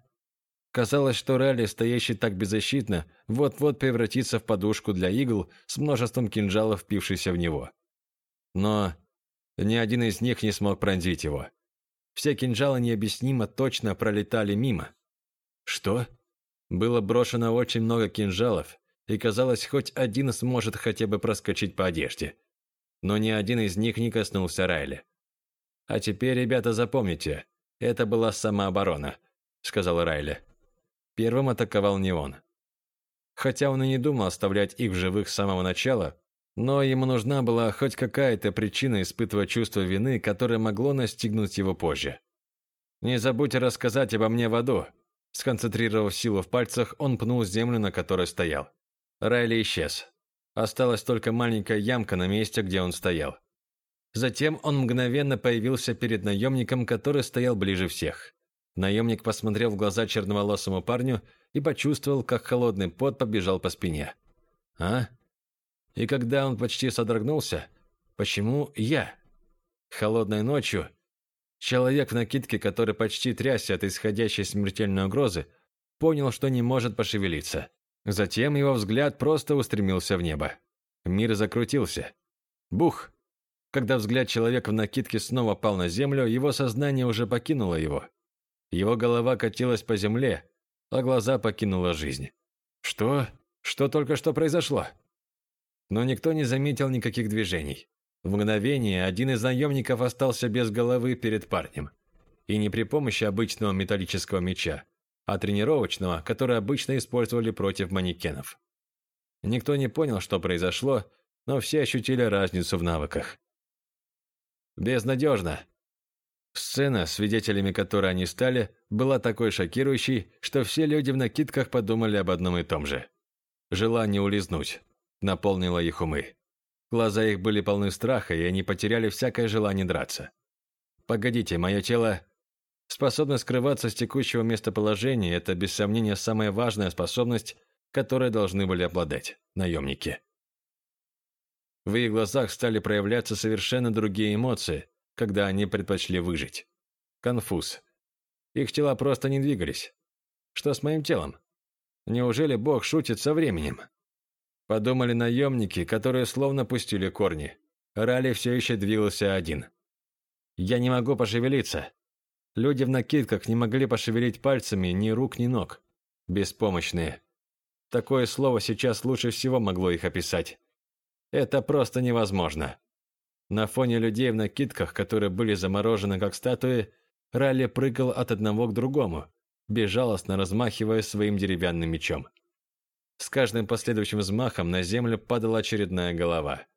Казалось, что Ралли, стоящий так беззащитно, вот-вот превратится в подушку для игл с множеством кинжалов, впившихся в него. Но ни один из них не смог пронзить его. Все кинжалы необъяснимо точно пролетали мимо. Что? Было брошено очень много кинжалов, и казалось, хоть один сможет хотя бы проскочить по одежде. Но ни один из них не коснулся Райли. «А теперь, ребята, запомните, это была самооборона», — сказал Райли. Первым атаковал не он. Хотя он и не думал оставлять их в живых с самого начала, но ему нужна была хоть какая-то причина испытывать чувство вины, которое могло настигнуть его позже. «Не забудьте рассказать обо мне в аду», Сконцентрировав силу в пальцах, он пнул землю, на которой стоял. Райли исчез. Осталась только маленькая ямка на месте, где он стоял. Затем он мгновенно появился перед наемником, который стоял ближе всех. Наемник посмотрел в глаза черноволосому парню и почувствовал, как холодный пот побежал по спине. «А?» И когда он почти содрогнулся, «Почему я?» Холодной ночью человек в накидке, который почти трясся от исходящей смертельной угрозы, понял, что не может пошевелиться. Затем его взгляд просто устремился в небо. Мир закрутился. Бух! Когда взгляд человека в накидке снова пал на землю, его сознание уже покинуло его. Его голова катилась по земле, а глаза покинула жизнь. Что? Что только что произошло? Но никто не заметил никаких движений. В мгновение один из наемников остался без головы перед парнем. И не при помощи обычного металлического меча, а тренировочного, который обычно использовали против манекенов. Никто не понял, что произошло, но все ощутили разницу в навыках. «Безнадежно», Сцена, свидетелями которой они стали, была такой шокирующей, что все люди в накидках подумали об одном и том же. Желание улизнуть наполнило их умы. Глаза их были полны страха, и они потеряли всякое желание драться. «Погодите, мое тело...» Способность скрываться с текущего местоположения – это, без сомнения, самая важная способность, которой должны были обладать наемники. В их глазах стали проявляться совершенно другие эмоции, когда они предпочли выжить. Конфуз. Их тела просто не двигались. Что с моим телом? Неужели Бог шутит со временем? Подумали наемники, которые словно пустили корни. Ралли все еще двигался один. Я не могу пошевелиться. Люди в накидках не могли пошевелить пальцами ни рук, ни ног. Беспомощные. Такое слово сейчас лучше всего могло их описать. Это просто невозможно. На фоне людей в накидках, которые были заморожены как статуи, Ралли прыгал от одного к другому, безжалостно размахивая своим деревянным мечом. С каждым последующим взмахом на землю падала очередная голова.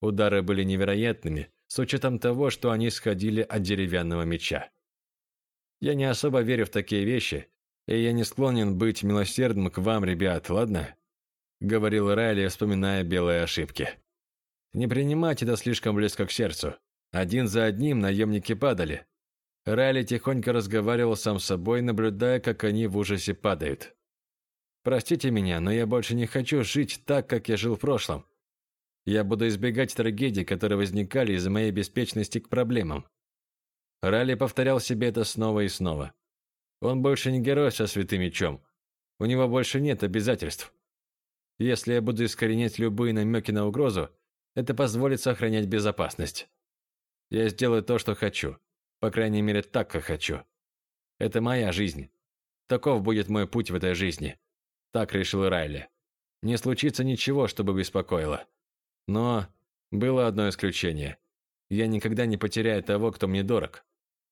Удары были невероятными, с учетом того, что они сходили от деревянного меча. Я не особо верю в такие вещи, и я не склонен быть милосердным к вам, ребят, ладно?» — говорил Райли, вспоминая белые ошибки. Не принимать это слишком близко к сердцу. Один за одним наемники падали. Райли тихонько разговаривал сам с собой, наблюдая, как они в ужасе падают. «Простите меня, но я больше не хочу жить так, как я жил в прошлом. Я буду избегать трагедий, которые возникали из-за моей беспечности к проблемам». Райли повторял себе это снова и снова. Он больше не герой со святым мечом. У него больше нет обязательств. Если я буду искоренять любые намеки на угрозу, это позволит сохранять безопасность. Я сделаю то, что хочу. По крайней мере, так, как хочу. Это моя жизнь. Таков будет мой путь в этой жизни. Так решил Райли. Не случится ничего, чтобы беспокоило. Но было одно исключение. Я никогда не потеряю того, кто мне дорог.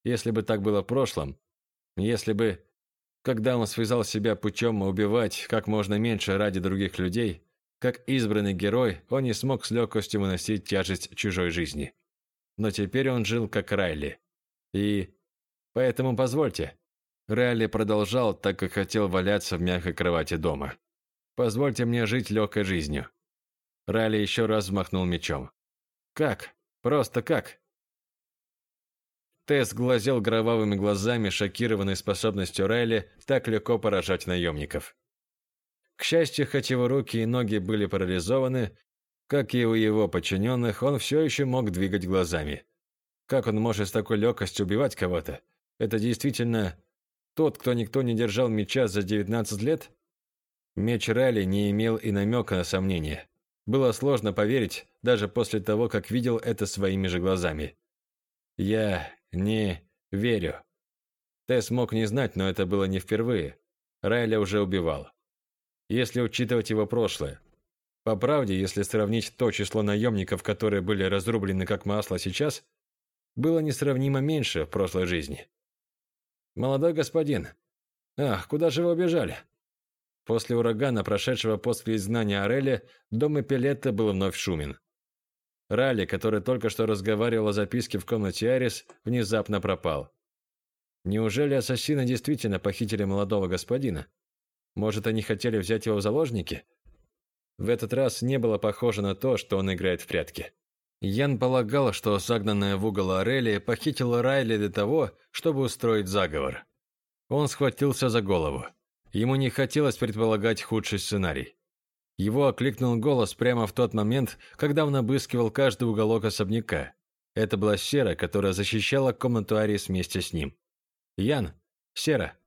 Если бы так было в прошлом, если бы, когда он связал себя путем убивать как можно меньше ради других людей, как избранный герой, он не смог с легкостью выносить тяжесть чужой жизни. Но теперь он жил как Райли. И... Поэтому позвольте. Райли продолжал, так как хотел валяться в мягкой кровати дома. Позвольте мне жить легкой жизнью. Райли еще раз взмахнул мечом. Как? Просто как? Тесс глазел кровавыми глазами, шокированный способностью Райли так легко поражать наемников. К счастью, хоть его руки и ноги были парализованы, как и у его подчиненных, он все еще мог двигать глазами. Как он может с такой легкостью убивать кого-то? Это действительно Тот, кто никто не держал меча за 19 лет? Меч Райли не имел и намека на сомнение. Было сложно поверить, даже после того, как видел это своими же глазами. Я не верю. Тесс мог не знать, но это было не впервые. Райля уже убивал. Если учитывать его прошлое. По правде, если сравнить то число наемников, которые были разрублены как масло сейчас, было несравнимо меньше в прошлой жизни. «Молодой господин! Ах, куда же вы убежали?» После урагана, прошедшего после изгнания Ореля, дом Эпилетта был вновь шумен. Ралли, который только что разговаривал о записке в комнате Арис, внезапно пропал. Неужели ассасины действительно похитили молодого господина? Может, они хотели взять его в заложники? В этот раз не было похоже на то, что он играет в прятки. Ян полагал, что загнанная в угол Орелия похитила Райли для того, чтобы устроить заговор. Он схватился за голову. Ему не хотелось предполагать худший сценарий. Его окликнул голос прямо в тот момент, когда он обыскивал каждый уголок особняка. Это была Сера, которая защищала комнату Арис вместе с ним. «Ян, Сера,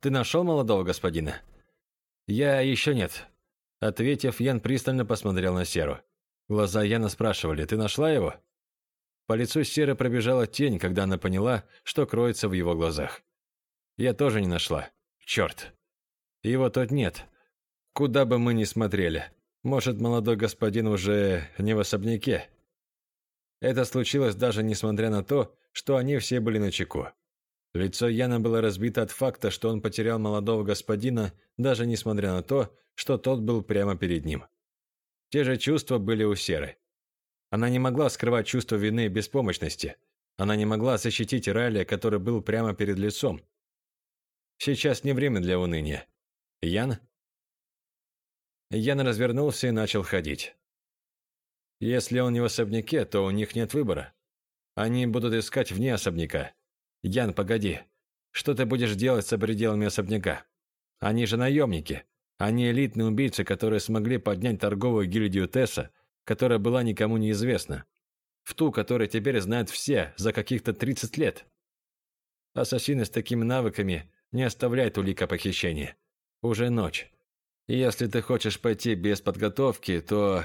ты нашел молодого господина?» «Я еще нет». Ответив, Ян пристально посмотрел на Серу. Глаза Яна спрашивали, «Ты нашла его?» По лицу Серы пробежала тень, когда она поняла, что кроется в его глазах. «Я тоже не нашла. Черт!» Его тут нет. Куда бы мы ни смотрели. Может, молодой господин уже не в особняке. Это случилось даже несмотря на то, что они все были на чеку. Лицо Яна было разбито от факта, что он потерял молодого господина, даже несмотря на то, что тот был прямо перед ним. Те же чувства были у Серы. Она не могла скрывать чувство вины и беспомощности. Она не могла защитить Райля, который был прямо перед лицом. Сейчас не время для уныния. Ян? Ян развернулся и начал ходить. Если он не в особняке, то у них нет выбора. Они будут искать вне особняка. Ян, погоди. Что ты будешь делать за пределами особняка? Они же наемники. Они элитные убийцы, которые смогли поднять торговую гильдию Тесса, которая была никому неизвестна. В ту, которую теперь знают все за каких-то 30 лет. Ассасины с такими навыками не оставляют улика похищения. Уже ночь. Если ты хочешь пойти без подготовки, то...»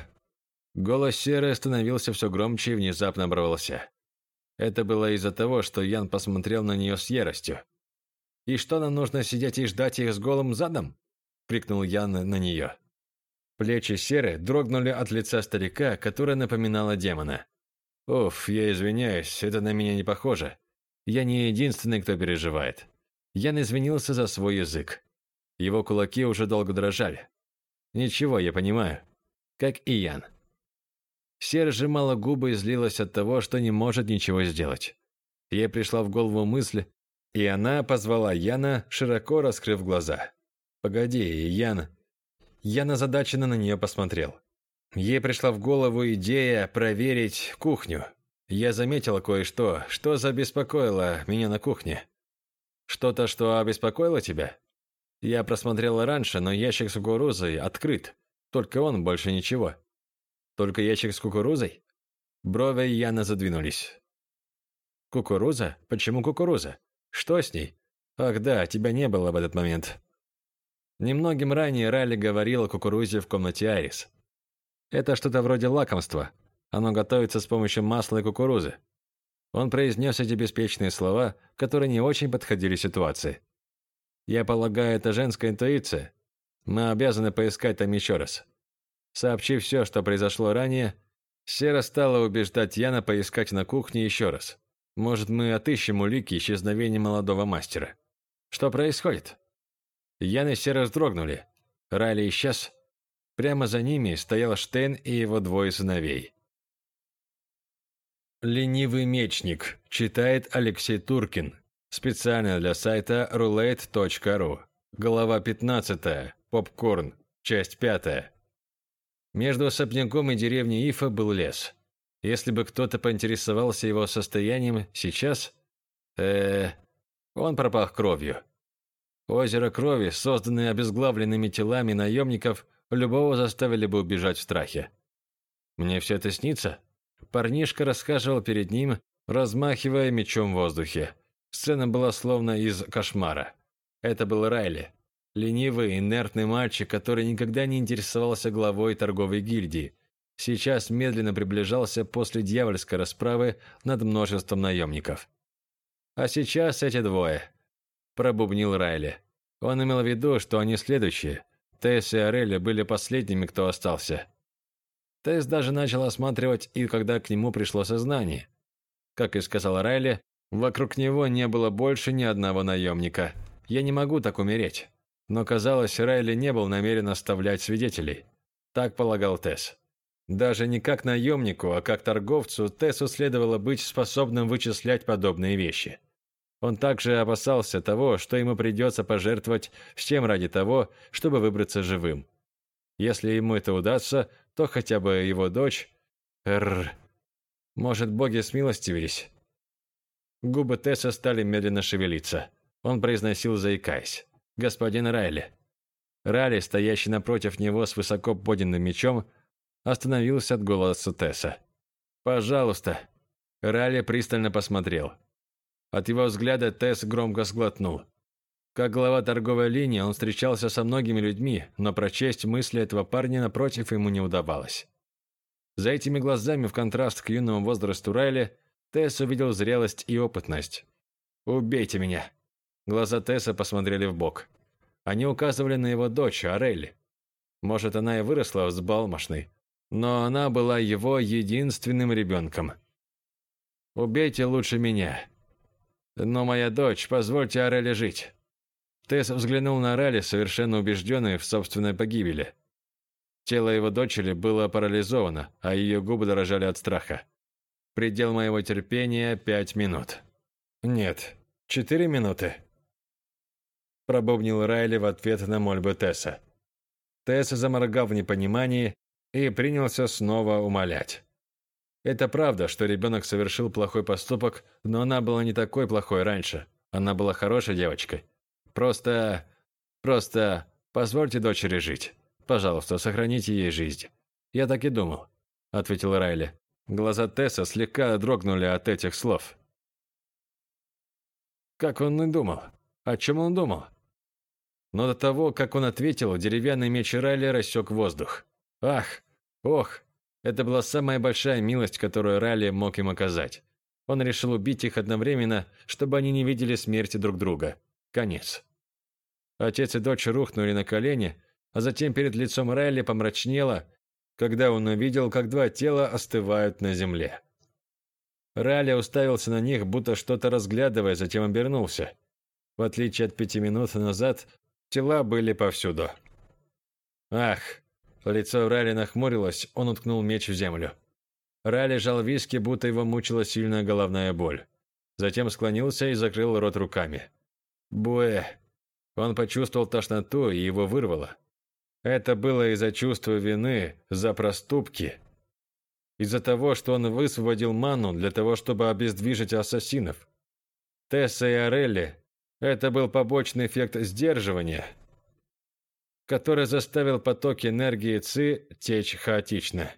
Голос Серы становился все громче и внезапно оборвался. Это было из-за того, что Ян посмотрел на нее с яростью. «И что, нам нужно сидеть и ждать их с голым задом?» – крикнул Ян на нее. Плечи Серы дрогнули от лица старика, которое напоминало демона. «Уф, я извиняюсь, это на меня не похоже. Я не единственный, кто переживает». Ян извинился за свой язык. Его кулаки уже долго дрожали. Ничего, я понимаю. Как и Ян. Сера сжимала губы и злилась от того, что не может ничего сделать. Ей пришла в голову мысль, и она позвала Яна, широко раскрыв глаза. «Погоди, Ян...» Ян озадаченно на нее посмотрел. Ей пришла в голову идея проверить кухню. Я заметила кое-что, что забеспокоило меня на кухне. Что-то, что обеспокоило тебя? Я просмотрела раньше, но ящик с кукурузой открыт. Только он, больше ничего. Только ящик с кукурузой? Брови Яна задвинулись. Кукуруза? Почему кукуруза? Что с ней? Ах да, тебя не было в этот момент. Немногим ранее Райли говорил о кукурузе в комнате Айрис. Это что-то вроде лакомства. Оно готовится с помощью масла и кукурузы. Он произнес эти беспечные слова, которые не очень подходили ситуации. Я полагаю, это женская интуиция. Мы обязаны поискать там еще раз. Сообщив все, что произошло ранее, Сера стала убеждать Яна поискать на кухне еще раз. Может, мы отыщем улики исчезновения молодого мастера. Что происходит? Ян и Сера вздрогнули. Райли исчез. Прямо за ними стоял Штейн и его двое сыновей. «Ленивый мечник», читает Алексей Туркин. Специально для сайта roulette.ru. Глава 15. Попкорн. Часть 5. Между особняком и деревней Ифа был лес. Если бы кто-то поинтересовался его состоянием сейчас, э, он пропах кровью. Озеро крови, созданное обезглавленными телами наемников, любого заставили бы убежать в страхе. Мне все это снится? Парнишка расхаживал перед ним, размахивая мечом в воздухе. Сцена была словно из кошмара. Это был Райли. Ленивый, инертный мальчик, который никогда не интересовался главой торговой гильдии. Сейчас медленно приближался после дьявольской расправы над множеством наемников. «А сейчас эти двое», – пробубнил Райли. Он имел в виду, что они следующие. Тесс и Орелли были последними, кто остался. Тесс даже начал осматривать, и когда к нему пришло сознание. Как и сказал Райли, вокруг него не было больше ни одного наемника. «Я не могу так умереть». Но, казалось, Райли не был намерен оставлять свидетелей. Так полагал Тесс. Даже не как наемнику, а как торговцу, Тессу следовало быть способным вычислять подобные вещи. Он также опасался того, что ему придется пожертвовать всем ради того, чтобы выбраться живым. Если ему это удастся, то хотя бы его дочь... Рррр. Может, боги смилостивились? Губы Тесса стали медленно шевелиться. Он произносил, заикаясь. «Господин Райли». Райли, стоящий напротив него с высоко поднятым мечом, остановился от голоса Тесса. «Пожалуйста». Райли пристально посмотрел. От его взгляда Тесс громко сглотнул. Как глава торговой линии он встречался со многими людьми, но прочесть мысли этого парня напротив ему не удавалось. За этими глазами, в контраст к юному возрасту Райли, Тесс увидел зрелость и опытность. «Убейте меня!» Глаза Тесса посмотрели в бок. Они указывали на его дочь, Арелли. Может, она и выросла взбалмошной, но она была его единственным ребенком. «Убейте лучше меня. Но моя дочь, позвольте Арелли жить». Тесс взглянул на Ралли, совершенно убежденный в собственной погибели. Тело его дочери было парализовано, а ее губы дрожали от страха. Предел моего терпения – пять минут. Нет, четыре минуты. Пробубнил Райли в ответ на мольбу Тесса. Тесс заморгал в непонимании и принялся снова умолять. Это правда, что ребенок совершил плохой поступок, но она была не такой плохой раньше. Она была хорошей девочкой. Просто... просто... позвольте дочери жить. Пожалуйста, сохраните ей жизнь. Я так и думал, ответил Райли. Глаза Тесса слегка дрогнули от этих слов. Как он и думал? О чем он думал? Но до того, как он ответил, деревянный меч Райли рассек воздух. Ах, ох, это была самая большая милость, которую Райли мог им оказать. Он решил убить их одновременно, чтобы они не видели смерти друг друга. Конец. Отец и дочь рухнули на колени, а затем перед лицом Райли помрачнело, когда он увидел, как два тела остывают на земле. Райли уставился на них, будто что-то разглядывая, затем обернулся. В отличие от пяти минут назад, тела были повсюду. «Ах!» Лицо Райли нахмурилось, он уткнул меч в землю. Райли жал виски, будто его мучила сильная головная боль. Затем склонился и закрыл рот руками. «Буэ!» Он почувствовал тошноту, и его вырвало. Это было из-за чувства вины за проступки. Из-за того, что он высвободил ману для того, чтобы обездвижить ассасинов. Тесса и Орелли – это был побочный эффект сдерживания, который заставил потоки энергии ЦИ течь хаотично.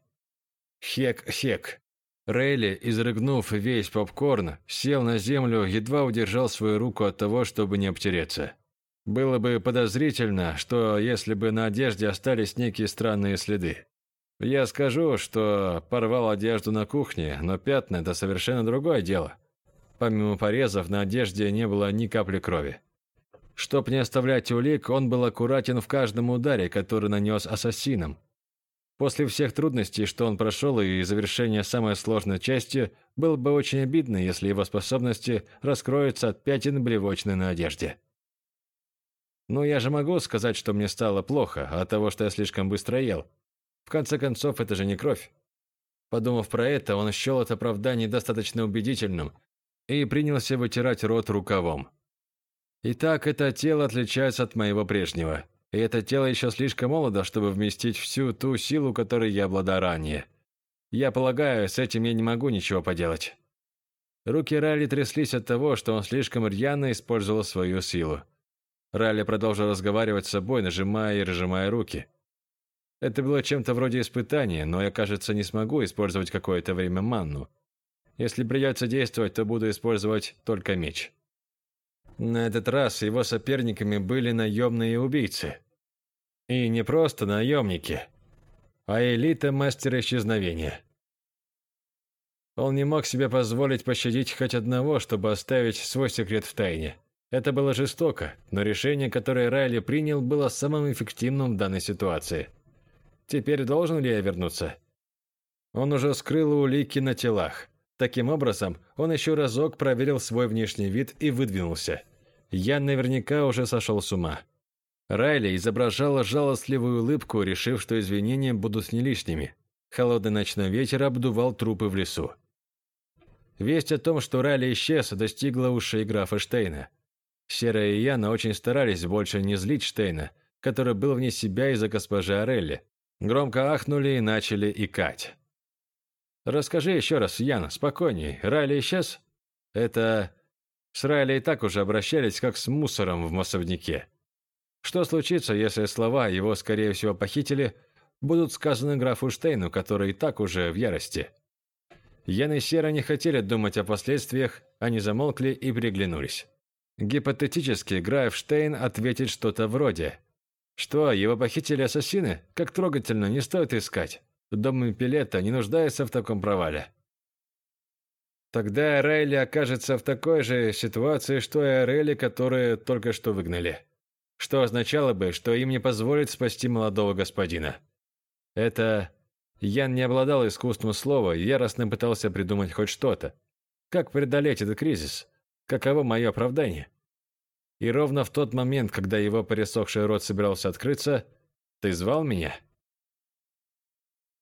Хек-хек. Рейли, изрыгнув весь попкорн, сел на землю, едва удержал свою руку от того, чтобы не обтереться. Было бы подозрительно, что если бы на одежде остались некие странные следы. Я скажу, что порвал одежду на кухне, но пятна – это совершенно другое дело. Помимо порезов, на одежде не было ни капли крови. Чтоб не оставлять улик, он был аккуратен в каждом ударе, который нанес ассасинам. После всех трудностей, что он прошел, и завершения самой сложной части, было бы очень обидно, если его способности раскроются от пятен блевочной на одежде. Ну, я же могу сказать, что мне стало плохо от того, что я слишком быстро ел. В конце концов, это же не кровь. Подумав про это, он счел это оправдание достаточно убедительным и принялся вытирать рот рукавом. Итак, это тело отличается от моего прежнего. И это тело еще слишком молодо, чтобы вместить всю ту силу, которой я обладал ранее. Я полагаю, с этим я не могу ничего поделать. Руки Райли тряслись от того, что он слишком рьяно использовал свою силу. Ралли продолжил разговаривать с собой, нажимая и разжимая руки. Это было чем-то вроде испытания, но я, кажется, не смогу использовать какое-то время манну. Если придется действовать, то буду использовать только меч. На этот раз его соперниками были наемные убийцы. И не просто наемники, а элита мастера исчезновения. Он не мог себе позволить пощадить хоть одного, чтобы оставить свой секрет в тайне. Это было жестоко, но решение, которое Райли принял, было самым эффективным в данной ситуации. Теперь должен ли я вернуться? Он уже скрыл улики на телах. Таким образом, он еще разок проверил свой внешний вид и выдвинулся. Я наверняка уже сошел с ума. Райли изображала жалостливую улыбку, решив, что извинения будут не лишними. Холодный ночной ветер обдувал трупы в лесу. Весть о том, что Райли исчез, достигла ушей графа Штейна. Серая и Яна очень старались больше не злить Штейна, который был вне себя из-за госпожи Орелли. Громко ахнули и начали икать. «Расскажи еще раз, Яна, спокойней. Райли исчез?» «Это...» С Райли и так уже обращались, как с мусором в массовнике. Что случится, если слова «его, скорее всего, похитили» будут сказаны графу Штейну, который и так уже в ярости? Ян и Сера не хотели думать о последствиях, они замолкли и приглянулись. Гипотетически Граф Штейн ответит что-то вроде «Что, его похитили ассасины? Как трогательно, не стоит искать. Дом Пилета не нуждается в таком провале». Тогда Райли окажется в такой же ситуации, что и Орели, которые только что выгнали. Что означало бы, что им не позволят спасти молодого господина. Это... Ян не обладал искусством слова и яростно пытался придумать хоть что-то. Как преодолеть этот кризис? Каково мое оправдание? И ровно в тот момент, когда его пересохший рот собирался открыться, «Ты звал меня?»